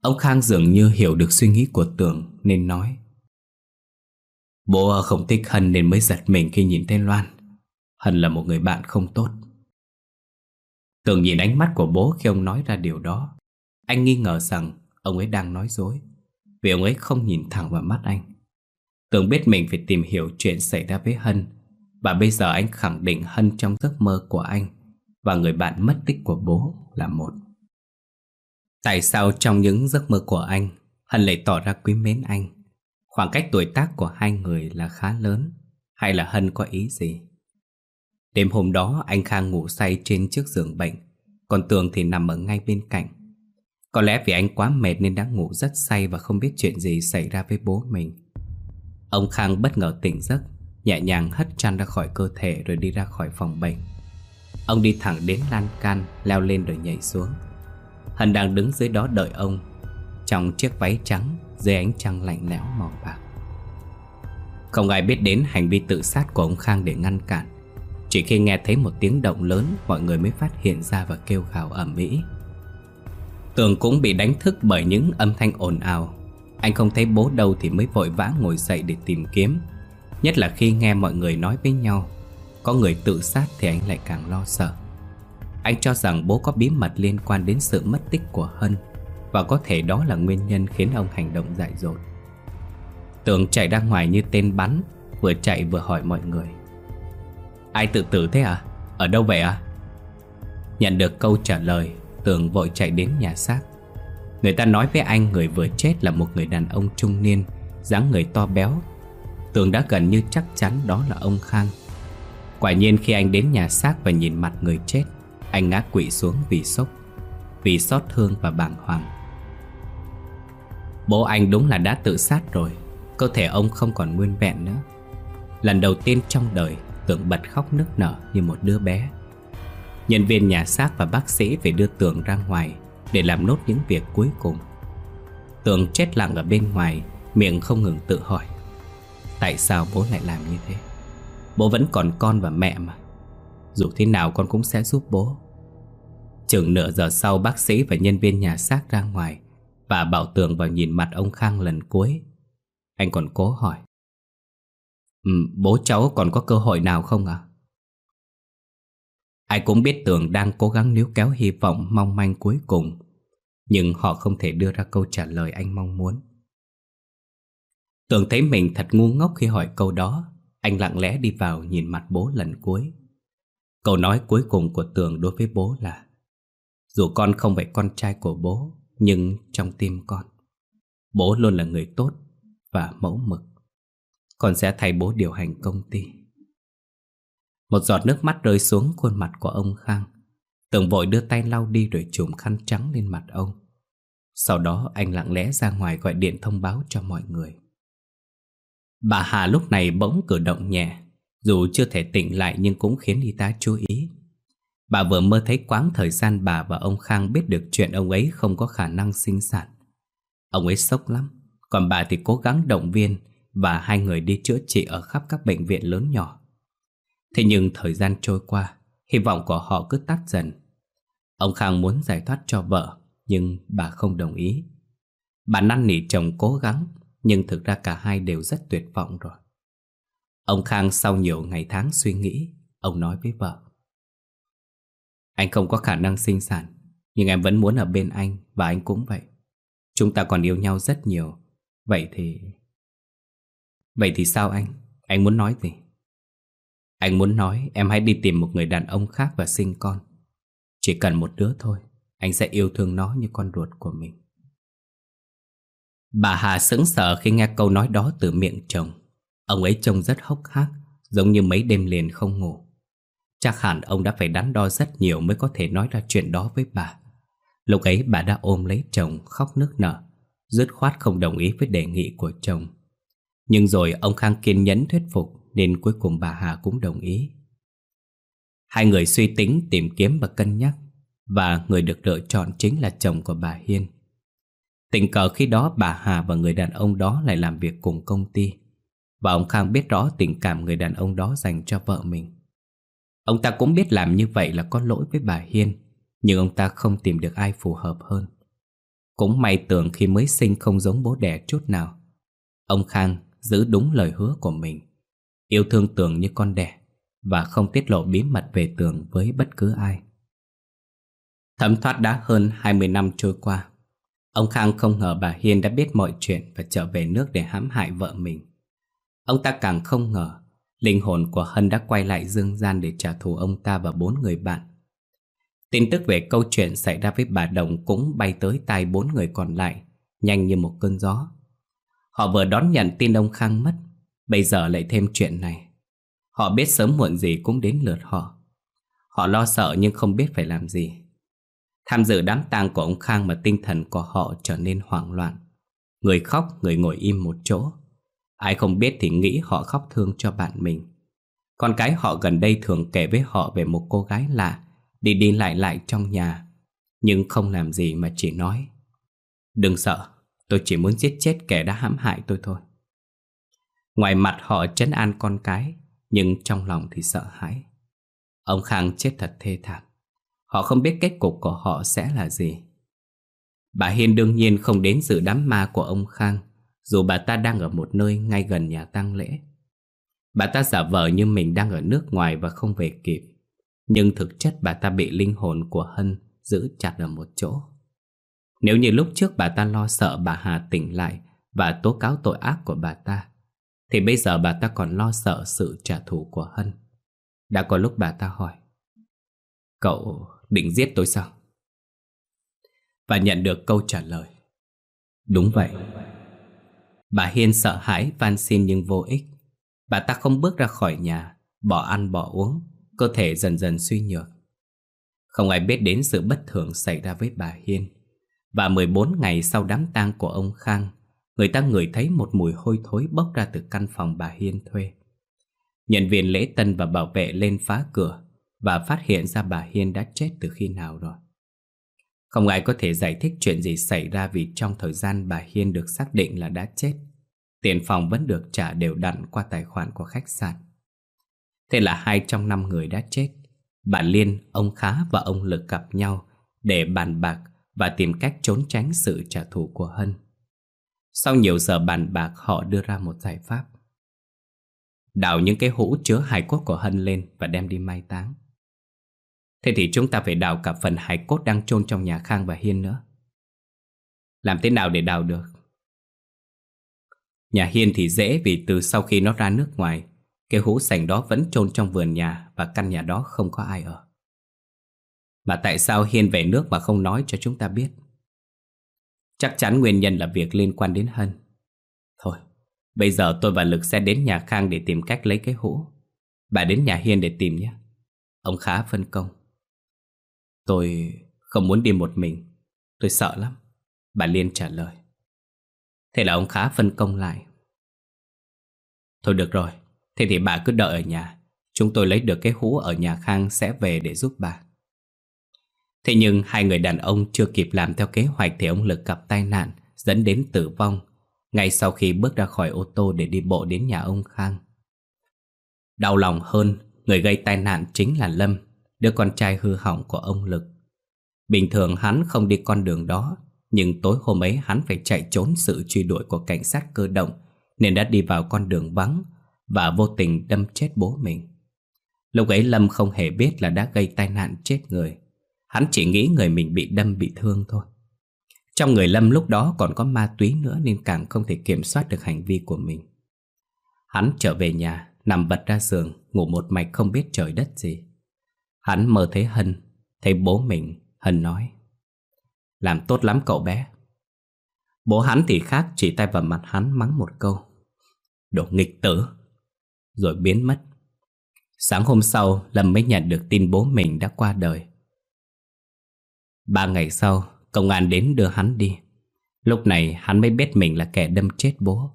Ông Khang dường như hiểu được suy nghĩ của Tường nên nói. Bố không thích Hân nên mới giật mình khi nhìn thấy Loan. Hân là một người bạn không tốt. Tường nhìn ánh mắt của bố khi ông nói ra điều đó. Anh nghi ngờ rằng ông ấy đang nói dối, Vì ông ấy không nhìn thẳng vào mắt anh. Tường biết mình phải tìm hiểu chuyện xảy ra với Hân, Và bây giờ anh khẳng định Hân trong giấc mơ của anh. Và người bạn mất tích của bố là một. Tại sao trong những giấc mơ của anh, Hân lại tỏ ra quý mến anh? Khoảng cách tuổi tác của hai người là khá lớn, Hay là Hân có ý gì? Đêm hôm đó, anh Khang ngủ say trên chiếc giường bệnh, Còn Tường thì nằm ở ngay bên cạnh. Có lẽ vì anh quá mệt nên đã ngủ rất say Và không biết chuyện gì xảy ra với bố mình. Ông Khang bất ngờ tỉnh giấc, Nhẹ nhàng hất chăn ra khỏi cơ thể Rồi đi ra khỏi phòng bệnh. Ông đi thẳng đến lan can, Leo lên rồi nhảy xuống. Hân đang đứng dưới đó đợi ông, Trong chiếc váy trắng Dưới ánh trăng lạnh lẽo màu bạc. Không ai biết đến hành vi tự sát của ông Khang để ngăn cản. Chỉ khi nghe thấy một tiếng động lớn, Mọi người mới phát hiện ra và kêu gào ẩm mỹ Tường cũng bị đánh thức bởi những âm thanh ồn ào. Anh không thấy bố đâu thì mới vội vã ngồi dậy để tìm kiếm. Nhất là khi nghe mọi người nói với nhau có người tự sát thì anh lại càng lo sợ. Anh cho rằng bố có bí mật liên quan đến sự mất tích của Hân, Và có thể đó là nguyên nhân khiến ông hành động dại dột. Tường chạy ra ngoài như tên bắn, Vừa chạy vừa hỏi mọi người. Ai tự tử thế à? Ở đâu vậy à? Nhận được câu trả lời, Tường vội chạy đến nhà xác. Người ta nói với anh người vừa chết là một người đàn ông trung niên, dáng người to béo. Tường đã gần như chắc chắn đó là ông Khang. Quả nhiên khi anh đến nhà xác và nhìn mặt người chết, Anh ngã quỵ xuống vì sốc, Vì xót thương và bàng hoàng. Bố anh đúng là đã tự sát rồi, Cơ thể ông không còn nguyên vẹn nữa. Lần đầu tiên trong đời Tường bật khóc nức nở như một đứa bé. Nhân viên nhà xác và bác sĩ phải đưa Tường ra ngoài Để làm nốt những việc cuối cùng. Tường chết lặng ở bên ngoài, Miệng không ngừng tự hỏi, Tại sao bố lại làm như thế? Bố vẫn còn con và mẹ mà. Dù thế nào con cũng sẽ giúp bố. Chừng nửa giờ sau bác sĩ và nhân viên nhà xác ra ngoài Và bảo Tường vào nhìn mặt ông Khang lần cuối. Anh còn cố hỏi. Ừ, Bố cháu còn có cơ hội nào không ạ? À? Ai cũng biết Tường đang cố gắng níu kéo hy vọng mong manh cuối cùng Nhưng họ không thể đưa ra câu trả lời anh mong muốn. Tường thấy mình thật ngu ngốc khi hỏi câu đó. Anh lặng lẽ đi vào nhìn mặt bố lần cuối. Câu nói cuối cùng của Tường đối với bố là, Dù con không phải con trai của bố, Nhưng trong tim con, Bố luôn là người tốt và mẫu mực. Con sẽ thay bố điều hành công ty. Một giọt nước mắt rơi xuống khuôn mặt của ông Khang. Tường vội đưa tay lau đi rồi chùm khăn trắng lên mặt ông. Sau đó, anh lặng lẽ ra ngoài gọi điện thông báo cho mọi người. Bà Hà lúc này bỗng cử động nhẹ, Dù chưa thể tỉnh lại nhưng cũng khiến y tá chú ý. Bà vừa mơ thấy quãng thời gian bà và ông Khang biết được chuyện ông ấy không có khả năng sinh sản. Ông ấy sốc lắm, Còn bà thì cố gắng động viên Và hai người đi chữa trị ở khắp các bệnh viện lớn nhỏ. Thế nhưng thời gian trôi qua, Hy vọng của họ cứ tắt dần. Ông Khang muốn giải thoát cho vợ, Nhưng bà không đồng ý. Bà năn nỉ chồng cố gắng nhưng thực ra cả hai đều rất tuyệt vọng rồi. Ông Khang sau nhiều ngày tháng suy nghĩ, Ông nói với vợ. Anh không có khả năng sinh sản, Nhưng em vẫn muốn ở bên anh Và anh cũng vậy. Chúng ta còn yêu nhau rất nhiều. Vậy thì... Vậy thì sao anh? Anh muốn nói gì? Anh muốn nói em hãy đi tìm một người đàn ông khác và sinh con. Chỉ cần một đứa thôi, Anh sẽ yêu thương nó như con ruột của mình. Bà Hà sững sờ khi nghe câu nói đó từ miệng chồng. Ông ấy trông rất hốc hác, Giống như mấy đêm liền không ngủ. Chắc hẳn ông đã phải đắn đo rất nhiều Mới có thể nói ra chuyện đó với bà. Lúc ấy bà đã ôm lấy chồng, khóc nức nở, Dứt khoát không đồng ý với đề nghị của chồng. Nhưng rồi ông Khang kiên nhẫn thuyết phục, Nên cuối cùng bà Hà cũng đồng ý. Hai người suy tính tìm kiếm và cân nhắc, Và người được lựa chọn chính là chồng của bà Hiên. Tình cờ khi đó bà Hà và người đàn ông đó lại làm việc cùng công ty. Và ông Khang biết rõ tình cảm người đàn ông đó dành cho vợ mình. Ông ta cũng biết làm như vậy là có lỗi với bà Hiên, Nhưng ông ta không tìm được ai phù hợp hơn. Cũng may tưởng khi mới sinh không giống bố đẻ chút nào. Ông Khang giữ đúng lời hứa của mình. Yêu thương Tường như con đẻ Và không tiết lộ bí mật về Tường với bất cứ ai. Thấm thoát đã hơn 20 năm trôi qua Ông Khang không ngờ bà Hiên đã biết mọi chuyện và trở về nước để hãm hại vợ mình. Ông ta càng không ngờ linh hồn của Hân đã quay lại dương gian để trả thù ông ta và bốn người bạn. Tin tức về câu chuyện xảy ra với bà Đồng cũng bay tới tai bốn người còn lại, nhanh như một cơn gió. Họ vừa đón nhận tin ông Khang mất, bây giờ lại thêm chuyện này. Họ biết sớm muộn gì cũng đến lượt họ. Họ lo sợ nhưng không biết phải làm gì. Tham dự đám tang của ông Khang mà tinh thần của họ trở nên hoảng loạn. Người khóc, người ngồi im một chỗ. Ai không biết thì nghĩ họ khóc thương cho bạn mình. Con cái họ gần đây thường kể với họ về một cô gái lạ, đi đi lại lại trong nhà. Nhưng không làm gì mà chỉ nói. Đừng sợ, tôi chỉ muốn giết chết kẻ đã hãm hại tôi thôi. Ngoài mặt họ trấn an con cái, nhưng trong lòng thì sợ hãi. Ông Khang chết thật thê thảm. Họ không biết kết cục của họ sẽ là gì. Bà Hiên đương nhiên không đến dự đám ma của ông Khang, Dù bà ta đang ở một nơi ngay gần nhà tang lễ. Bà ta giả vờ như mình đang ở nước ngoài và không về kịp, Nhưng thực chất bà ta bị linh hồn của Hân giữ chặt ở một chỗ. Nếu như lúc trước bà ta lo sợ bà Hà tỉnh lại Và tố cáo tội ác của bà ta, Thì bây giờ bà ta còn lo sợ sự trả thù của Hân. Đã có lúc bà ta hỏi, Cậu định giết tôi sao? Và nhận được câu trả lời. Đúng vậy. Bà Hiên sợ hãi, van xin nhưng vô ích. Bà ta không bước ra khỏi nhà, Bỏ ăn bỏ uống, Cơ thể dần dần suy nhược. Không ai biết đến sự bất thường xảy ra với bà Hiên. Và 14 ngày sau đám tang của ông Khang, Người ta ngửi thấy một mùi hôi thối bốc ra từ căn phòng bà Hiên thuê. Nhân viên lễ tân và bảo vệ lên phá cửa và phát hiện ra bà Hiên đã chết từ khi nào rồi. Không ai có thể giải thích chuyện gì xảy ra Vì trong thời gian bà Hiên được xác định là đã chết Tiền phòng vẫn được trả đều đặn qua tài khoản của khách sạn. Thế là hai trong năm người đã chết. Bà Liên, ông Khá và ông Lực gặp nhau Để bàn bạc và tìm cách trốn tránh sự trả thù của Hân. Sau nhiều giờ bàn bạc họ đưa ra một giải pháp. Đào những cái hũ chứa hài cốt của Hân lên và đem đi mai táng. Thế thì chúng ta phải đào cả phần hài cốt đang chôn trong nhà Khang và Hiên nữa. Làm thế nào để đào được? Nhà Hiên thì dễ vì từ sau khi nó ra nước ngoài, Cái hũ sành đó vẫn chôn trong vườn nhà Và căn nhà đó không có ai ở. Mà tại sao Hiên về nước mà không nói cho chúng ta biết? Chắc chắn nguyên nhân là việc liên quan đến Hân. Thôi, Bây giờ tôi và Lực sẽ đến nhà Khang để tìm cách lấy cái hũ. Bà đến nhà Hiên để tìm nhé. Ông khá phân công. Tôi không muốn đi một mình. Tôi sợ lắm. Bà Liên trả lời. Thế là ông khá phân công lại. Thôi được rồi. Thế thì bà cứ đợi ở nhà. Chúng tôi lấy được cái hũ ở nhà Khang sẽ về để giúp bà. Thế nhưng hai người đàn ông chưa kịp làm theo kế hoạch Thì ông Lực gặp tai nạn, Dẫn đến tử vong Ngay sau khi bước ra khỏi ô tô để đi bộ đến nhà ông Khang. Đau lòng hơn, Người gây tai nạn chính là Lâm. Đứa con trai hư hỏng của ông Lực. Bình thường hắn không đi con đường đó, nhưng tối hôm ấy hắn phải chạy trốn sự truy đuổi của cảnh sát cơ động, Nên đã đi vào con đường vắng Và vô tình đâm chết bố mình. Lúc ấy Lâm không hề biết là đã gây tai nạn chết người. Hắn chỉ nghĩ người mình bị đâm bị thương thôi. Trong người Lâm lúc đó còn có ma túy nữa Nên càng không thể kiểm soát được hành vi của mình. Hắn trở về nhà, Nằm bật ra giường, Ngủ một mạch không biết trời đất gì. Hắn mơ thấy Hân, Thấy bố mình, Hân nói, làm tốt lắm cậu bé. Bố hắn thì khác, chỉ tay vào mặt hắn mắng một câu, Đồ nghịch tử. Rồi biến mất. Sáng hôm sau, Lâm mới nhận được tin bố mình đã qua đời. Ba ngày sau, Công an đến đưa hắn đi. Lúc này, hắn mới biết mình là kẻ đâm chết bố.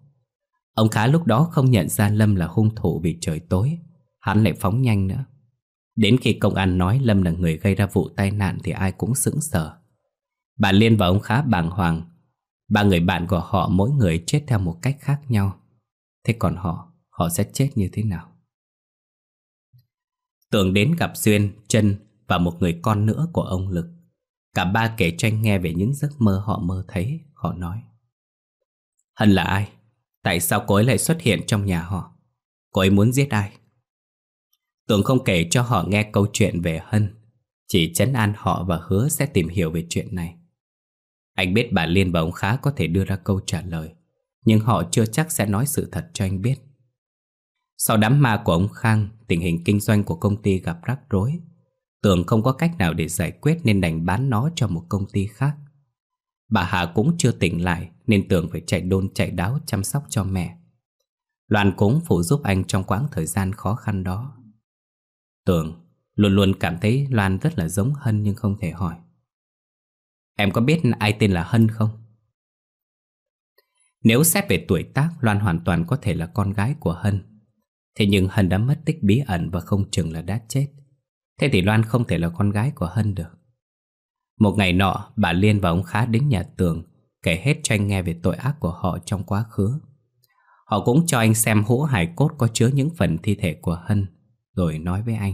Ông Khá lúc đó không nhận ra Lâm là hung thủ vì trời tối, Hắn lại phóng nhanh nữa. Đến khi công an nói Lâm là người gây ra vụ tai nạn Thì ai cũng sững sờ Bà Liên và ông khá bàng hoàng Ba người bạn của họ mỗi người chết theo một cách khác nhau Thế còn họ, họ sẽ chết như thế nào? Tưởng đến gặp Duyên, chân và một người con nữa của ông Lực Cả ba kể cho anh nghe về những giấc mơ họ mơ thấy Họ nói Hân là ai? Tại sao cô ấy lại xuất hiện trong nhà họ? Cô ấy muốn giết ai? Tưởng không kể cho họ nghe câu chuyện về Hân, Chỉ chấn an họ và hứa sẽ tìm hiểu về chuyện này. Anh biết bà Liên và ông Khá có thể đưa ra câu trả lời, Nhưng họ chưa chắc sẽ nói sự thật cho anh biết. Sau đám ma của ông Khang, Tình hình kinh doanh của công ty gặp rắc rối. Tưởng không có cách nào để giải quyết Nên đành bán nó cho một công ty khác. Bà Hà cũng chưa tỉnh lại Nên Tường phải chạy đôn chạy đáo chăm sóc cho mẹ. Loan cũng phụ giúp anh trong quãng thời gian khó khăn đó. Tường luôn luôn cảm thấy Loan rất là giống Hân nhưng không thể hỏi. Em có biết ai tên là Hân không? Nếu xét về tuổi tác, Loan hoàn toàn có thể là con gái của Hân. Thế nhưng Hân đã mất tích bí ẩn và không chừng là đã chết. Thế thì Loan không thể là con gái của Hân được. Một ngày nọ, bà Liên và ông Khá đến nhà tường, Kể hết cho anh nghe về tội ác của họ trong quá khứ. Họ cũng cho anh xem hũ hài cốt có chứa những phần thi thể của Hân. Rồi nói với anh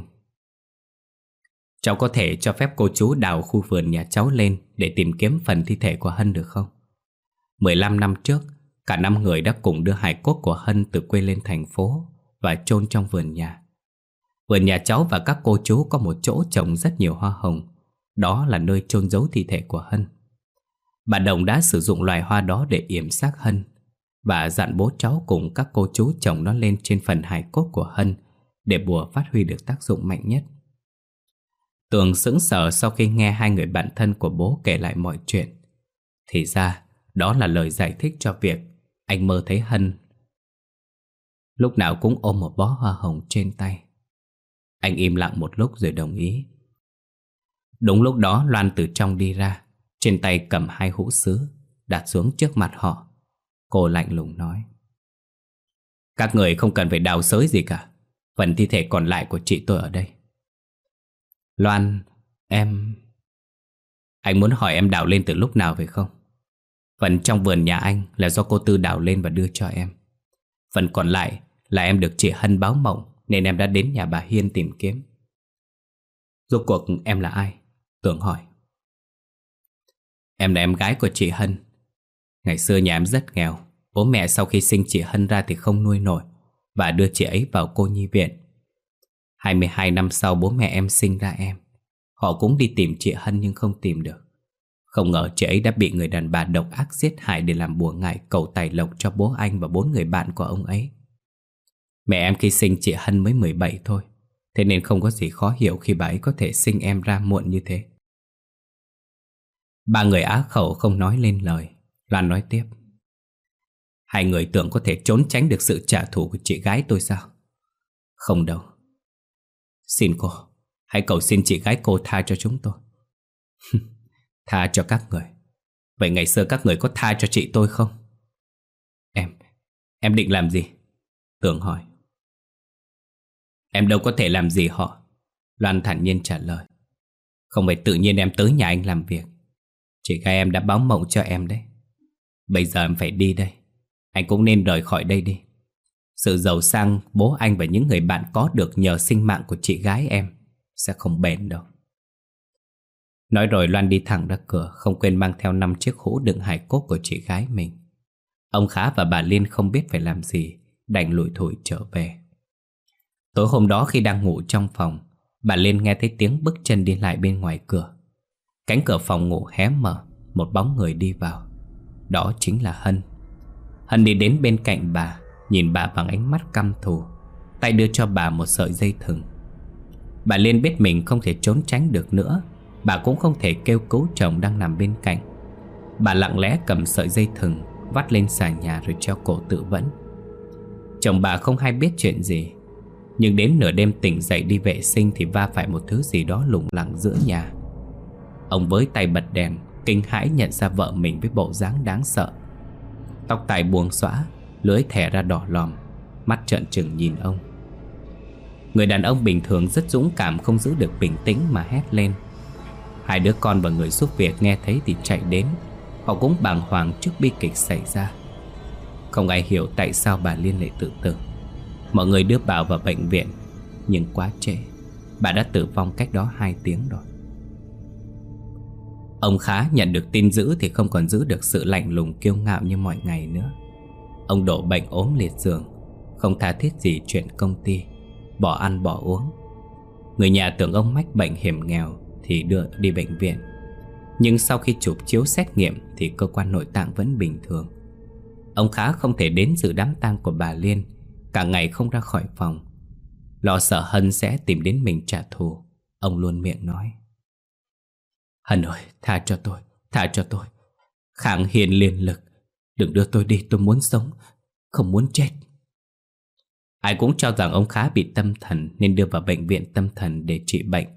Cháu có thể cho phép cô chú đào khu vườn nhà cháu lên để tìm kiếm phần thi thể của Hân được không? 15 năm trước, cả năm người đã cùng đưa hài cốt của Hân từ quê lên thành phố và chôn trong vườn nhà. Vườn nhà cháu và các cô chú có một chỗ trồng rất nhiều hoa hồng. Đó là nơi chôn giấu thi thể của Hân. Bà Đồng đã sử dụng loài hoa đó để yểm xác Hân và dặn bố cháu cùng các cô chú trồng nó lên trên phần hài cốt của Hân để bùa phát huy được tác dụng mạnh nhất. Tường sững sờ sau khi nghe hai người bạn thân của bố kể lại mọi chuyện. Thì ra, đó là lời giải thích cho việc anh mơ thấy Hân. Lúc nào cũng ôm một bó hoa hồng trên tay. Anh im lặng một lúc rồi đồng ý. Đúng lúc đó Loan từ trong đi ra, trên tay cầm hai hũ sứ, đặt xuống trước mặt họ. Cô lạnh lùng nói. Các người không cần phải đào sới gì cả. Phần thi thể còn lại của chị tôi ở đây. Loan, em... Anh muốn hỏi em đào lên từ lúc nào phải không? Phần trong vườn nhà anh là do cô Tư đào lên và đưa cho em. Phần còn lại là em được chị Hân báo mộng nên em đã đến nhà bà Hiên tìm kiếm. Rốt cuộc em là ai? Tưởng hỏi. Em là em gái của chị Hân. Ngày xưa nhà em rất nghèo. Bố mẹ sau khi sinh chị Hân ra thì không nuôi nổi và đưa chị ấy vào cô nhi viện. 22 năm sau bố mẹ em sinh ra em. Họ cũng đi tìm chị Hân nhưng không tìm được. Không ngờ chị ấy đã bị người đàn bà độc ác giết hại để làm bùa ngại cầu tài lộc cho bố anh và bốn người bạn của ông ấy. Mẹ em khi sinh chị Hân mới 17 thôi, thế nên không có gì khó hiểu khi bà ấy có thể sinh em ra muộn như thế. Ba người á khẩu không nói lên lời, Loan nói tiếp. Hai người tưởng có thể trốn tránh được sự trả thù của chị gái tôi sao? Không đâu. Xin cô, hãy cầu xin chị gái cô tha cho chúng tôi. tha cho các người. Vậy ngày xưa các người có tha cho chị tôi không? Em, em định làm gì? Tưởng hỏi. Em đâu có thể làm gì họ. Loan thản nhiên trả lời. Không phải tự nhiên em tới nhà anh làm việc. Chị gái em đã báo mộng cho em đấy. Bây giờ em phải đi đây. Anh cũng nên rời khỏi đây đi. Sự giàu sang, bố anh và những người bạn có được nhờ sinh mạng của chị gái em sẽ không bền đâu. Nói rồi Loan đi thẳng ra cửa, Không quên mang theo năm chiếc hũ đựng hải cốt của chị gái mình. Ông Khá và bà Liên không biết phải làm gì, Đành lủi thủi trở về. Tối hôm đó khi đang ngủ trong phòng, Bà Liên nghe thấy tiếng bước chân đi lại bên ngoài cửa. Cánh cửa phòng ngủ hé mở, Một bóng người đi vào. Đó chính là Hân. Hân đi đến bên cạnh bà, Nhìn bà bằng ánh mắt căm thù. Tay đưa cho bà một sợi dây thừng. Bà Liên biết mình không thể trốn tránh được nữa. Bà cũng không thể kêu cứu chồng đang nằm bên cạnh. Bà lặng lẽ cầm sợi dây thừng, Vắt lên xà nhà rồi treo cổ tự vẫn. Chồng bà không hay biết chuyện gì, Nhưng đến nửa đêm tỉnh dậy đi vệ sinh Thì va phải một thứ gì đó lủng lẳng giữa nhà. Ông với tay bật đèn, Kinh hãi nhận ra vợ mình với bộ dáng đáng sợ. Tóc tai buông xõa Lưỡi thẻ ra đỏ lòm, Mắt trợn trừng nhìn ông. Người đàn ông bình thường rất dũng cảm Không giữ được bình tĩnh mà hét lên. Hai đứa con và người giúp việc nghe thấy thì chạy đến. Họ cũng bàng hoàng trước bi kịch xảy ra. Không ai hiểu tại sao bà Liên lại tự tử. Mọi người đưa bà vào bệnh viện, Nhưng quá trễ. Bà đã tử vong cách đó 2 tiếng rồi. Ông Khá nhận được tin dữ thì không còn giữ được sự lạnh lùng kiêu ngạo như mọi ngày nữa. Ông đổ bệnh ốm liệt giường, Không tha thiết gì chuyện công ty, Bỏ ăn bỏ uống. Người nhà tưởng ông mách bệnh hiểm nghèo Thì đưa đi bệnh viện. Nhưng sau khi chụp chiếu xét nghiệm Thì cơ quan nội tạng vẫn bình thường. Ông Khá không thể đến dự đám tang của bà Liên, Cả ngày không ra khỏi phòng. Lo sợ Hân sẽ tìm đến mình trả thù, Ông luôn miệng nói. Hân ơi, tha cho tôi, tha cho tôi. Khang hiền liền lực. Đừng đưa tôi đi, tôi muốn sống, không muốn chết. Ai cũng cho rằng ông khá bị tâm thần nên đưa vào bệnh viện tâm thần để trị bệnh.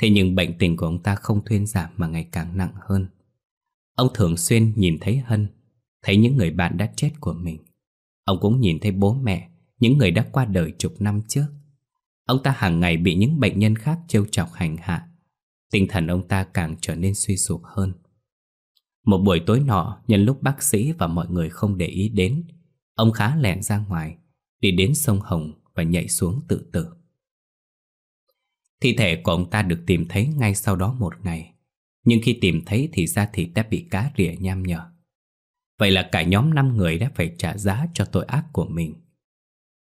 Thế nhưng bệnh tình của ông ta không thuyên giảm mà ngày càng nặng hơn. Ông thường xuyên nhìn thấy Hân, thấy những người bạn đã chết của mình. Ông cũng nhìn thấy bố mẹ, những người đã qua đời chục năm trước. Ông ta hàng ngày bị những bệnh nhân khác trêu chọc hành hạ. Tinh thần ông ta càng trở nên suy sụp hơn. Một buổi tối nọ, Nhân lúc bác sĩ và mọi người không để ý đến, Ông khá lẹn ra ngoài, Đi đến sông Hồng Và nhảy xuống tự tử. Thi thể của ông ta được tìm thấy ngay sau đó một ngày, Nhưng khi tìm thấy thì da thịt đã bị cá rỉa nham nhở. Vậy là cả nhóm 5 người đã phải trả giá cho tội ác của mình.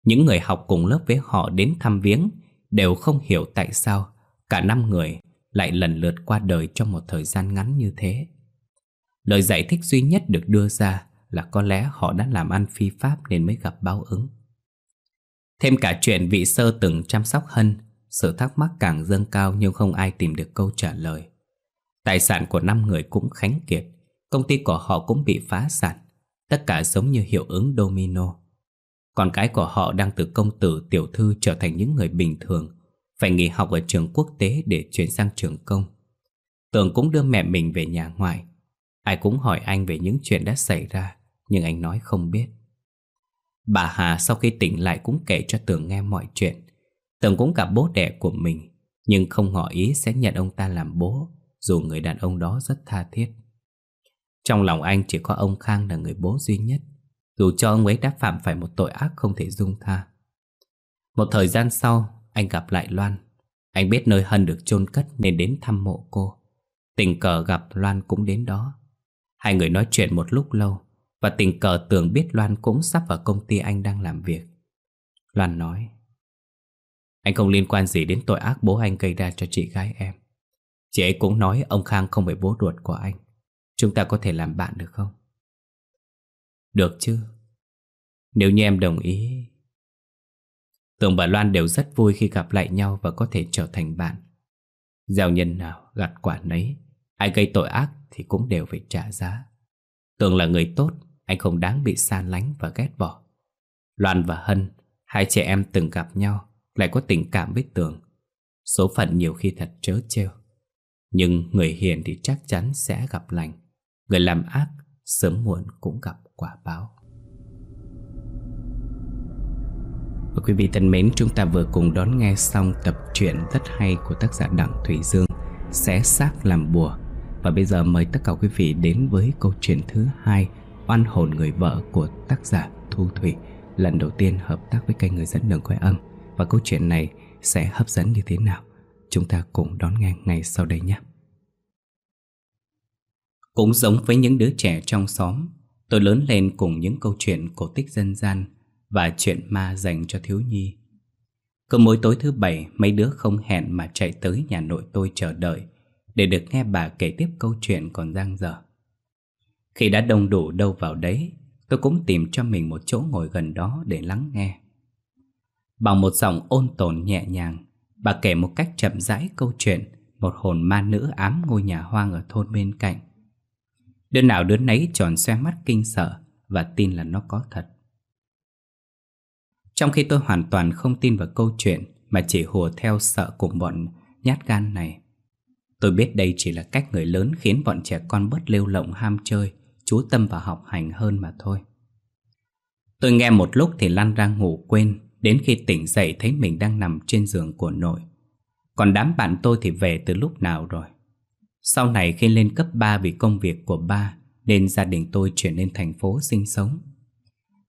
Những người học cùng lớp với họ đến thăm viếng đều không hiểu tại sao cả năm người lại lần lượt qua đời trong một thời gian ngắn như thế. Lời giải thích duy nhất được đưa ra là có lẽ họ đã làm ăn phi pháp nên mới gặp báo ứng. Thêm cả chuyện vị sơ từng chăm sóc Hân, sự thắc mắc càng dâng cao nhưng không ai tìm được câu trả lời. Tài sản của năm người cũng khánh kiệt, công ty của họ cũng bị phá sản, tất cả giống như hiệu ứng domino. Còn cái của họ đang từ công tử tiểu thư trở thành những người bình thường, phải nghỉ học ở trường quốc tế để chuyển sang trường công. Tường cũng đưa mẹ mình về nhà ngoại. Ai cũng hỏi anh về những chuyện đã xảy ra, nhưng anh nói không biết. Bà Hà sau khi tỉnh lại cũng kể cho Tường nghe mọi chuyện. Tường cũng gặp bố đẻ của mình, nhưng không ngỏ ý sẽ nhận ông ta làm bố, dù người đàn ông đó rất tha thiết. Trong lòng anh chỉ có ông Khang là người bố duy nhất, dù cho ông ấy đã phạm phải một tội ác không thể dung tha. Một thời gian sau, anh gặp lại Loan. Anh biết nơi Hân được chôn cất nên đến thăm mộ cô. Tình cờ gặp Loan cũng đến đó. Hai người nói chuyện một lúc lâu và tình cờ tưởng biết Loan cũng sắp vào công ty anh đang làm việc. Loan nói, Anh không liên quan gì đến tội ác bố anh gây ra cho chị gái em. Chị ấy cũng nói ông Khang không phải bố ruột của anh. Chúng ta có thể làm bạn được không? Được chứ. Nếu như em đồng ý Tường và Loan đều rất vui khi gặp lại nhau và có thể trở thành bạn. Gieo nhân nào gặt quả nấy, ai gây tội ác thì cũng đều phải trả giá. Tường là người tốt, anh không đáng bị san lánh và ghét bỏ. Loan và Hân, hai trẻ em từng gặp nhau, lại có tình cảm với Tường. Số phận nhiều khi thật trớ trêu. Nhưng người hiền thì chắc chắn sẽ gặp lành. Người làm ác, sớm muộn cũng gặp quả báo. Và quý vị thân mến, chúng ta vừa cùng đón nghe xong tập truyện rất hay của tác giả Đặng Thủy Dương Xé xác làm bùa. Và bây giờ mời tất cả quý vị đến với câu chuyện thứ hai Oan hồn người vợ của tác giả Thu Thủy Lần đầu tiên hợp tác với kênh Người dẫn đường quay âm. Và câu chuyện này sẽ hấp dẫn như thế nào? Chúng ta cùng đón nghe ngay sau đây nhé. Cũng giống với những đứa trẻ trong xóm Tôi lớn lên cùng những câu chuyện cổ tích dân gian và chuyện ma dành cho thiếu nhi. Cứ mỗi tối thứ bảy, mấy đứa không hẹn mà chạy tới nhà nội tôi chờ đợi để được nghe bà kể tiếp câu chuyện còn dang dở. Khi đã đông đủ đâu vào đấy, tôi cũng tìm cho mình một chỗ ngồi gần đó để lắng nghe. Bằng một giọng ôn tồn nhẹ nhàng, bà kể một cách chậm rãi câu chuyện một hồn ma nữ ám ngôi nhà hoang ở thôn bên cạnh. Đứa nào đứa nấy tròn xoe mắt kinh sợ và tin là nó có thật. Trong khi tôi hoàn toàn không tin vào câu chuyện Mà chỉ hùa theo sợ cùng bọn nhát gan này. Tôi biết đây chỉ là cách người lớn khiến bọn trẻ con bớt lêu lộng ham chơi, Chú tâm vào học hành hơn mà thôi. Tôi nghe một lúc thì lăn ra ngủ quên, Đến khi tỉnh dậy thấy mình đang nằm trên giường của nội. Còn đám bạn tôi thì về từ lúc nào rồi? Sau này khi lên cấp 3 vì công việc của ba, Nên gia đình tôi chuyển lên thành phố sinh sống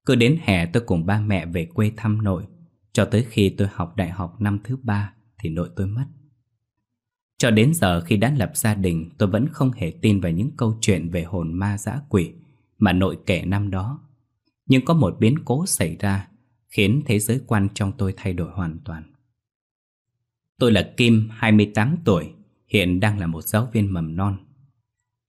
cứ đến hè tôi cùng ba mẹ về quê thăm nội. Cho tới khi tôi học đại học năm thứ ba Thì nội tôi mất. Cho đến giờ khi đã lập gia đình Tôi vẫn không hề tin vào những câu chuyện về hồn ma dã quỷ Mà nội kể năm đó. Nhưng có một biến cố xảy ra Khiến thế giới quan trong tôi thay đổi hoàn toàn. Tôi là Kim, 28 tuổi Hiện đang là một giáo viên mầm non.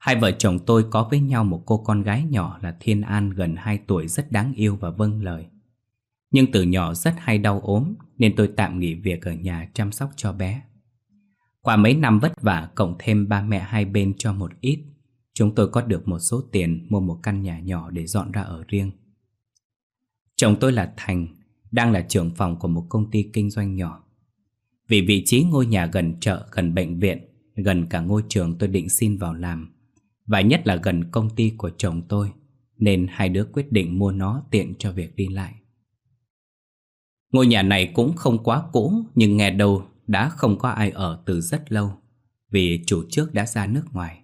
Hai vợ chồng tôi có với nhau một cô con gái nhỏ là Thiên An gần 2 tuổi rất đáng yêu và vâng lời. Nhưng từ nhỏ rất hay đau ốm nên tôi tạm nghỉ việc ở nhà chăm sóc cho bé. Qua mấy năm vất vả cộng thêm ba mẹ hai bên cho một ít, chúng tôi có được một số tiền mua một căn nhà nhỏ để dọn ra ở riêng. Chồng tôi là Thành, đang là trưởng phòng của một công ty kinh doanh nhỏ. Vì vị trí ngôi nhà gần chợ, gần bệnh viện, gần cả ngôi trường tôi định xin vào làm, và nhất là gần công ty của chồng tôi, Nên hai đứa quyết định mua nó tiện cho việc đi lại. Ngôi nhà này cũng không quá cũ, Nhưng nghe đâu đã không có ai ở từ rất lâu, Vì chủ trước đã ra nước ngoài.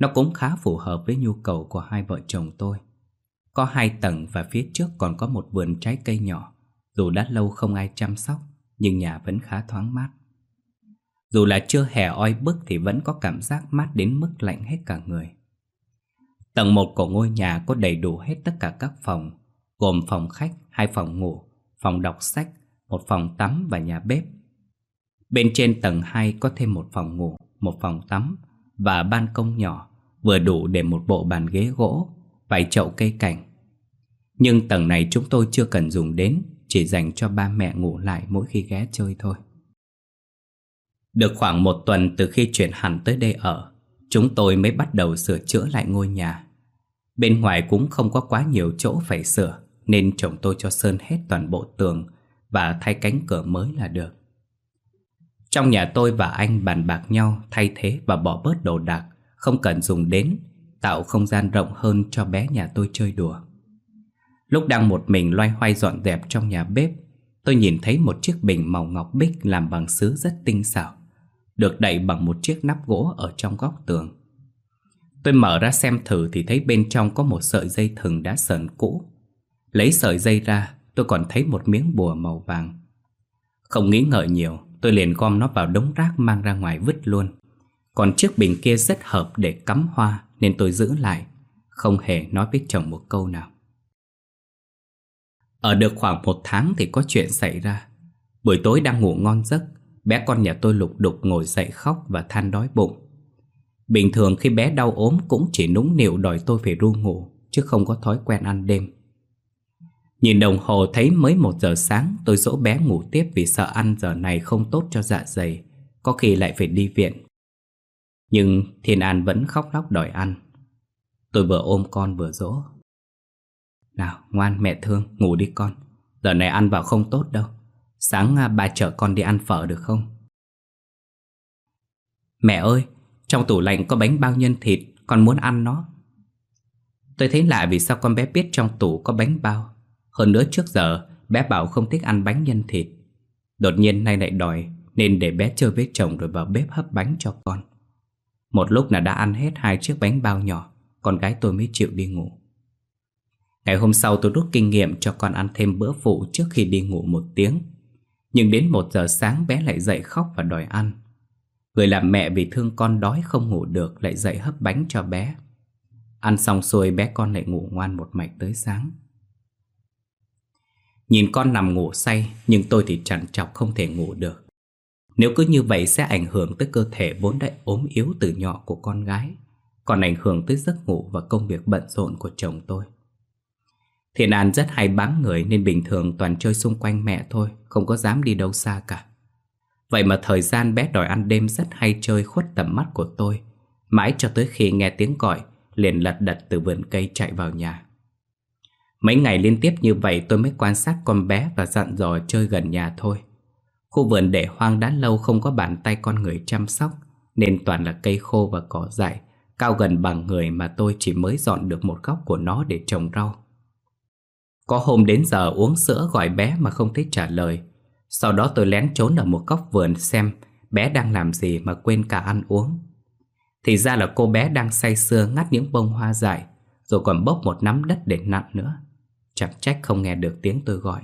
Nó cũng khá phù hợp với nhu cầu của hai vợ chồng tôi. Có hai tầng và phía trước còn có một vườn trái cây nhỏ, Dù đã lâu không ai chăm sóc, Nhưng nhà vẫn khá thoáng mát dù là chưa hè oi bức thì vẫn có cảm giác mát đến mức lạnh hết cả người. Tầng 1 của ngôi nhà có đầy đủ hết tất cả các phòng, gồm phòng khách, hai phòng ngủ, phòng đọc sách, một phòng tắm và nhà bếp. Bên trên tầng 2 có thêm một phòng ngủ, một phòng tắm và ban công nhỏ, vừa đủ để một bộ bàn ghế gỗ, vài chậu cây cảnh. Nhưng tầng này chúng tôi chưa cần dùng đến, chỉ dành cho ba mẹ ngủ lại mỗi khi ghé chơi thôi. Được khoảng một tuần từ khi chuyển hẳn tới đây ở, chúng tôi mới bắt đầu sửa chữa lại ngôi nhà. Bên ngoài cũng không có quá nhiều chỗ phải sửa, nên chồng tôi cho sơn hết toàn bộ tường và thay cánh cửa mới là được. Trong nhà tôi và anh bàn bạc nhau thay thế và bỏ bớt đồ đạc, không cần dùng đến, tạo không gian rộng hơn cho bé nhà tôi chơi đùa. Lúc đang một mình loay hoay dọn dẹp trong nhà bếp, tôi nhìn thấy một chiếc bình màu ngọc bích làm bằng sứ rất tinh xảo, được đậy bằng một chiếc nắp gỗ ở trong góc tường. Tôi mở ra xem thử thì thấy bên trong có một sợi dây thừng đã sờn cũ. Lấy sợi dây ra, tôi còn thấy một miếng bùa màu vàng. Không nghĩ ngợi nhiều, tôi liền gom nó vào đống rác mang ra ngoài vứt luôn. Còn chiếc bình kia rất hợp để cắm hoa nên tôi giữ lại, không hề nói với chồng một câu nào. Ở được khoảng một tháng thì có chuyện xảy ra. Buổi tối đang ngủ ngon giấc, bé con nhà tôi lục đục ngồi dậy khóc và than đói bụng. Bình thường khi bé đau ốm cũng chỉ núng nịu đòi tôi phải ru ngủ, chứ không có thói quen ăn đêm. Nhìn đồng hồ thấy mới một giờ sáng tôi dỗ bé ngủ tiếp vì sợ ăn giờ này không tốt cho dạ dày, có khi lại phải đi viện. Nhưng Thiên An vẫn khóc lóc đòi ăn. Tôi vừa ôm con vừa dỗ. Nào ngoan mẹ thương ngủ đi con Giờ này ăn vào không tốt đâu Sáng bà chở con đi ăn phở được không? Mẹ ơi, Trong tủ lạnh có bánh bao nhân thịt, Con muốn ăn nó. Tôi thấy lạ vì sao con bé biết trong tủ có bánh bao. Hơn nữa trước giờ, Bé bảo không thích ăn bánh nhân thịt. Đột nhiên nay lại đòi, Nên để bé chơi với chồng rồi vào bếp hấp bánh cho con. Một lúc là đã ăn hết hai chiếc bánh bao nhỏ, Con gái tôi mới chịu đi ngủ. Ngày hôm sau tôi rút kinh nghiệm cho con ăn thêm bữa phụ trước khi đi ngủ một tiếng. Nhưng đến một giờ sáng bé lại dậy khóc và đòi ăn. Người làm mẹ vì thương con đói không ngủ được lại dậy hấp bánh cho bé. Ăn xong xuôi bé con lại ngủ ngoan một mạch tới sáng. Nhìn con nằm ngủ say nhưng tôi thì chẳng chọc không thể ngủ được. Nếu cứ như vậy sẽ ảnh hưởng tới cơ thể vốn đã ốm yếu từ nhỏ của con gái, còn ảnh hưởng tới giấc ngủ và công việc bận rộn của chồng tôi. Thiện An rất hay bám người nên bình thường toàn chơi xung quanh mẹ thôi, không có dám đi đâu xa cả. Vậy mà thời gian bé đòi ăn đêm rất hay chơi khuất tầm mắt của tôi, mãi cho tới khi nghe tiếng gọi, liền lật đật từ vườn cây chạy vào nhà. Mấy ngày liên tiếp như vậy tôi mới quan sát con bé và dặn dò chơi gần nhà thôi. Khu vườn để hoang đã lâu không có bàn tay con người chăm sóc, nên toàn là cây khô và cỏ dại, cao gần bằng người mà tôi chỉ mới dọn được một góc của nó để trồng rau. Có hôm đến giờ uống sữa gọi bé mà không thấy trả lời. Sau đó tôi lén trốn ở một góc vườn xem bé đang làm gì mà quên cả ăn uống. Thì ra là cô bé đang say sưa ngắt những bông hoa dại, Rồi còn bốc một nắm đất để nặn nữa. Chẳng trách không nghe được tiếng tôi gọi.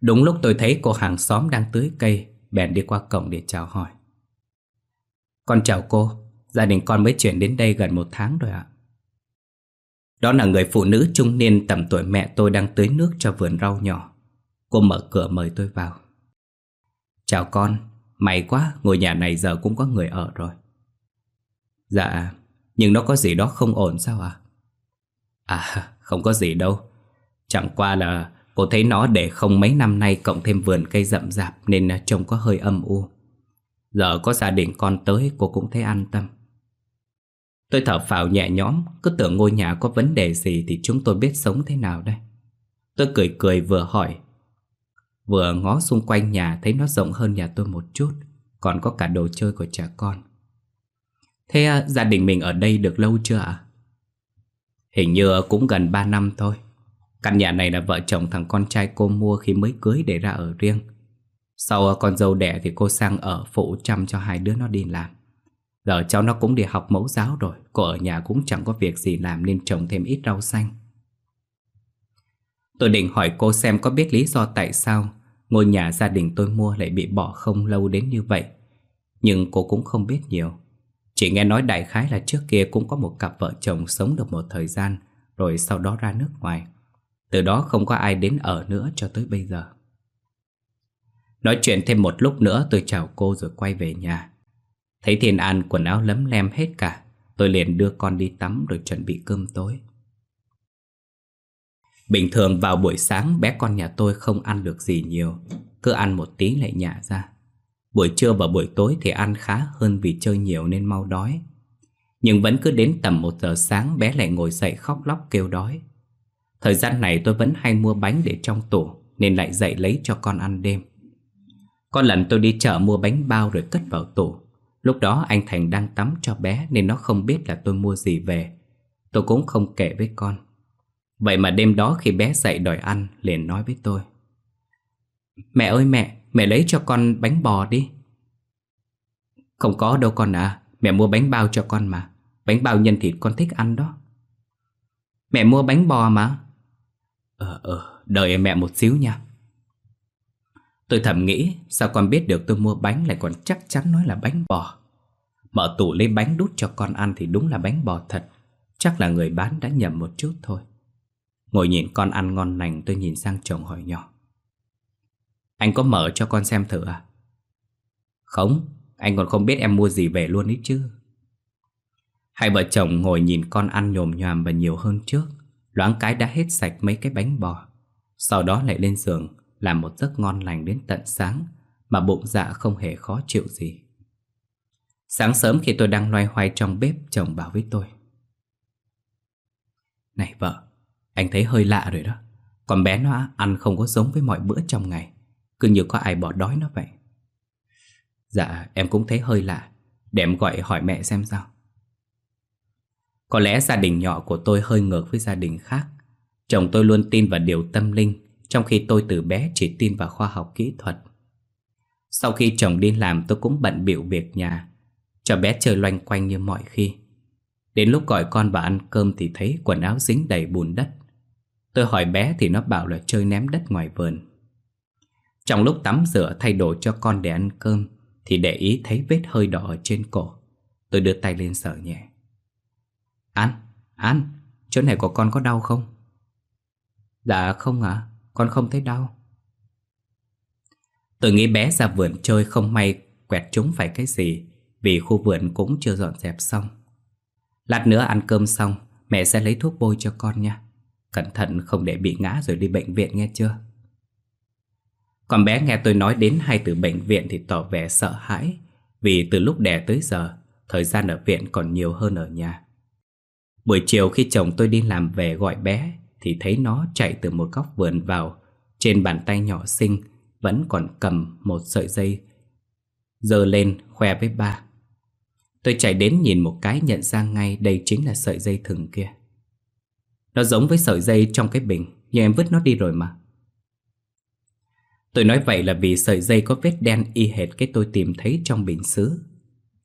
Đúng lúc tôi thấy cô hàng xóm đang tưới cây, Bèn đi qua cổng để chào hỏi. Con chào cô, Gia đình con mới chuyển đến đây gần một tháng rồi ạ đó là người phụ nữ trung niên tầm tuổi mẹ tôi đang tưới nước cho vườn rau nhỏ. Cô mở cửa mời tôi vào. Chào con, may quá, ngôi nhà này giờ cũng có người ở rồi. Dạ, nhưng nó có gì đó không ổn sao à? À, không có gì đâu. Chẳng qua là cô thấy nó để không mấy năm nay cộng thêm vườn cây rậm rạp nên trông có hơi âm u. Giờ có gia đình con tới cô cũng thấy an tâm. Tôi thở phào nhẹ nhõm Cứ tưởng ngôi nhà có vấn đề gì Thì chúng tôi biết sống thế nào đây. Tôi cười cười vừa hỏi Vừa ngó xung quanh nhà Thấy nó rộng hơn nhà tôi một chút Còn có cả đồ chơi của trẻ con. Thế à, gia đình mình ở đây được lâu chưa ạ? Hình như cũng gần 3 năm thôi. Căn nhà này là vợ chồng thằng con trai cô mua khi mới cưới để ra ở riêng. Sau con dâu đẻ thì cô sang ở phụ chăm cho hai đứa nó đi làm. Giờ cháu nó cũng đi học mẫu giáo rồi, Cô ở nhà cũng chẳng có việc gì làm Nên trồng thêm ít rau xanh. Tôi định hỏi cô xem có biết lý do tại sao Ngôi nhà gia đình tôi mua lại bị bỏ không lâu đến như vậy. Nhưng cô cũng không biết nhiều. Chỉ nghe nói đại khái là trước kia cũng có một cặp vợ chồng sống được một thời gian, Rồi sau đó ra nước ngoài. Từ đó không có ai đến ở nữa cho tới bây giờ. Nói chuyện thêm một lúc nữa, tôi chào cô rồi quay về nhà. Thấy Thiên An quần áo lấm lem hết cả, Tôi liền đưa con đi tắm rồi chuẩn bị cơm tối. Bình thường vào buổi sáng, bé con nhà tôi không ăn được gì nhiều, Cứ ăn một tí lại nhả ra. Buổi trưa và buổi tối thì ăn khá hơn vì chơi nhiều nên mau đói. Nhưng vẫn cứ đến tầm một giờ sáng, bé lại ngồi dậy khóc lóc kêu đói. Thời gian này tôi vẫn hay mua bánh để trong tủ, Nên lại dậy lấy cho con ăn đêm. Có lần tôi đi chợ mua bánh bao rồi cất vào tủ. Lúc đó anh Thành đang tắm cho bé Nên nó không biết là tôi mua gì về. Tôi cũng không kể với con. Vậy mà đêm đó khi bé dậy đòi ăn liền nói với tôi. Mẹ ơi mẹ, mẹ lấy cho con bánh bò đi. Không có đâu con à Mẹ mua bánh bao cho con mà. Bánh bao nhân thịt con thích ăn đó. Mẹ mua bánh bò mà. Ờ ờ, đợi mẹ một xíu nha. Tôi thầm nghĩ Sao con biết được tôi mua bánh lại còn chắc chắn nói là bánh bò? Mở tủ lấy bánh đút cho con ăn thì đúng là bánh bò thật. Chắc là người bán đã nhầm một chút thôi. Ngồi nhìn con ăn ngon lành tôi nhìn sang chồng hỏi nhỏ. Anh có mở cho con xem thử à? Không, anh còn không biết em mua gì về luôn ý chứ. Hai vợ chồng ngồi nhìn con ăn nhồm nhòm và nhiều hơn trước. Loáng cái đã hết sạch mấy cái bánh bò. Sau đó lại lên giường làm một giấc ngon lành đến tận sáng Mà bụng dạ không hề khó chịu gì. Sáng sớm khi tôi đang loay hoay trong bếp, Chồng bảo với tôi. Này vợ, Anh thấy hơi lạ rồi đó. Còn bé nó ăn không có giống với mọi bữa trong ngày. Cứ như có ai bỏ đói nó vậy. Dạ em cũng thấy hơi lạ. Để em gọi hỏi mẹ xem sao. Có lẽ gia đình nhỏ của tôi hơi ngược với gia đình khác. Chồng tôi luôn tin vào điều tâm linh trong khi tôi từ bé chỉ tin vào khoa học kỹ thuật. Sau khi chồng đi làm tôi cũng bận bịu việc nhà. Cho bé chơi loanh quanh như mọi khi. Đến lúc gọi con vào ăn cơm thì thấy quần áo dính đầy bùn đất. Tôi hỏi bé thì nó bảo là chơi ném đất ngoài vườn. Trong lúc tắm rửa thay đồ cho con để ăn cơm Thì để ý thấy vết hơi đỏ ở trên cổ. Tôi đưa tay lên sờ nhẹ. Ăn ăn chỗ này của con có đau không? Dạ không ạ, à, con không thấy đau. Tôi nghĩ bé ra vườn chơi không may quẹt trúng phải cái gì, Vì khu vườn cũng chưa dọn dẹp xong. Lát nữa ăn cơm xong, Mẹ sẽ lấy thuốc bôi cho con nha. Cẩn thận không để bị ngã rồi đi bệnh viện nghe chưa? Còn bé nghe tôi nói đến hai từ bệnh viện thì tỏ vẻ sợ hãi, Vì từ lúc đẻ tới giờ, Thời gian ở viện còn nhiều hơn ở nhà. Buổi chiều khi chồng tôi đi làm về gọi bé thì thấy nó chạy từ một góc vườn vào. Trên bàn tay nhỏ xinh Vẫn còn cầm một sợi dây. Giờ lên khoe với ba. Tôi chạy đến nhìn một cái nhận ra ngay Đây chính là sợi dây thừng kia. Nó giống với sợi dây trong cái bình, Nhưng em vứt nó đi rồi mà. Tôi nói vậy là vì sợi dây có vết đen y hệt cái tôi tìm thấy trong bình xứ.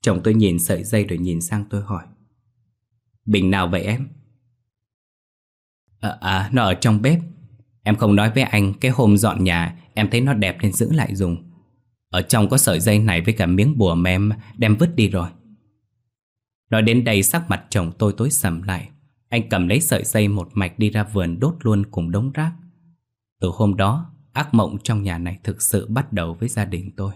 Chồng tôi nhìn sợi dây rồi nhìn sang tôi hỏi. Bình nào vậy em? À, à, nó ở trong bếp. Em không nói với anh Cái hôm dọn nhà Em thấy nó đẹp nên giữ lại dùng. Ở trong có sợi dây này với cả miếng bùa mềm Đem vứt đi rồi. Nói đến đây sắc mặt chồng tôi tối sầm lại. Anh cầm lấy sợi dây một mạch đi ra vườn đốt luôn cùng đống rác. Từ hôm đó Ác mộng trong nhà này thực sự bắt đầu với gia đình tôi.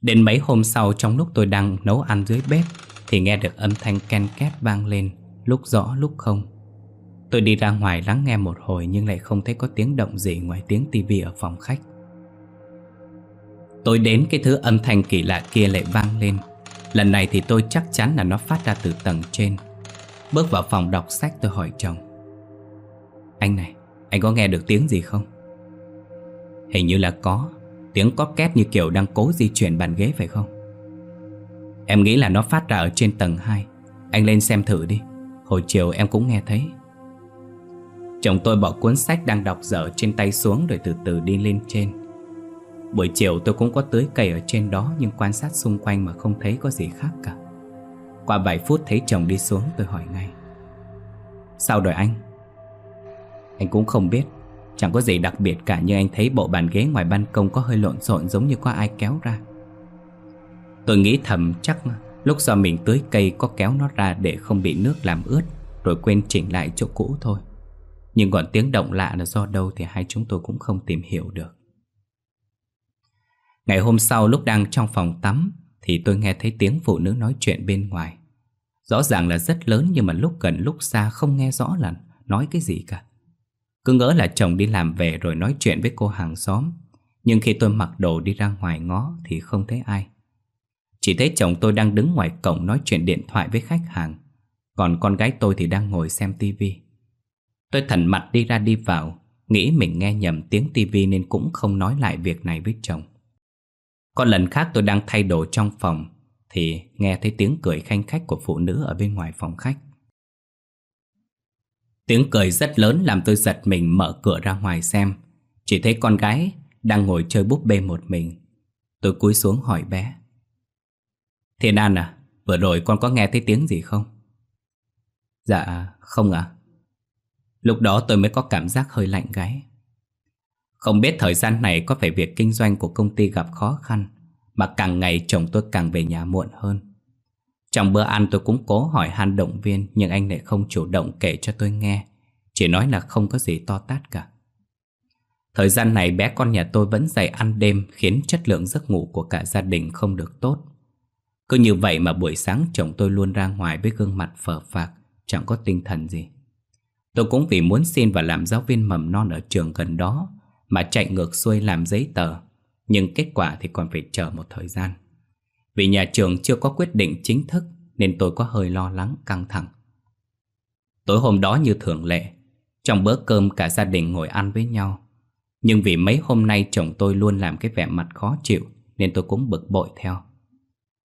Đến mấy hôm sau trong lúc tôi đang nấu ăn dưới bếp thì nghe được âm thanh ken két vang lên Lúc rõ lúc không. Tôi đi ra ngoài lắng nghe một hồi Nhưng lại không thấy có tiếng động gì Ngoài tiếng tivi ở phòng khách. Tôi đến cái thứ âm thanh kỳ lạ kia lại vang lên. Lần này thì tôi chắc chắn là nó phát ra từ tầng trên. Bước vào phòng đọc sách tôi hỏi chồng. Anh này, anh có nghe được tiếng gì không? Hình như là có. Tiếng có két như kiểu đang cố di chuyển bàn ghế phải không? Em nghĩ là nó phát ra ở trên tầng 2 Anh lên xem thử đi. Hồi chiều em cũng nghe thấy. Chồng tôi bỏ cuốn sách đang đọc dở trên tay xuống Rồi từ từ đi lên trên. Buổi chiều tôi cũng có tưới cây ở trên đó Nhưng quan sát xung quanh mà không thấy có gì khác cả. Qua vài phút thấy chồng đi xuống, tôi hỏi ngay. Sao rồi anh? Anh cũng không biết. Chẳng có gì đặc biệt cả, Nhưng anh thấy bộ bàn ghế ngoài ban công có hơi lộn xộn Giống như có ai kéo ra. Tôi nghĩ thầm chắc lúc do mình tưới cây có kéo nó ra để không bị nước làm ướt, Rồi quên chỉnh lại chỗ cũ thôi. Nhưng còn tiếng động lạ là do đâu Thì hai chúng tôi cũng không tìm hiểu được. Ngày hôm sau lúc đang trong phòng tắm Thì tôi nghe thấy tiếng phụ nữ nói chuyện bên ngoài. Rõ ràng là rất lớn Nhưng mà lúc gần lúc xa không nghe rõ là Nói cái gì cả. Cứ ngỡ là chồng đi làm về rồi nói chuyện với cô hàng xóm. Nhưng khi tôi mặc đồ đi ra ngoài ngó Thì không thấy ai. Chỉ thấy chồng tôi đang đứng ngoài cổng Nói chuyện điện thoại với khách hàng. Còn con gái tôi thì đang ngồi xem tivi. Tôi thần mặt đi ra đi vào Nghĩ mình nghe nhầm tiếng tivi Nên cũng không nói lại việc này với chồng. Có lần khác tôi đang thay đồ trong phòng Thì nghe thấy tiếng cười khanh khách của phụ nữ Ở bên ngoài phòng khách. Tiếng cười rất lớn làm tôi giật mình mở cửa ra ngoài xem. Chỉ thấy con gái đang ngồi chơi búp bê một mình. Tôi cúi xuống hỏi bé. Thiên An à, vừa rồi con có nghe thấy tiếng gì không? Dạ, không ạ. Lúc đó tôi mới có cảm giác hơi lạnh gáy. Không biết thời gian này có phải việc kinh doanh của công ty gặp khó khăn, Mà càng ngày chồng tôi càng về nhà muộn hơn. Trong bữa ăn tôi cũng cố hỏi han động viên, Nhưng anh lại không chủ động kể cho tôi nghe, Chỉ nói là không có gì to tát cả. Thời gian này bé con nhà tôi vẫn dậy ăn đêm, Khiến chất lượng giấc ngủ của cả gia đình không được tốt. Cứ như vậy mà buổi sáng chồng tôi luôn ra ngoài với gương mặt phờ phạc, Chẳng có tinh thần gì. Tôi cũng vì muốn xin vào làm giáo viên mầm non ở trường gần đó Mà chạy ngược xuôi làm giấy tờ. Nhưng kết quả thì còn phải chờ một thời gian. Vì nhà trường chưa có quyết định chính thức Nên tôi có hơi lo lắng, căng thẳng. Tối hôm đó như thường lệ, Trong bữa cơm cả gia đình ngồi ăn với nhau. Nhưng vì mấy hôm nay chồng tôi luôn làm cái vẻ mặt khó chịu Nên tôi cũng bực bội theo.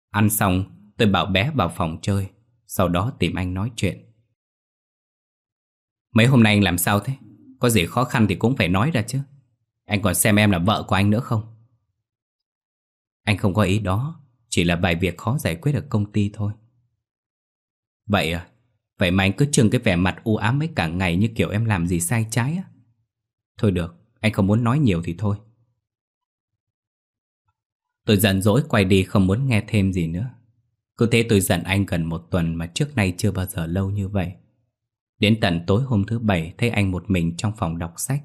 Ăn xong, tôi bảo bé vào phòng chơi, Sau đó tìm anh nói chuyện. Mấy hôm nay anh làm sao thế? Có gì khó khăn thì cũng phải nói ra chứ Anh còn xem em là vợ của anh nữa không? Anh không có ý đó Chỉ là vài việc khó giải quyết ở công ty thôi Vậy à? Vậy mà anh cứ trưng cái vẻ mặt u ám ấy cả ngày Như kiểu em làm gì sai trái á Thôi được, anh không muốn nói nhiều thì thôi Tôi giận dỗi quay đi không muốn nghe thêm gì nữa Cứ thế tôi giận anh gần một tuần mà trước nay chưa bao giờ lâu như vậy Đến tận tối hôm thứ bảy thấy anh một mình trong phòng đọc sách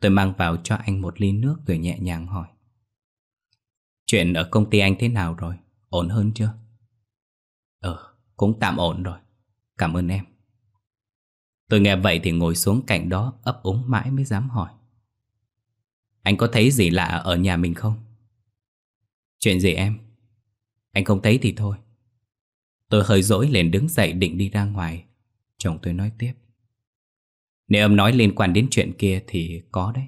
Tôi mang vào cho anh một ly nước rồi nhẹ nhàng hỏi Chuyện ở công ty anh thế nào rồi? Ổn hơn chưa? Ờ, cũng tạm ổn rồi Cảm ơn em Tôi nghe vậy thì ngồi xuống cạnh đó ấp úng mãi mới dám hỏi Anh có thấy gì lạ ở nhà mình không? Chuyện gì em? Anh không thấy thì thôi Tôi hơi dỗi liền đứng dậy định đi ra ngoài Chồng tôi nói tiếp. Nếu ông nói liên quan đến chuyện kia thì có đấy.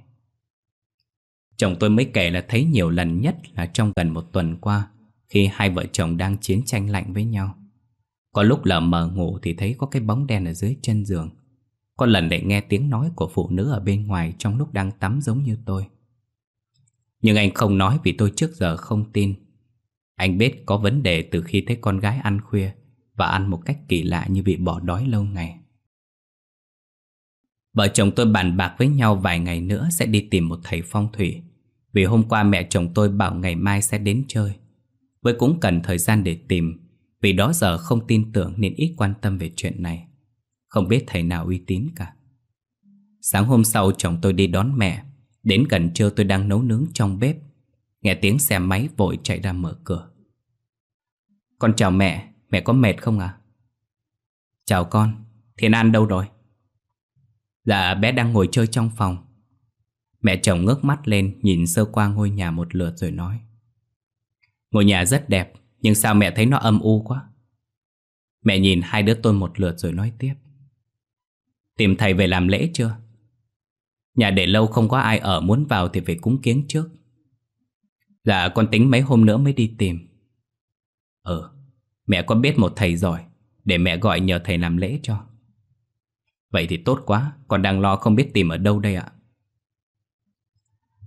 Chồng tôi mới kể là thấy nhiều lần nhất là trong gần một tuần qua, Khi hai vợ chồng đang chiến tranh lạnh với nhau. Có lúc lờ mờ ngủ thì thấy có cái bóng đen ở dưới chân giường. Có lần lại nghe tiếng nói của phụ nữ ở bên ngoài trong lúc đang tắm giống như tôi. Nhưng anh không nói vì tôi trước giờ không tin. Anh biết có vấn đề từ khi thấy con gái ăn khuya và ăn một cách kỳ lạ như bị bỏ đói lâu ngày. Vợ chồng tôi bàn bạc với nhau vài ngày nữa sẽ đi tìm một thầy phong thủy, vì hôm qua mẹ chồng tôi bảo ngày mai sẽ đến chơi. Với cũng cần thời gian để tìm, vì đó giờ không tin tưởng nên ít quan tâm về chuyện này. Không biết thầy nào uy tín cả. Sáng hôm sau, chồng tôi đi đón mẹ Đến gần trưa, tôi đang nấu nướng trong bếp Nghe tiếng xe máy vội chạy ra mở cửa Con chào mẹ Mẹ có mệt không à? Chào con, Thiên An đâu rồi? Dạ bé đang ngồi chơi trong phòng Mẹ chồng ngước mắt lên nhìn sơ qua ngôi nhà một lượt rồi nói Ngôi nhà rất đẹp Nhưng sao mẹ thấy nó âm u quá Mẹ nhìn hai đứa tôi một lượt rồi nói tiếp Tìm thầy về làm lễ chưa? Nhà để lâu không có ai ở muốn vào thì phải cúng kiến trước Dạ con tính mấy hôm nữa mới đi tìm Ừ Mẹ có biết một thầy giỏi Để mẹ gọi nhờ thầy làm lễ cho. Vậy thì tốt quá, Con đang lo không biết tìm ở đâu đây ạ.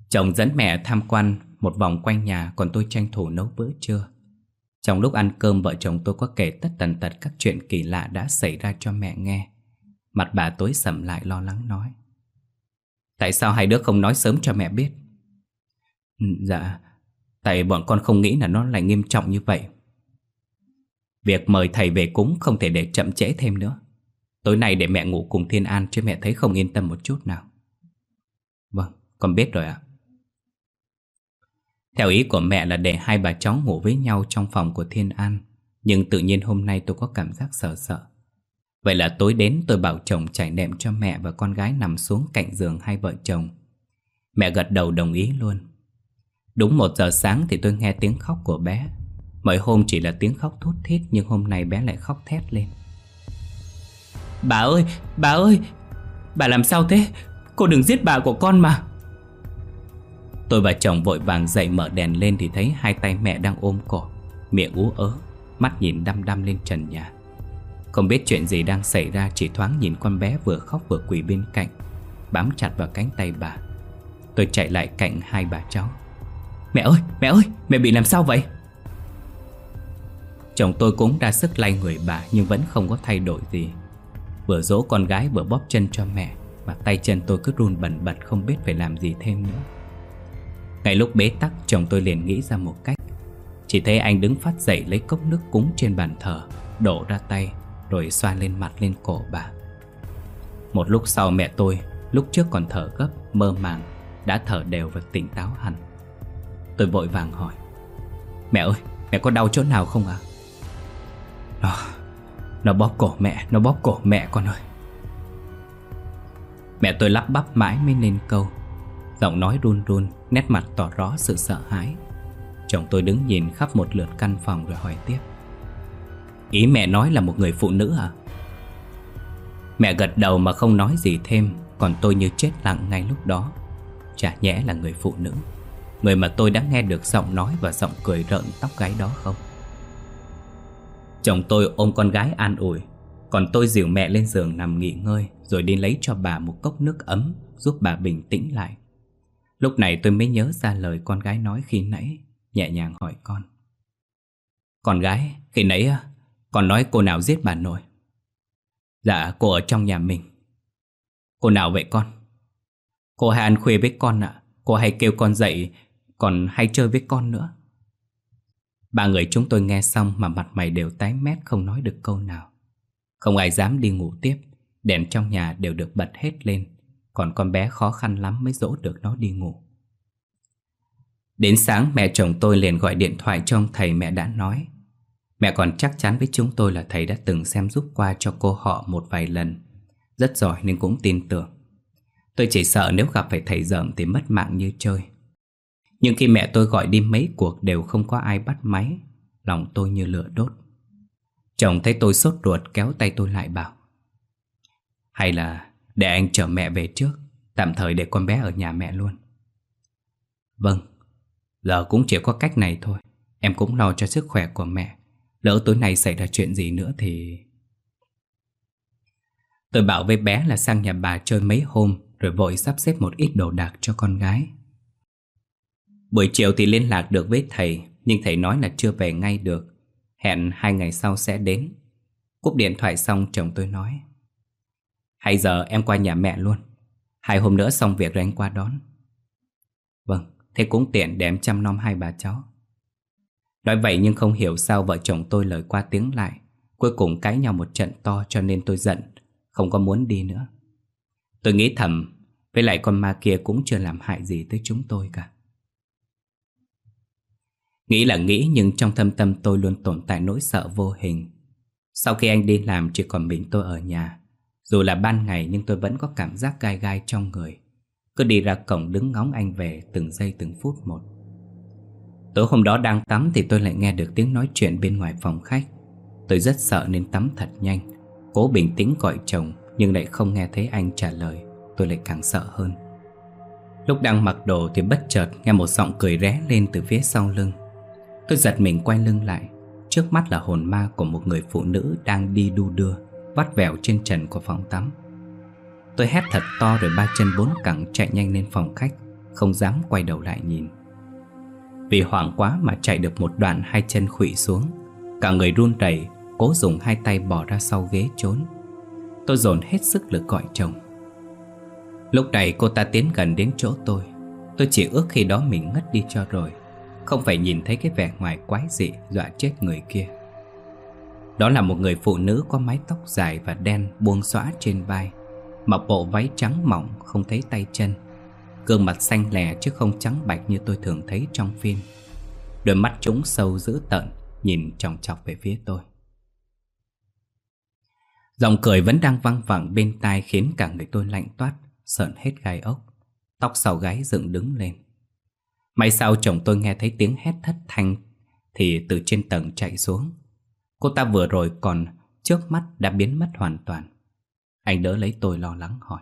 Chồng dẫn mẹ tham quan Một vòng quanh nhà, Còn tôi tranh thủ nấu bữa trưa. Trong lúc ăn cơm, vợ chồng tôi có kể tất tần tật Các chuyện kỳ lạ đã xảy ra cho mẹ nghe. Mặt bà tối sầm lại lo lắng nói, Tại sao hai đứa không nói sớm cho mẹ biết? Ừ, dạ Tại bọn con không nghĩ là nó lại nghiêm trọng như vậy. Việc mời thầy về cúng không thể để chậm trễ thêm nữa. Tối nay để mẹ ngủ cùng Thiên An chứ mẹ thấy không yên tâm một chút nào. Vâng, con biết rồi ạ. Theo ý của mẹ là để hai bà cháu ngủ với nhau trong phòng của Thiên An Nhưng tự nhiên hôm nay tôi có cảm giác sợ sợ. Vậy là tối đến tôi bảo chồng trải nệm cho mẹ và con gái nằm xuống cạnh giường hai vợ chồng. Mẹ gật đầu đồng ý luôn. Đúng một giờ sáng thì tôi nghe tiếng khóc của bé. Mọi hôm chỉ là tiếng khóc thút thít Nhưng hôm nay bé lại khóc thét lên. Bà ơi, bà ơi Bà làm sao thế? Cô đừng giết bà của con mà. Tôi và chồng vội vàng dậy mở đèn lên Thì thấy hai tay mẹ đang ôm cổ Miệng ú ớ Mắt nhìn đăm đăm lên trần nhà. Không biết chuyện gì đang xảy ra Chỉ thoáng nhìn con bé vừa khóc vừa quỳ bên cạnh Bám chặt vào cánh tay bà. Tôi chạy lại cạnh hai bà cháu. Mẹ ơi, mẹ ơi, mẹ bị làm sao vậy? Chồng tôi cũng ra sức lay người bà Nhưng vẫn không có thay đổi gì Vừa dỗ con gái vừa bóp chân cho mẹ Mà tay chân tôi cứ run bẩn bật Không biết phải làm gì thêm nữa Ngay lúc bế tắc chồng tôi liền nghĩ ra một cách Chỉ thấy anh đứng phát dậy lấy cốc nước cúng trên bàn thờ Đổ ra tay Rồi xoa lên mặt lên cổ bà Một lúc sau mẹ tôi Lúc trước còn thở gấp, mơ màng Đã thở đều và tỉnh táo hẳn Tôi vội vàng hỏi Mẹ ơi, mẹ có đau chỗ nào không ạ? À? Nó, nó bóp cổ mẹ, nó bóp cổ mẹ con ơi. Mẹ tôi lắp bắp mãi mới nên câu. Giọng nói run run, nét mặt tỏ rõ sự sợ hãi. Chồng tôi đứng nhìn khắp một lượt căn phòng rồi hỏi tiếp. Ý mẹ nói là một người phụ nữ à? Mẹ gật đầu mà không nói gì thêm Còn tôi như chết lặng ngay lúc đó. Chả nhẽ là người phụ nữ. Người mà tôi đã nghe được giọng nói và giọng cười rợn tóc gái đó không? Chồng tôi ôm con gái an ủi. Còn tôi dìu mẹ lên giường nằm nghỉ ngơi Rồi đi lấy cho bà một cốc nước ấm Giúp bà bình tĩnh lại. Lúc này tôi mới nhớ ra lời con gái nói khi nãy Nhẹ nhàng hỏi con. Con gái, khi nãy à, Con nói cô nào giết bà nội? Dạ, cô ở trong nhà mình. Cô nào vậy con? Cô hay ăn khuya với con ạ? Cô hay kêu con dậy Còn hay chơi với con nữa? Ba người chúng tôi nghe xong mà mặt mày đều tái mét không nói được câu nào. Không ai dám đi ngủ tiếp, đèn trong nhà đều được bật hết lên, còn con bé khó khăn lắm mới dỗ được nó đi ngủ. Đến sáng mẹ chồng tôi liền gọi điện thoại cho ông thầy mẹ đã nói. Mẹ còn chắc chắn với chúng tôi là thầy đã từng xem giúp qua cho cô họ một vài lần. Rất giỏi nên cũng tin tưởng. Tôi chỉ sợ nếu gặp phải thầy dởm thì mất mạng như chơi. Nhưng khi mẹ tôi gọi đi mấy cuộc đều không có ai bắt máy, Lòng tôi như lửa đốt. Chồng thấy tôi sốt ruột kéo tay tôi lại bảo, Hay là để anh chở mẹ về trước, Tạm thời để con bé ở nhà mẹ luôn. Vâng Giờ cũng chỉ có cách này thôi, Em cũng lo cho sức khỏe của mẹ, Lỡ tối nay xảy ra chuyện gì nữa thì Tôi bảo với bé là sang nhà bà chơi mấy hôm, Rồi vội sắp xếp một ít đồ đạc cho con gái. Buổi chiều thì liên lạc được với thầy Nhưng thầy nói là chưa về ngay được. Hẹn hai ngày sau sẽ đến. Cúp điện thoại xong chồng tôi nói Hay giờ em qua nhà mẹ luôn. Hai hôm nữa xong việc rồi anh qua đón. Vâng, thế cũng tiện để em chăm nom hai bà cháu. Nói vậy nhưng không hiểu sao vợ chồng tôi lời qua tiếng lại. Cuối cùng cãi nhau một trận to cho nên tôi giận Không có muốn đi nữa. Tôi nghĩ thầm Với lại con ma kia cũng chưa làm hại gì tới chúng tôi cả. Nghĩ là nghĩ, nhưng trong thâm tâm tôi luôn tồn tại nỗi sợ vô hình. Sau khi anh đi làm, chỉ còn mình tôi ở nhà. Dù là ban ngày, nhưng tôi vẫn có cảm giác gai gai trong người. Cứ đi ra cổng đứng ngóng anh về từng giây, từng phút một. Tối hôm đó đang tắm thì tôi lại nghe được tiếng nói chuyện bên ngoài phòng khách. Tôi rất sợ nên tắm thật nhanh. Cố bình tĩnh gọi chồng, nhưng lại không nghe thấy anh trả lời. Tôi lại càng sợ hơn. Lúc đang mặc đồ thì bất chợt nghe một giọng cười ré lên từ phía sau lưng. Tôi giật mình quay lưng lại. Trước mắt là hồn ma của một người phụ nữ đang đi đu đưa, Vắt vẻo trên trần của phòng tắm. Tôi hét thật to rồi ba chân bốn cẳng chạy nhanh lên phòng khách, Không dám quay đầu lại nhìn. Vì hoảng quá mà chạy được một đoạn hai chân khụy xuống, Cả người run rẩy, Cố dùng hai tay bỏ ra sau ghế trốn. Tôi dồn hết sức lực gọi chồng. Lúc này cô ta tiến gần đến chỗ tôi. Tôi chỉ ước khi đó mình ngất đi cho rồi không phải nhìn thấy cái vẻ ngoài quái dị dọa chết người kia. Đó là một người phụ nữ có mái tóc dài và đen buông xõa trên vai, Mặc bộ váy trắng mỏng, không thấy tay chân. Gương mặt xanh lè chứ không trắng bạch như tôi thường thấy trong phim. Đôi mắt chúng sâu dữ tợn, Nhìn chòng chọc về phía tôi. Giọng cười vẫn đang văng vẳng bên tai Khiến cả người tôi lạnh toát, Sợn hết gai ốc. Tóc sau gáy dựng đứng lên. May sau chồng tôi nghe thấy tiếng hét thất thanh Thì từ trên tầng chạy xuống. Cô ta vừa rồi còn trước mắt đã biến mất hoàn toàn. Anh đỡ lấy tôi lo lắng hỏi.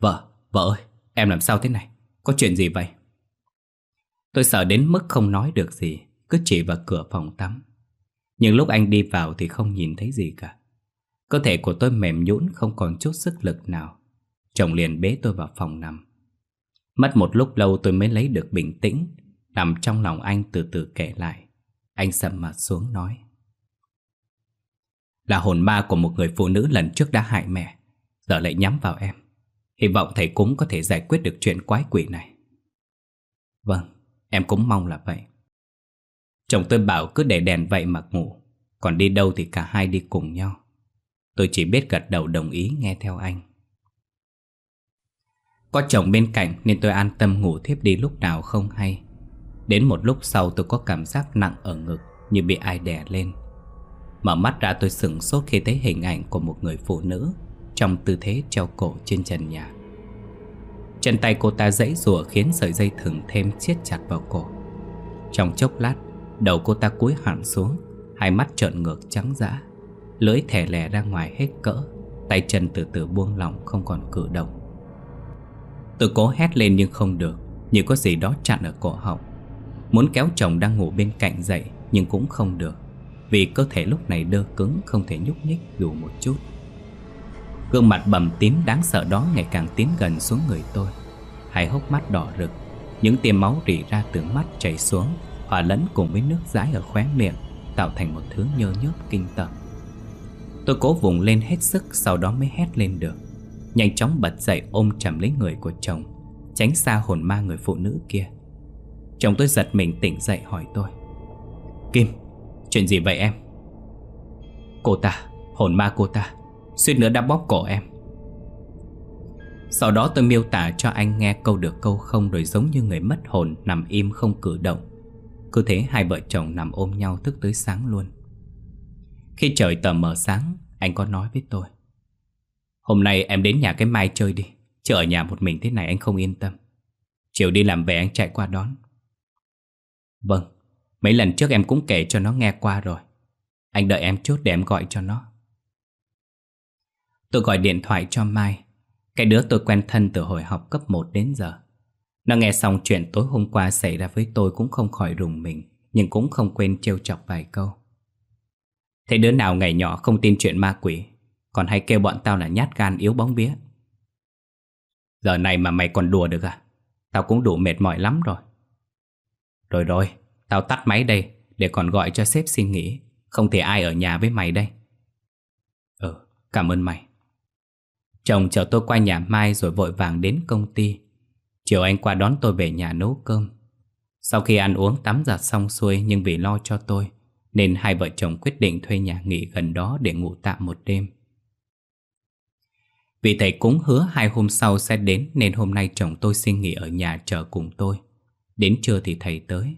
Vợ, vợ ơi, em làm sao thế này? Có chuyện gì vậy? Tôi sợ đến mức không nói được gì Cứ chỉ vào cửa phòng tắm. Nhưng lúc anh đi vào thì không nhìn thấy gì cả. Cơ thể của tôi mềm nhũn không còn chút sức lực nào. Chồng liền bế tôi vào phòng nằm. Mất một lúc lâu tôi mới lấy được bình tĩnh Nằm trong lòng anh từ từ kể lại. Anh sầm mặt xuống nói. Là hồn ma của một người phụ nữ lần trước đã hại mẹ. Giờ lại nhắm vào em. Hy vọng thầy cúng có thể giải quyết được chuyện quái quỷ này. Vâng, em cũng mong là vậy. Chồng tôi bảo cứ để đèn vậy mà ngủ. Còn đi đâu thì cả hai đi cùng nhau. Tôi chỉ biết gật đầu đồng ý nghe theo anh. Có chồng bên cạnh nên tôi an tâm ngủ thiếp đi lúc nào không hay. Đến một lúc sau tôi có cảm giác nặng ở ngực Như bị ai đè lên. Mở mắt ra tôi sửng sốt khi thấy hình ảnh của một người phụ nữ Trong tư thế treo cổ trên trần nhà. Chân tay cô ta dãy rùa khiến sợi dây thừng thêm siết chặt vào cổ. Trong chốc lát, Đầu cô ta cúi hẳn xuống, Hai mắt trợn ngược trắng dã, Lưỡi thẻ lẻ ra ngoài hết cỡ, Tay chân từ từ buông lỏng không còn cử động. Tôi cố hét lên nhưng không được, Như có gì đó chặn ở cổ họng. Muốn kéo chồng đang ngủ bên cạnh dậy, Nhưng cũng không được, Vì cơ thể lúc này đơ cứng, Không thể nhúc nhích dù một chút. Gương mặt bầm tím đáng sợ đó Ngày càng tiến gần xuống người tôi. Hai hốc mắt đỏ rực, Những tia máu rỉ ra từ mắt chảy xuống, Hòa lẫn cùng với nước dãi ở khóe miệng, Tạo thành một thứ nhơ nhớp kinh tởm. Tôi cố vùng lên hết sức, Sau đó mới hét lên được. Nhanh chóng bật dậy ôm chầm lấy người của chồng Tránh xa hồn ma người phụ nữ kia. Chồng tôi giật mình tỉnh dậy hỏi tôi Kim, chuyện gì vậy em? Cô ta, hồn ma cô ta Suýt nữa đã bóp cổ em. Sau đó tôi miêu tả cho anh nghe câu được câu không Rồi giống như người mất hồn nằm im không cử động. Cứ thế hai vợ chồng nằm ôm nhau thức tới sáng luôn. Khi trời tờ mờ sáng Anh có nói với tôi Hôm nay em đến nhà cái Mai chơi đi. Chứ ở nhà một mình thế này anh không yên tâm. Chiều đi làm về anh chạy qua đón. Vâng Mấy lần trước em cũng kể cho nó nghe qua rồi. Anh đợi em chút để em gọi cho nó. Tôi gọi điện thoại cho Mai. Cái đứa tôi quen thân từ hồi học cấp 1 đến giờ. Nó nghe xong chuyện tối hôm qua xảy ra với tôi cũng không khỏi rùng mình, Nhưng cũng không quên trêu chọc vài câu. Thế đứa nào ngày nhỏ không tin chuyện ma quỷ? Còn hay kêu bọn tao là nhát gan yếu bóng vía. Giờ này mà mày còn đùa được à? Tao cũng đủ mệt mỏi lắm rồi. Rồi rồi, Tao tắt máy đây, Để còn gọi cho sếp xin nghỉ. Không thể ai ở nhà với mày đây? Ừ cảm ơn mày. Chồng chờ tôi qua nhà Mai rồi vội vàng đến công ty. Chiều anh qua đón tôi về nhà nấu cơm. Sau khi ăn uống tắm giặt xong xuôi Nhưng vì lo cho tôi, nên hai vợ chồng quyết định thuê nhà nghỉ gần đó để ngủ tạm một đêm. Vì thầy cũng hứa hai hôm sau sẽ đến, nên hôm nay chồng tôi xin nghỉ ở nhà chờ cùng tôi. Đến trưa thì thầy tới.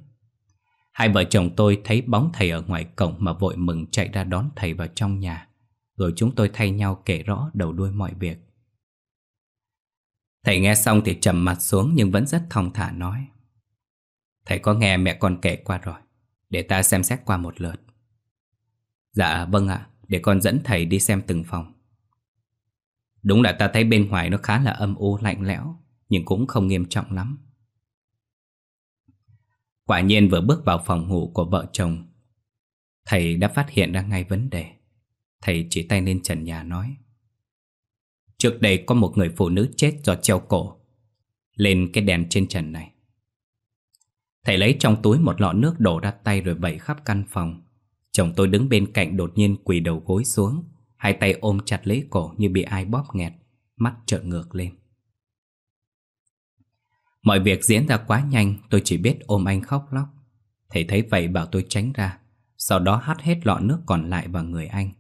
Hai vợ chồng tôi thấy bóng thầy ở ngoài cổng mà vội mừng chạy ra đón thầy vào trong nhà. Rồi chúng tôi thay nhau kể rõ đầu đuôi mọi việc. Thầy nghe xong thì trầm mặt xuống nhưng vẫn rất thong thả nói. Thầy có nghe mẹ con kể qua rồi. Để ta xem xét qua một lượt Dạ vâng ạ, Để con dẫn thầy đi xem từng phòng Đúng là ta thấy bên ngoài nó khá là âm u, lạnh lẽo, Nhưng cũng không nghiêm trọng lắm. Quả nhiên vừa bước vào phòng ngủ của vợ chồng, Thầy đã phát hiện ra ngay vấn đề. Thầy chỉ tay lên trần nhà nói, Trước đây có một người phụ nữ chết do treo cổ Lên cái đèn trên trần này. Thầy lấy trong túi một lọ nước đổ ra tay rồi vẩy khắp căn phòng. Chồng tôi đứng bên cạnh đột nhiên quỳ đầu gối xuống. Hai tay ôm chặt lấy cổ như bị ai bóp nghẹt Mắt trợn ngược lên. Mọi việc diễn ra quá nhanh Tôi chỉ biết ôm anh khóc lóc. Thầy thấy vậy bảo tôi tránh ra Sau đó hắt hết lọ nước còn lại vào người anh.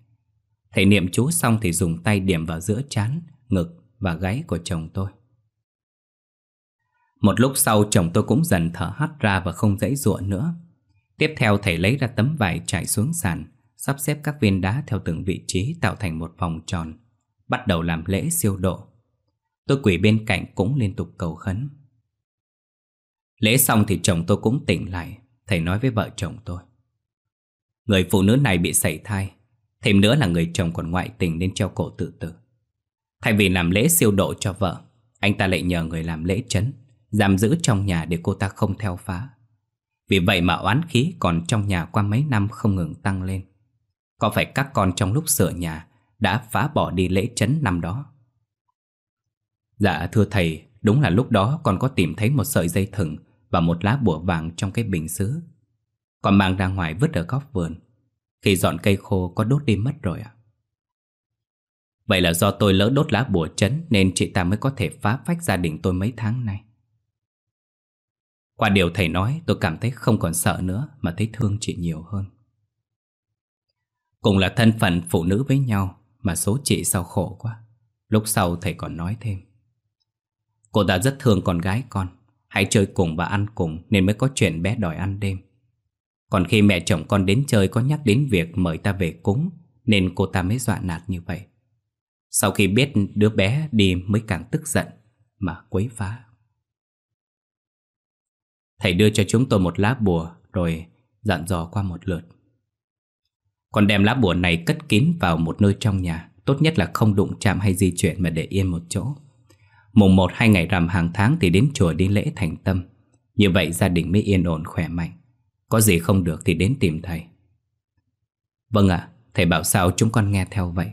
Thầy niệm chú xong thì dùng tay điểm vào giữa chán, ngực và gáy của chồng tôi. Một lúc sau chồng tôi cũng dần thở hắt ra và không dãy ruộng nữa. Tiếp theo thầy lấy ra tấm vải trải xuống sàn. Sắp xếp các viên đá theo từng vị trí tạo thành một vòng tròn, Bắt đầu làm lễ siêu độ. Tôi quỳ bên cạnh cũng liên tục cầu khấn. Lễ xong thì chồng tôi cũng tỉnh lại, Thầy nói với vợ chồng tôi. Người phụ nữ này bị sảy thai, Thêm nữa là người chồng còn ngoại tình nên treo cổ tự tử. Thay vì làm lễ siêu độ cho vợ, Anh ta lại nhờ người làm lễ chấn, Giam giữ trong nhà để cô ta không theo phá. Vì vậy mà oán khí còn trong nhà qua mấy năm không ngừng tăng lên. Có phải các con trong lúc sửa nhà Đã phá bỏ đi lễ chấn năm đó? Dạ thưa thầy, Đúng là lúc đó con có tìm thấy một sợi dây thừng Và một lá bùa vàng trong cái bình xứ. Con mang ra ngoài vứt ở góc vườn. Khi dọn cây khô có đốt đi mất rồi ạ. Vậy là do tôi lỡ đốt lá bùa chấn Nên chị ta mới có thể phá phách gia đình tôi mấy tháng nay. Qua điều thầy nói, tôi cảm thấy không còn sợ nữa Mà thấy thương chị nhiều hơn. Cùng là thân phận phụ nữ với nhau Mà số chị sao khổ quá. Lúc sau thầy còn nói thêm. Cô ta rất thương con gái con, Hãy chơi cùng và ăn cùng Nên mới có chuyện bé đòi ăn đêm. Còn khi mẹ chồng con đến chơi Có nhắc đến việc mời ta về cúng, Nên cô ta mới dọa nạt như vậy. Sau khi biết đứa bé đi Mới càng tức giận Mà quấy phá. Thầy đưa cho chúng tôi một lá bùa Rồi dặn dò qua một lượt. Còn đem lá bùa này cất kín vào một nơi trong nhà Tốt nhất là không đụng chạm hay di chuyển Mà để yên một chỗ. Mùng một hai ngày rằm hàng tháng thì đến chùa đi lễ thành tâm. Như vậy gia đình mới yên ổn khỏe mạnh. Có gì không được thì đến tìm thầy. Vâng ạ, thầy bảo sao chúng con nghe theo vậy?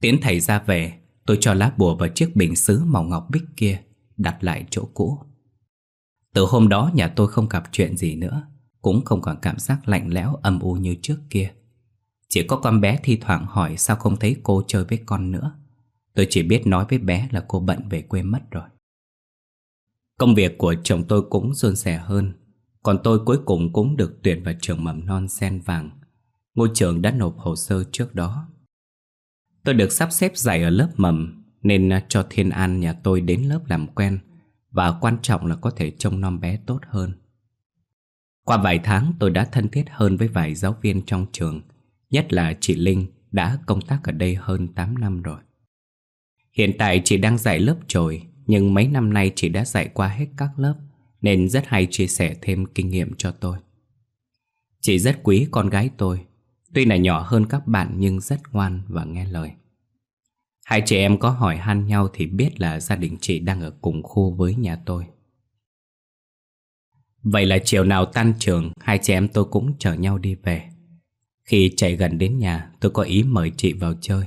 Tiến thầy ra về Tôi cho lá bùa vào chiếc bình sứ màu ngọc bích kia Đặt lại chỗ cũ. Từ hôm đó nhà tôi không gặp chuyện gì nữa. Cũng không còn cảm giác lạnh lẽo, âm u như trước kia. Chỉ có con bé thi thoảng hỏi sao không thấy cô chơi với con nữa. Tôi chỉ biết nói với bé là cô bận về quê mất rồi. Công việc của chồng tôi cũng suôn sẻ hơn. Còn tôi cuối cùng cũng được tuyển vào trường mầm non sen vàng. Ngôi trường đã nộp hồ sơ trước đó. Tôi được sắp xếp dạy ở lớp mầm, Nên cho Thiên An nhà tôi đến lớp làm quen, Và quan trọng là có thể trông nom bé tốt hơn. Qua vài tháng, tôi đã thân thiết hơn với vài giáo viên trong trường, Nhất là chị Linh đã công tác ở đây hơn 8 năm rồi. Hiện tại chị đang dạy lớp trồi Nhưng mấy năm nay chị đã dạy qua hết các lớp, Nên rất hay chia sẻ thêm kinh nghiệm cho tôi. Chị rất quý con gái tôi, Tuy là nhỏ hơn các bạn nhưng rất ngoan và nghe lời. Hai chị em có hỏi han nhau thì biết là gia đình chị đang ở cùng khu với nhà tôi. Vậy là chiều nào tan trường, Hai chị em tôi cũng chở nhau đi về. Khi chạy gần đến nhà, tôi có ý mời chị vào chơi.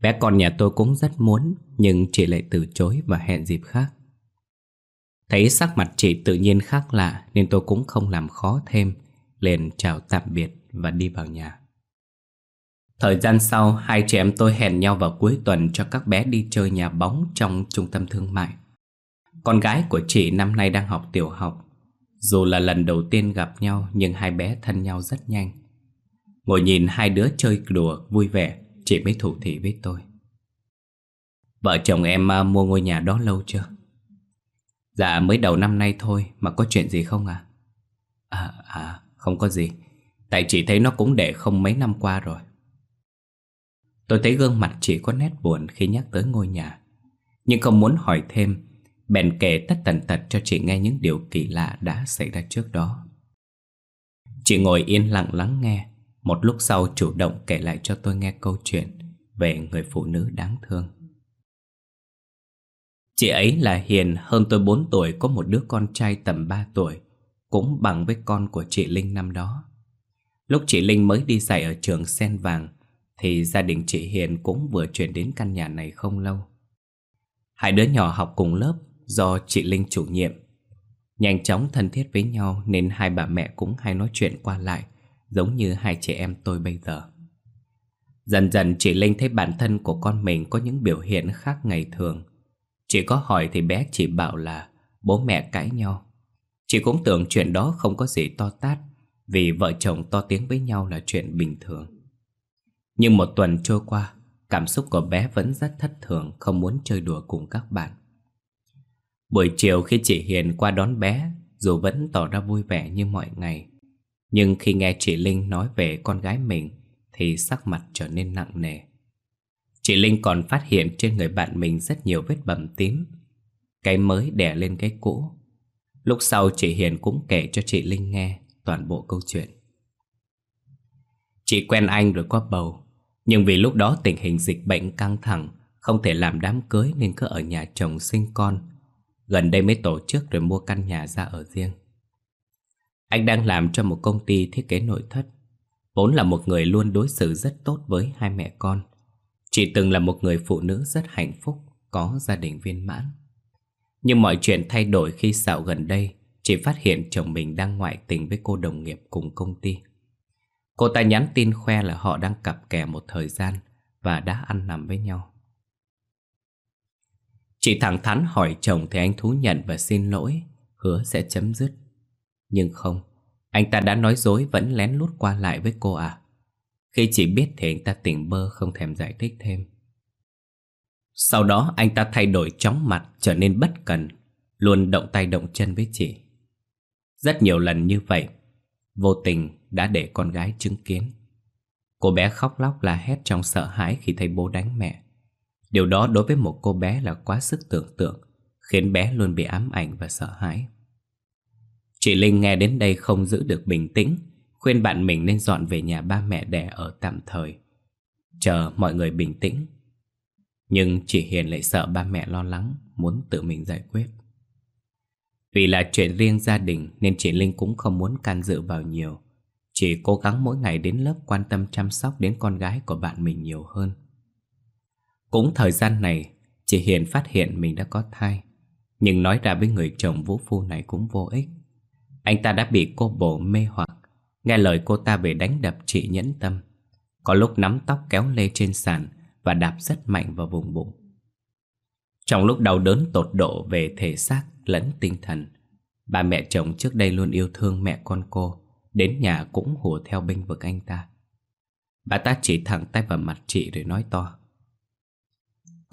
Bé con nhà tôi cũng rất muốn, Nhưng chị lại từ chối và hẹn dịp khác. Thấy sắc mặt chị tự nhiên khác lạ, Nên tôi cũng không làm khó thêm, Liền chào tạm biệt và đi vào nhà. Thời gian sau, Hai chị em tôi hẹn nhau vào cuối tuần Cho các bé đi chơi nhà bóng Trong trung tâm thương mại. Con gái của chị năm nay đang học tiểu học dù là lần đầu tiên gặp nhau Nhưng hai bé thân nhau rất nhanh. Ngồi nhìn hai đứa chơi đùa vui vẻ Chị mới thủ thị với tôi. Vợ chồng em à, mua ngôi nhà đó lâu chưa? Dạ mới đầu năm nay thôi Mà có chuyện gì không à? À, à không có gì. Tại chị thấy nó cũng để không mấy năm qua rồi. Tôi thấy gương mặt chị có nét buồn khi nhắc tới ngôi nhà. Nhưng không muốn hỏi thêm Bèn kể tất tần tật cho chị nghe những điều kỳ lạ đã xảy ra trước đó. Chị ngồi yên lặng lắng nghe. Một lúc sau chủ động kể lại cho tôi nghe câu chuyện Về người phụ nữ đáng thương. Chị ấy là Hiền, hơn tôi 4 tuổi, Có một đứa con trai tầm 3 tuổi, Cũng bằng với con của chị Linh năm đó. Lúc chị Linh mới đi dạy ở trường Sen Vàng, Thì gia đình chị Hiền cũng vừa chuyển đến căn nhà này không lâu. Hai đứa nhỏ học cùng lớp do chị Linh chủ nhiệm. Nhanh chóng thân thiết với nhau nên hai bà mẹ cũng hay nói chuyện qua lại, Giống như hai chị em tôi bây giờ. Dần dần chị Linh thấy bản thân của con mình có những biểu hiện khác ngày thường. Chị có hỏi thì bé chỉ bảo là bố mẹ cãi nhau. Chị cũng tưởng chuyện đó không có gì to tát, Vì vợ chồng to tiếng với nhau là chuyện bình thường. Nhưng một tuần trôi qua, Cảm xúc của bé vẫn rất thất thường, Không muốn chơi đùa cùng các bạn. Buổi chiều khi chị Hiền qua đón bé, Dù vẫn tỏ ra vui vẻ như mọi ngày. Nhưng khi nghe chị Linh nói về con gái mình, Thì sắc mặt trở nên nặng nề. Chị Linh còn phát hiện trên người bạn mình rất nhiều vết bầm tím. Cái mới đè lên cái cũ. Lúc sau chị Hiền cũng kể cho chị Linh nghe toàn bộ câu chuyện. Chị quen anh rồi có bầu, Nhưng vì lúc đó tình hình dịch bệnh căng thẳng, Không thể làm đám cưới nên cứ ở nhà chồng sinh con. Gần đây mới tổ chức rồi mua căn nhà ra ở riêng. Anh đang làm cho một công ty thiết kế nội thất. Vốn là một người luôn đối xử rất tốt với hai mẹ con. Chị từng là một người phụ nữ rất hạnh phúc, Có gia đình viên mãn. Nhưng mọi chuyện thay đổi khi dạo gần đây, Chị phát hiện chồng mình đang ngoại tình với cô đồng nghiệp cùng công ty. Cô ta nhắn tin khoe là họ đang cặp kè một thời gian Và đã ăn nằm với nhau. Chị thẳng thắn hỏi chồng thì anh thú nhận và xin lỗi, Hứa sẽ chấm dứt. Nhưng không, Anh ta đã nói dối vẫn lén lút qua lại với cô à Khi chị biết thì anh ta tỉnh bơ không thèm giải thích thêm. Sau đó anh ta thay đổi chóng mặt, trở nên bất cần, Luôn động tay động chân với chị. Rất nhiều lần như vậy, Vô tình đã để con gái chứng kiến. Cô bé khóc lóc la hét trong sợ hãi khi thấy bố đánh mẹ. Điều đó đối với một cô bé là quá sức tưởng tượng, Khiến bé luôn bị ám ảnh và sợ hãi. Chị Linh nghe đến đây không giữ được bình tĩnh, Khuyên bạn mình nên dọn về nhà ba mẹ đẻ ở tạm thời, Chờ mọi người bình tĩnh. Nhưng chị Hiền lại sợ ba mẹ lo lắng, Muốn tự mình giải quyết. Vì là chuyện riêng gia đình Nên chị Linh cũng không muốn can dự vào nhiều, Chỉ cố gắng mỗi ngày đến lớp quan tâm chăm sóc đến con gái của bạn mình nhiều hơn cũng thời gian này, chị Hiền phát hiện mình đã có thai. Nhưng nói ra với người chồng vũ phu này cũng vô ích. Anh ta đã bị cô bồ mê hoặc, nghe lời cô ta về đánh đập chị nhẫn tâm. Có lúc nắm tóc kéo lê trên sàn và đạp rất mạnh vào vùng bụng. Trong lúc đau đớn tột độ về thể xác lẫn tinh thần, bà mẹ chồng trước đây luôn yêu thương mẹ con cô, đến nhà cũng hùa theo bênh vực anh ta. Bà ta chỉ thẳng tay vào mặt chị rồi nói to.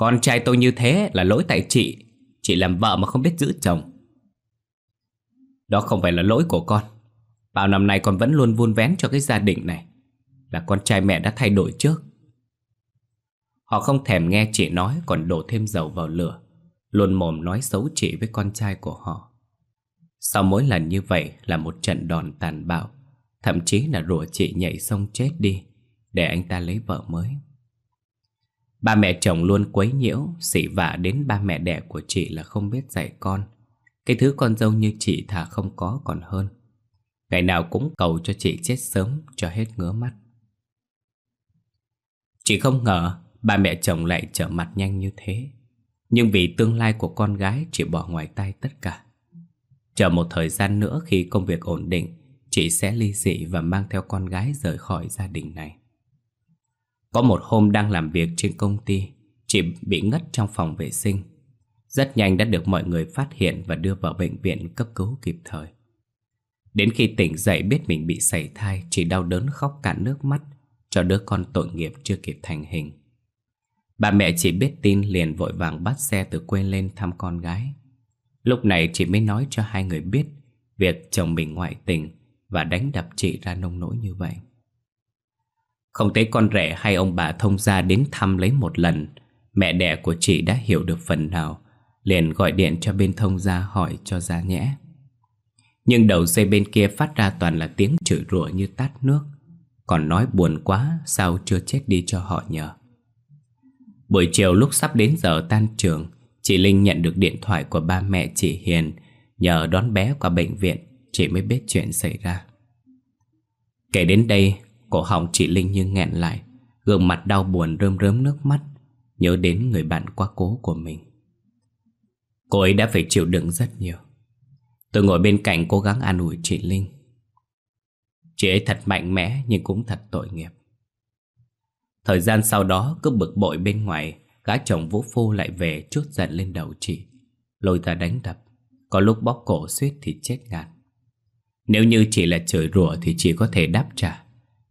Con trai tôi như thế là lỗi tại chị. Chị làm vợ mà không biết giữ chồng. Đó không phải là lỗi của con. Bao năm nay con vẫn luôn vun vén cho cái gia đình này. Là con trai mẹ đã thay đổi trước. Họ không thèm nghe chị nói, Còn đổ thêm dầu vào lửa. Luôn mồm nói xấu chị với con trai của họ. Sau mỗi lần như vậy Là một trận đòn tàn bạo. Thậm chí là rủa chị nhảy sông chết đi, Để anh ta lấy vợ mới. Ba mẹ chồng luôn quấy nhiễu, xỉ vả đến ba mẹ đẻ của chị là không biết dạy con. Cái thứ con dâu như chị thà không có còn hơn. Ngày nào cũng cầu cho chị chết sớm cho hết ngứa mắt. Chị không ngờ ba mẹ chồng lại trở mặt nhanh như thế. Nhưng vì tương lai của con gái chị bỏ ngoài tay tất cả. Chờ một thời gian nữa khi công việc ổn định, chị sẽ ly dị và mang theo con gái rời khỏi gia đình này. Có một hôm đang làm việc trên công ty, Chị bị ngất trong phòng vệ sinh. Rất nhanh đã được mọi người phát hiện Và đưa vào bệnh viện cấp cứu kịp thời. Đến khi tỉnh dậy biết mình bị sảy thai, Chị đau đớn khóc cả nước mắt, Cho đứa con tội nghiệp chưa kịp thành hình. Bà mẹ chị biết tin liền vội vàng bắt xe từ quê lên thăm con gái. Lúc này chị mới nói cho hai người biết Việc chồng mình ngoại tình Và đánh đập chị ra nông nỗi như vậy không thấy con rể hay ông bà thông gia đến thăm lấy một lần, Mẹ đẻ của chị đã hiểu được phần nào, Liền gọi điện cho bên thông gia hỏi cho ra nhẽ. Nhưng đầu dây bên kia phát ra toàn là tiếng chửi rủa như tát nước, Còn nói buồn quá sao chưa chết đi cho họ nhờ. Buổi chiều lúc sắp đến giờ tan trường, Chị Linh nhận được điện thoại của ba mẹ chị Hiền, Nhờ đón bé qua bệnh viện Chị mới biết chuyện xảy ra. Kể đến đây Cổ họng chị Linh như nghẹn lại, Gương mặt đau buồn rơm rớm nước mắt, Nhớ đến người bạn quá cố của mình. Cô ấy đã phải chịu đựng rất nhiều. Tôi ngồi bên cạnh cố gắng an ủi chị Linh. Chị ấy thật mạnh mẽ nhưng cũng thật tội nghiệp. Thời gian sau đó cứ bực bội bên ngoài, Gã chồng vũ phu lại về chút giận lên đầu chị, Lôi ta đánh đập. Có lúc bóp cổ suýt thì chết ngạt. Nếu như chỉ là chửi rủa thì chỉ có thể đáp trả.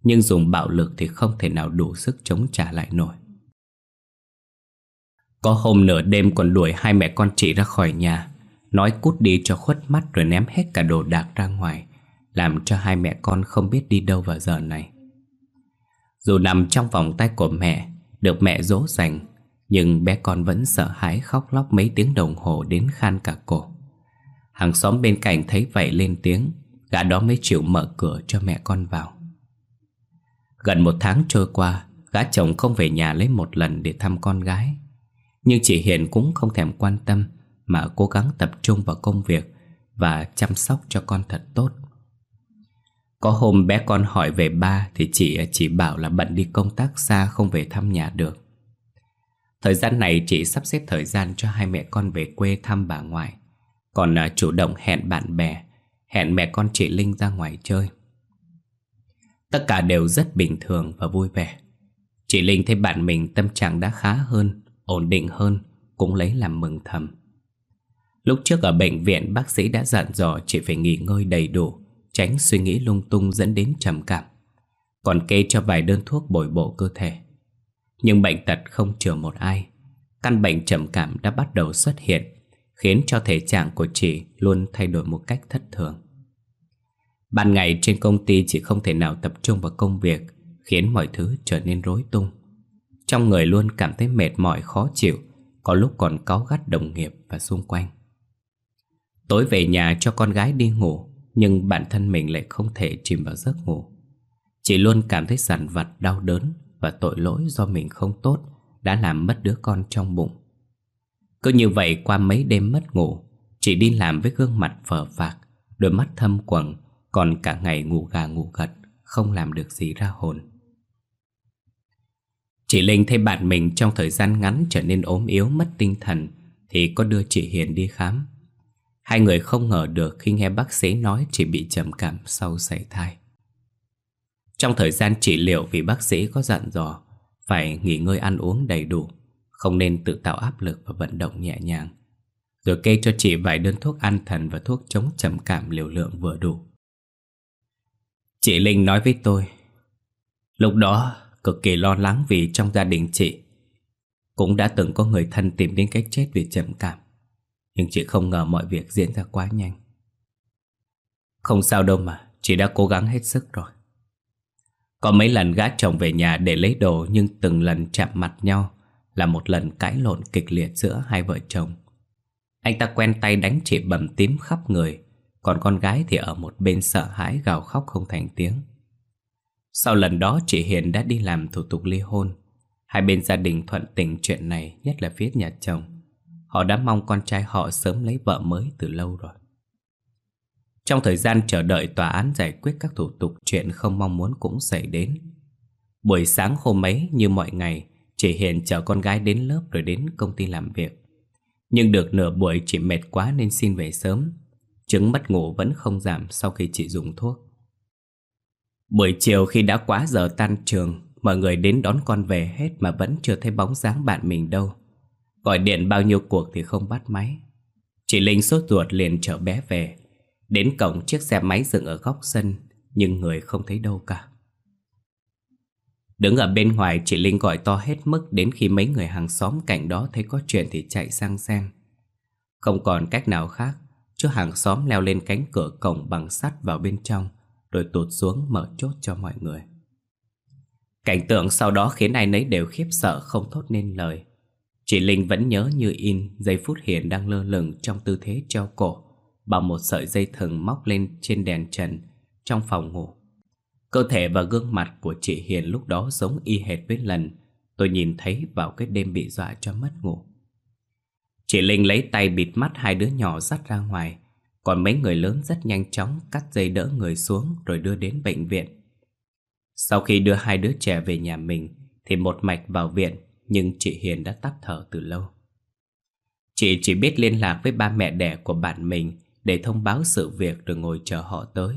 Nhưng dùng bạo lực thì không thể nào đủ sức chống trả lại nổi. Có hôm nửa đêm còn đuổi hai mẹ con chị ra khỏi nhà, Nói cút đi cho khuất mắt rồi ném hết cả đồ đạc ra ngoài, Làm cho hai mẹ con không biết đi đâu vào giờ này. Dù nằm trong vòng tay của mẹ, Được mẹ dỗ dành, Nhưng bé con vẫn sợ hãi khóc lóc mấy tiếng đồng hồ đến khan cả cổ. Hàng xóm bên cạnh thấy vậy lên tiếng, Gã đó mới chịu mở cửa cho mẹ con vào. Gần một tháng trôi qua, Gã chồng không về nhà lấy một lần để thăm con gái. Nhưng chị Hiền cũng không thèm quan tâm, Mà cố gắng tập trung vào công việc Và chăm sóc cho con thật tốt. Có hôm bé con hỏi về ba Thì chị chỉ bảo là bận đi công tác xa Không về thăm nhà được. Thời gian này chị sắp xếp thời gian cho hai mẹ con về quê thăm bà ngoại. Còn à, chủ động hẹn bạn bè, Hẹn mẹ con chị Linh ra ngoài chơi. Tất cả đều rất bình thường và vui vẻ. Chị Linh thấy bạn mình tâm trạng đã khá hơn, Ổn định hơn, Cũng lấy làm mừng thầm. Lúc trước ở bệnh viện, bác sĩ đã dặn dò chị phải nghỉ ngơi đầy đủ, Tránh suy nghĩ lung tung dẫn đến trầm cảm. Còn kê cho vài đơn thuốc bồi bộ cơ thể. Nhưng bệnh tật không chừa một ai. Căn bệnh trầm cảm đã bắt đầu xuất hiện, Khiến cho thể trạng của chị luôn thay đổi một cách thất thường. Ban ngày trên công ty chị không thể nào tập trung vào công việc, Khiến mọi thứ trở nên rối tung. Trong người luôn cảm thấy mệt mỏi, khó chịu, Có lúc còn cáu gắt đồng nghiệp và xung quanh. Tối về nhà cho con gái đi ngủ, Nhưng bản thân mình lại không thể chìm vào giấc ngủ. Chị luôn cảm thấy sẵn vặt, đau đớn Và tội lỗi do mình không tốt Đã làm mất đứa con trong bụng. Cứ như vậy qua mấy đêm mất ngủ, Chị đi làm với gương mặt phờ phạc, Đôi mắt thâm quầng còn cả ngày ngủ gà ngủ gật, Không làm được gì ra hồn. Chị Linh thấy bạn mình trong thời gian ngắn trở nên ốm yếu, mất tinh thần, Thì có đưa chị Hiền đi khám. Hai người không ngờ được khi nghe bác sĩ nói chị bị trầm cảm sau sảy thai. Trong thời gian trị liệu vì bác sĩ có dặn dò, Phải nghỉ ngơi ăn uống đầy đủ, không nên tự tạo áp lực và vận động nhẹ nhàng. Rồi kê cho chị vài đơn thuốc an thần và thuốc chống trầm cảm liều lượng vừa đủ. Chị Linh nói với tôi. Lúc đó cực kỳ lo lắng vì trong gia đình chị Cũng đã từng có người thân tìm đến cách chết vì trầm cảm. Nhưng chị không ngờ mọi việc diễn ra quá nhanh. Không sao đâu mà Chị đã cố gắng hết sức rồi. Có mấy lần gã chồng về nhà để lấy đồ Nhưng từng lần chạm mặt nhau là một lần cãi lộn kịch liệt giữa hai vợ chồng. Anh ta quen tay đánh chị bầm tím khắp người, còn con gái thì ở một bên sợ hãi gào khóc không thành tiếng. Sau lần đó chị Hiền đã đi làm thủ tục ly hôn. Hai bên gia đình thuận tình chuyện này, nhất là phía nhà chồng. Họ đã mong con trai họ sớm lấy vợ mới từ lâu rồi. Trong thời gian chờ đợi tòa án giải quyết các thủ tục chuyện không mong muốn cũng xảy đến. Buổi sáng hôm ấy như mọi ngày, Chị Hiền chở con gái đến lớp rồi đến công ty làm việc Nhưng được nửa buổi chị mệt quá nên xin về sớm Chứng mất ngủ vẫn không giảm sau khi chị dùng thuốc. Buổi chiều khi đã quá giờ tan trường, Mọi người đến đón con về hết mà vẫn chưa thấy bóng dáng bạn mình đâu. Gọi điện bao nhiêu cuộc thì không bắt máy. Chị Linh sốt ruột liền chở bé về. Đến cổng chiếc xe máy dựng ở góc sân, Nhưng người không thấy đâu cả. Đứng ở bên ngoài, chị Linh gọi to hết mức Đến khi mấy người hàng xóm cạnh đó thấy có chuyện thì chạy sang xem. Không còn cách nào khác Chú hàng xóm leo lên cánh cửa cổng bằng sắt vào bên trong, Rồi tụt xuống mở chốt cho mọi người. Cảnh tượng sau đó khiến ai nấy đều khiếp sợ không thốt nên lời. Chị Linh vẫn nhớ như in giây phút Hiền đang lơ lửng trong tư thế treo cổ, Bằng một sợi dây thừng móc lên trên đèn trần trong phòng ngủ. Cơ thể và gương mặt của chị Hiền lúc đó giống y hệt với lần tôi nhìn thấy vào cái đêm bị dọa cho mất ngủ. Chị Linh lấy tay bịt mắt hai đứa nhỏ dắt ra ngoài, còn mấy người lớn rất nhanh chóng cắt dây đỡ người xuống rồi đưa đến bệnh viện. Sau khi đưa hai đứa trẻ về nhà mình thì một mạch vào viện nhưng chị Hiền đã tắt thở từ lâu. Chị chỉ biết liên lạc với ba mẹ đẻ của bạn mình để thông báo sự việc rồi ngồi chờ họ tới.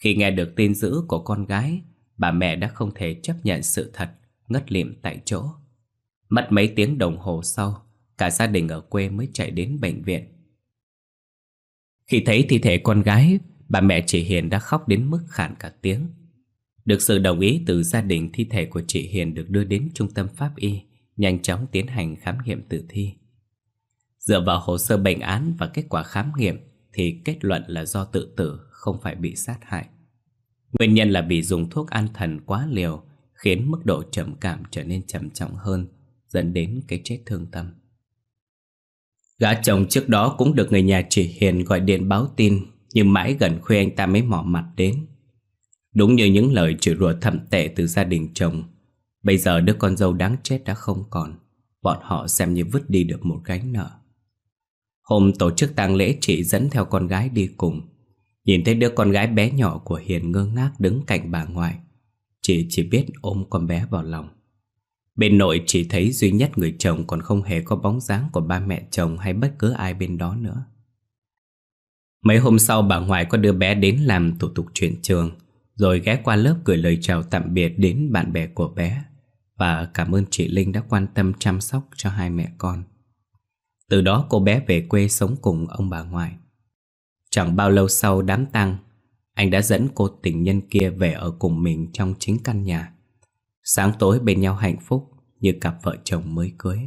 Khi nghe được tin dữ của con gái, bà mẹ đã không thể chấp nhận sự thật, ngất lịm tại chỗ. Mất mấy tiếng đồng hồ sau, cả gia đình ở quê mới chạy đến bệnh viện. Khi thấy thi thể con gái, Bà mẹ chị Hiền đã khóc đến mức khản cả tiếng. Được sự đồng ý từ gia đình thi thể của chị Hiền được đưa đến trung tâm pháp y Nhanh chóng tiến hành khám nghiệm tử thi. Dựa vào hồ sơ bệnh án và kết quả khám nghiệm Thì kết luận là do tự tử không phải bị sát hại. Nguyên nhân là vì dùng thuốc an thần quá liều Khiến mức độ trầm cảm trở nên trầm trọng hơn Dẫn đến cái chết thương tâm. Gã chồng trước đó cũng được người nhà chị Hiền gọi điện báo tin, Nhưng mãi gần khuya anh ta mới mỏ mặt đến. Đúng như những lời chửi rủa thậm tệ từ gia đình chồng, Bây giờ đứa con dâu đáng chết đã không còn, Bọn họ xem như vứt đi được một gánh nợ. Hôm tổ chức tang lễ chị dẫn theo con gái đi cùng, Nhìn thấy đứa con gái bé nhỏ của Hiền ngơ ngác đứng cạnh bà ngoại, Chị chỉ biết ôm con bé vào lòng. Bên nội chỉ thấy duy nhất người chồng còn không hề có bóng dáng của ba mẹ chồng hay bất cứ ai bên đó nữa. Mấy hôm sau bà ngoại có đưa bé đến làm thủ tục chuyển trường, rồi ghé qua lớp gửi lời chào tạm biệt đến bạn bè của bé và cảm ơn chị Linh đã quan tâm chăm sóc cho hai mẹ con. Từ đó cô bé về quê sống cùng ông bà ngoại. Chẳng bao lâu sau đám tang, anh đã dẫn cô tình nhân kia về ở cùng mình trong chính căn nhà. Sáng tối bên nhau hạnh phúc Như cặp vợ chồng mới cưới.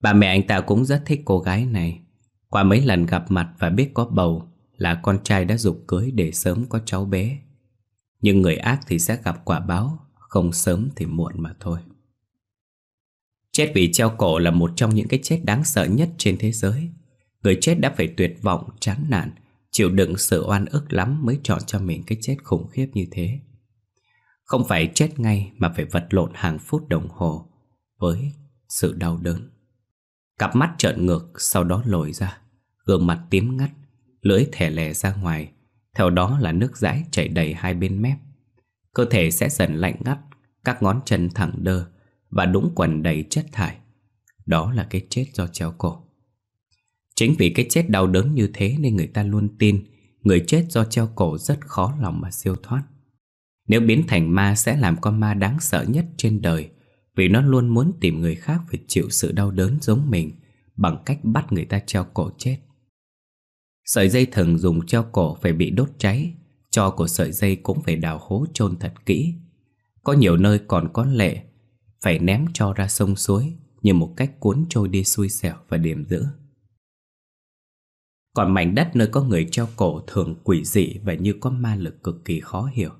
Bà mẹ anh ta cũng rất thích cô gái này. Qua mấy lần gặp mặt và biết có bầu Là con trai đã dục cưới để sớm có cháu bé. Nhưng người ác thì sẽ gặp quả báo Không sớm thì muộn mà thôi. Chết vì treo cổ là một trong những cái chết đáng sợ nhất trên thế giới. Người chết đã phải tuyệt vọng, chán nản Chịu đựng sự oan ức lắm mới chọn cho mình cái chết khủng khiếp như thế không phải chết ngay mà phải vật lộn hàng phút đồng hồ Với sự đau đớn. Cặp mắt trợn ngược sau đó lồi ra, Gương mặt tím ngắt, Lưỡi thẻ lè ra ngoài, Theo đó là nước dãi chảy đầy hai bên mép. Cơ thể sẽ dần lạnh ngắt, Các ngón chân thẳng đơ Và đũng quần đầy chất thải. Đó là cái chết do treo cổ. Chính vì cái chết đau đớn như thế Nên người ta luôn tin Người chết do treo cổ rất khó lòng mà siêu thoát nếu biến thành ma sẽ làm con ma đáng sợ nhất trên đời, Vì nó luôn muốn tìm người khác phải chịu sự đau đớn giống mình Bằng cách bắt người ta treo cổ chết. Sợi dây thừng dùng treo cổ phải bị đốt cháy, Cho của sợi dây cũng phải đào hố chôn thật kỹ. Có nhiều nơi còn có lệ, Phải ném cho ra sông suối Như một cách cuốn trôi đi xui xẻo và điểm dữ. Còn mảnh đất nơi có người treo cổ thường quỷ dị và như có ma lực cực kỳ khó hiểu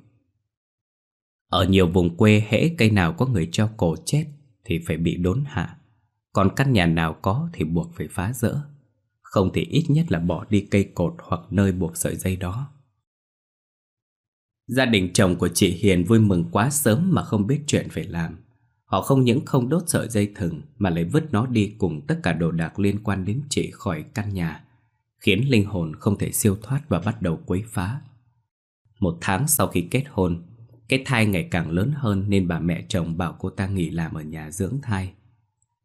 ở nhiều vùng quê hễ cây nào có người treo cổ chết Thì phải bị đốn hạ. Còn căn nhà nào có thì buộc phải phá rỡ. Không thì ít nhất là bỏ đi cây cột hoặc nơi buộc sợi dây đó. Gia đình chồng của chị Hiền vui mừng quá sớm mà không biết chuyện phải làm. Họ không những không đốt sợi dây thừng Mà lại vứt nó đi cùng tất cả đồ đạc liên quan đến chị khỏi căn nhà, Khiến linh hồn không thể siêu thoát và bắt đầu quấy phá. Một tháng sau khi kết hôn cái thai ngày càng lớn hơn nên bà mẹ chồng bảo cô ta nghỉ làm ở nhà dưỡng thai.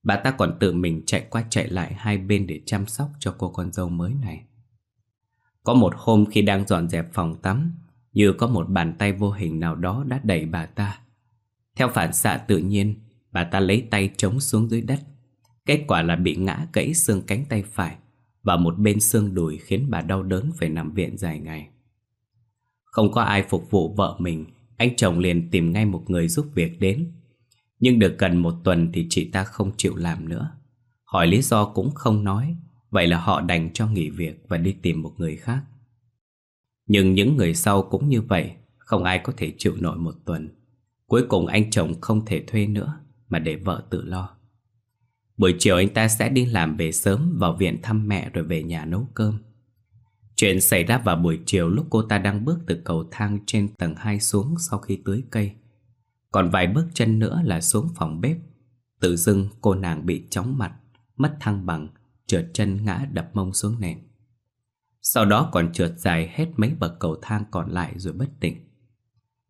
Bà ta còn tự mình chạy qua chạy lại hai bên để chăm sóc cho cô con dâu mới này. Có một hôm khi đang dọn dẹp phòng tắm, như có một bàn tay vô hình nào đó đã đẩy bà ta. Theo phản xạ tự nhiên, bà ta lấy tay chống xuống dưới đất. Kết quả là bị ngã gãy xương cánh tay phải và một bên xương đùi khiến bà đau đớn phải nằm viện dài ngày. Không có ai phục vụ vợ mình anh chồng liền tìm ngay một người giúp việc đến. Nhưng được gần một tuần thì chị ta không chịu làm nữa. Hỏi lý do cũng không nói. Vậy là họ đành cho nghỉ việc và đi tìm một người khác. Nhưng những người sau cũng như vậy, Không ai có thể chịu nổi một tuần. Cuối cùng anh chồng không thể thuê nữa, Mà để vợ tự lo. Buổi chiều anh ta sẽ đi làm về sớm Vào viện thăm mẹ rồi về nhà nấu cơm. Chuyện xảy ra vào buổi chiều lúc cô ta đang bước từ cầu thang trên tầng 2 xuống sau khi tưới cây. Còn vài bước chân nữa là xuống phòng bếp. Tự dưng cô nàng bị chóng mặt, mất thăng bằng, trượt chân ngã đập mông xuống nền. Sau đó còn trượt dài hết mấy bậc cầu thang còn lại rồi bất tỉnh.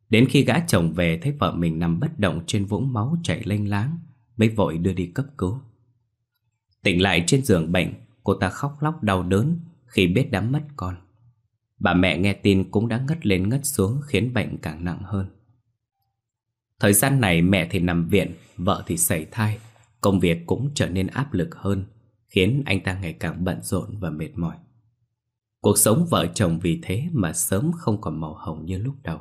Đến khi gã chồng về thấy vợ mình nằm bất động trên vũng máu chảy lênh láng, mới vội đưa đi cấp cứu. Tỉnh lại trên giường bệnh, cô ta khóc lóc đau đớn, khi biết đã mất con. Bà mẹ nghe tin cũng đã ngất lên ngất xuống khiến bệnh càng nặng hơn. Thời gian này mẹ thì nằm viện, vợ thì sảy thai, công việc cũng trở nên áp lực hơn, khiến anh ta ngày càng bận rộn và mệt mỏi. Cuộc sống vợ chồng vì thế mà sớm không còn màu hồng như lúc đầu.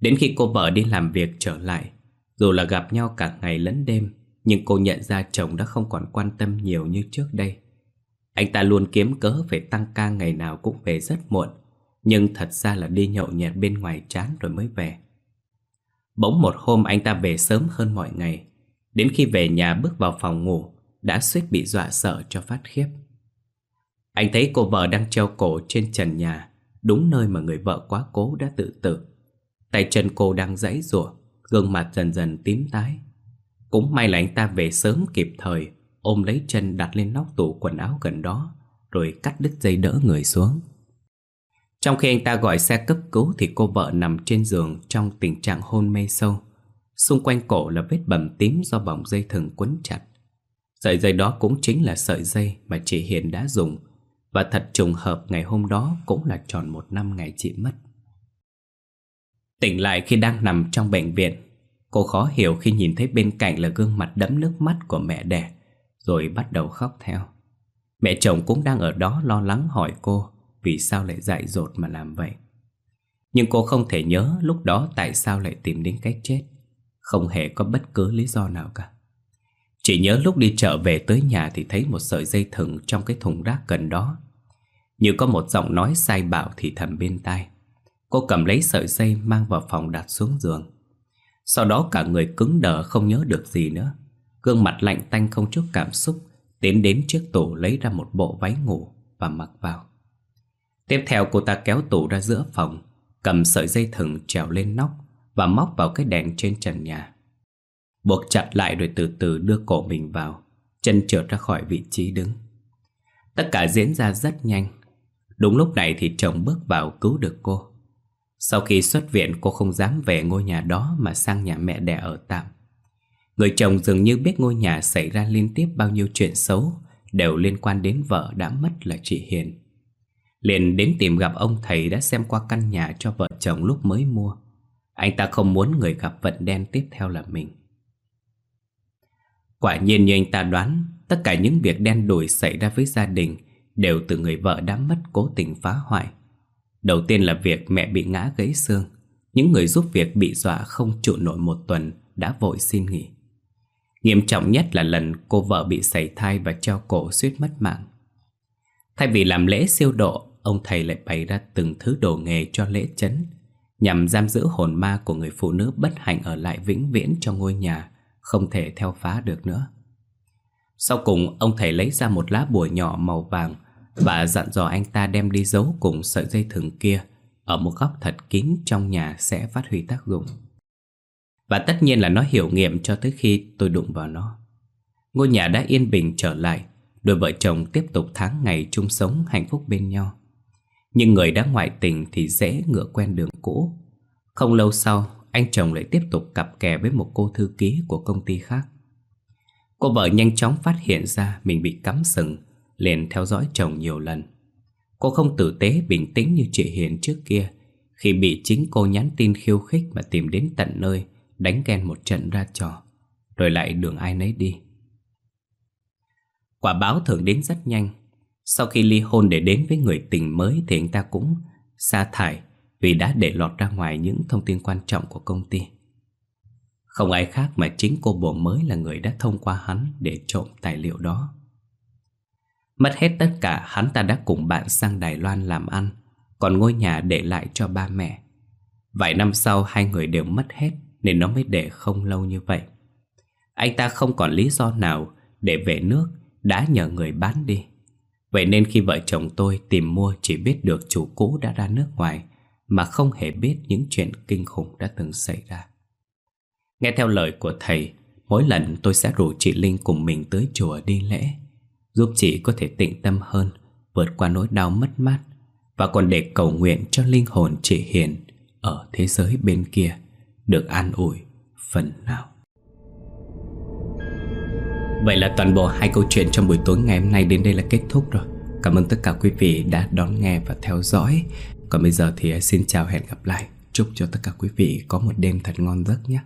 Đến khi cô vợ đi làm việc trở lại, dù là gặp nhau cả ngày lẫn đêm, nhưng cô nhận ra chồng đã không còn quan tâm nhiều như trước đây. Anh ta luôn kiếm cớ phải tăng ca ngày nào cũng về rất muộn, nhưng thật ra là đi nhậu nhẹt bên ngoài chán rồi mới về. Bỗng một hôm anh ta về sớm hơn mọi ngày, đến khi về nhà bước vào phòng ngủ, đã suýt bị dọa sợ cho phát khiếp. Anh thấy cô vợ đang treo cổ trên trần nhà, đúng nơi mà người vợ quá cố đã tự tử. Tay chân cô đang giãy giụa, gương mặt dần dần tím tái. Cũng may là anh ta về sớm kịp thời, ôm lấy chân đặt lên nóc tủ quần áo gần đó, rồi cắt đứt dây đỡ người xuống. Trong khi anh ta gọi xe cấp cứu thì cô vợ nằm trên giường trong tình trạng hôn mê sâu. Xung quanh cổ là vết bầm tím do vòng dây thừng quấn chặt. Sợi dây đó cũng chính là sợi dây mà chị Hiền đã dùng và thật trùng hợp ngày hôm đó cũng là tròn một năm ngày chị mất. Tỉnh lại khi đang nằm trong bệnh viện, cô khó hiểu khi nhìn thấy bên cạnh là gương mặt đẫm nước mắt của mẹ đẻ, rồi bắt đầu khóc theo. Mẹ chồng cũng đang ở đó lo lắng hỏi cô vì sao lại dại dột mà làm vậy. Nhưng cô không thể nhớ lúc đó tại sao lại tìm đến cái chết. Không hề có bất cứ lý do nào cả. Chỉ nhớ lúc đi chợ về tới nhà thì thấy một sợi dây thừng trong cái thùng rác gần đó. Như có một giọng nói sai bảo thì thầm bên tai. Cô cầm lấy sợi dây mang vào phòng đặt xuống giường. Sau đó cả người cứng đờ không nhớ được gì nữa. Gương mặt lạnh tanh không chút cảm xúc, tiến đến trước tủ lấy ra một bộ váy ngủ và mặc vào. Tiếp theo cô ta kéo tủ ra giữa phòng, cầm sợi dây thừng trèo lên nóc và móc vào cái đèn trên trần nhà. Buộc chặt lại rồi từ từ đưa cổ mình vào, chân trượt ra khỏi vị trí đứng. Tất cả diễn ra rất nhanh. Đúng lúc này thì chồng bước vào cứu được cô. Sau khi xuất viện cô không dám về ngôi nhà đó mà sang nhà mẹ đẻ ở tạm. Người chồng dường như biết ngôi nhà xảy ra liên tiếp bao nhiêu chuyện xấu đều liên quan đến vợ đã mất là chị Hiền. Liền đến tìm gặp ông thầy đã xem qua căn nhà cho vợ chồng lúc mới mua. Anh ta không muốn người gặp vận đen tiếp theo là mình. Quả nhiên như anh ta đoán, tất cả những việc đen đủi xảy ra với gia đình đều từ người vợ đã mất cố tình phá hoại. Đầu tiên là việc mẹ bị ngã gãy xương. Những người giúp việc bị dọa không trụ nổi một tuần đã vội xin nghỉ. Nghiêm trọng nhất là lần cô vợ bị sảy thai và treo cổ suýt mất mạng. Thay vì làm lễ siêu độ, ông thầy lại bày ra từng thứ đồ nghề cho lễ chấn, nhằm giam giữ hồn ma của người phụ nữ bất hạnh ở lại vĩnh viễn trong ngôi nhà, không thể theo phá được nữa. Sau cùng, ông thầy lấy ra một lá bùa nhỏ màu vàng và dặn dò anh ta đem đi giấu cùng sợi dây thừng kia ở một góc thật kín trong nhà sẽ phát huy tác dụng. Và tất nhiên là nó hiểu nghiệm cho tới khi tôi đụng vào nó. Ngôi nhà đã yên bình trở lại, đôi vợ chồng tiếp tục tháng ngày chung sống hạnh phúc bên nhau. Nhưng người đã ngoại tình thì dễ ngựa quen đường cũ. Không lâu sau, anh chồng lại tiếp tục cặp kè với một cô thư ký của công ty khác. Cô vợ nhanh chóng phát hiện ra mình bị cắm sừng, liền theo dõi chồng nhiều lần. Cô không tử tế bình tĩnh như chị Hiền trước kia, khi bị chính cô nhắn tin khiêu khích mà tìm đến tận nơi, đánh ghen một trận ra trò, rồi lại đường ai nấy đi. Quả báo thường đến rất nhanh, sau khi ly hôn để đến với người tình mới thì anh ta cũng sa thải vì đã để lọt ra ngoài những thông tin quan trọng của công ty. Không ai khác mà chính cô bồ mới là người đã thông qua hắn để trộm tài liệu đó. Mất hết tất cả hắn ta đã cùng bạn sang Đài Loan làm ăn, còn ngôi nhà để lại cho ba mẹ. Vài năm sau hai người đều mất hết nên nó mới để không lâu như vậy. Anh ta không còn lý do nào để về nước đã nhờ người bán đi. Vậy nên khi vợ chồng tôi tìm mua chỉ biết được chủ cũ đã ra nước ngoài mà không hề biết những chuyện kinh khủng đã từng xảy ra. Nghe theo lời của thầy, mỗi lần tôi sẽ rủ chị Linh cùng mình tới chùa đi lễ, giúp chị có thể tĩnh tâm hơn, vượt qua nỗi đau mất mát và còn để cầu nguyện cho linh hồn chị Hiền ở thế giới bên kia được an ủi phần nào. Vậy là toàn bộ hai câu chuyện trong buổi tối ngày hôm nay đến đây là kết thúc rồi. Cảm ơn tất cả quý vị đã đón nghe và theo dõi. Còn bây giờ thì xin chào hẹn gặp lại. Chúc cho tất cả quý vị có một đêm thật ngon giấc nhé.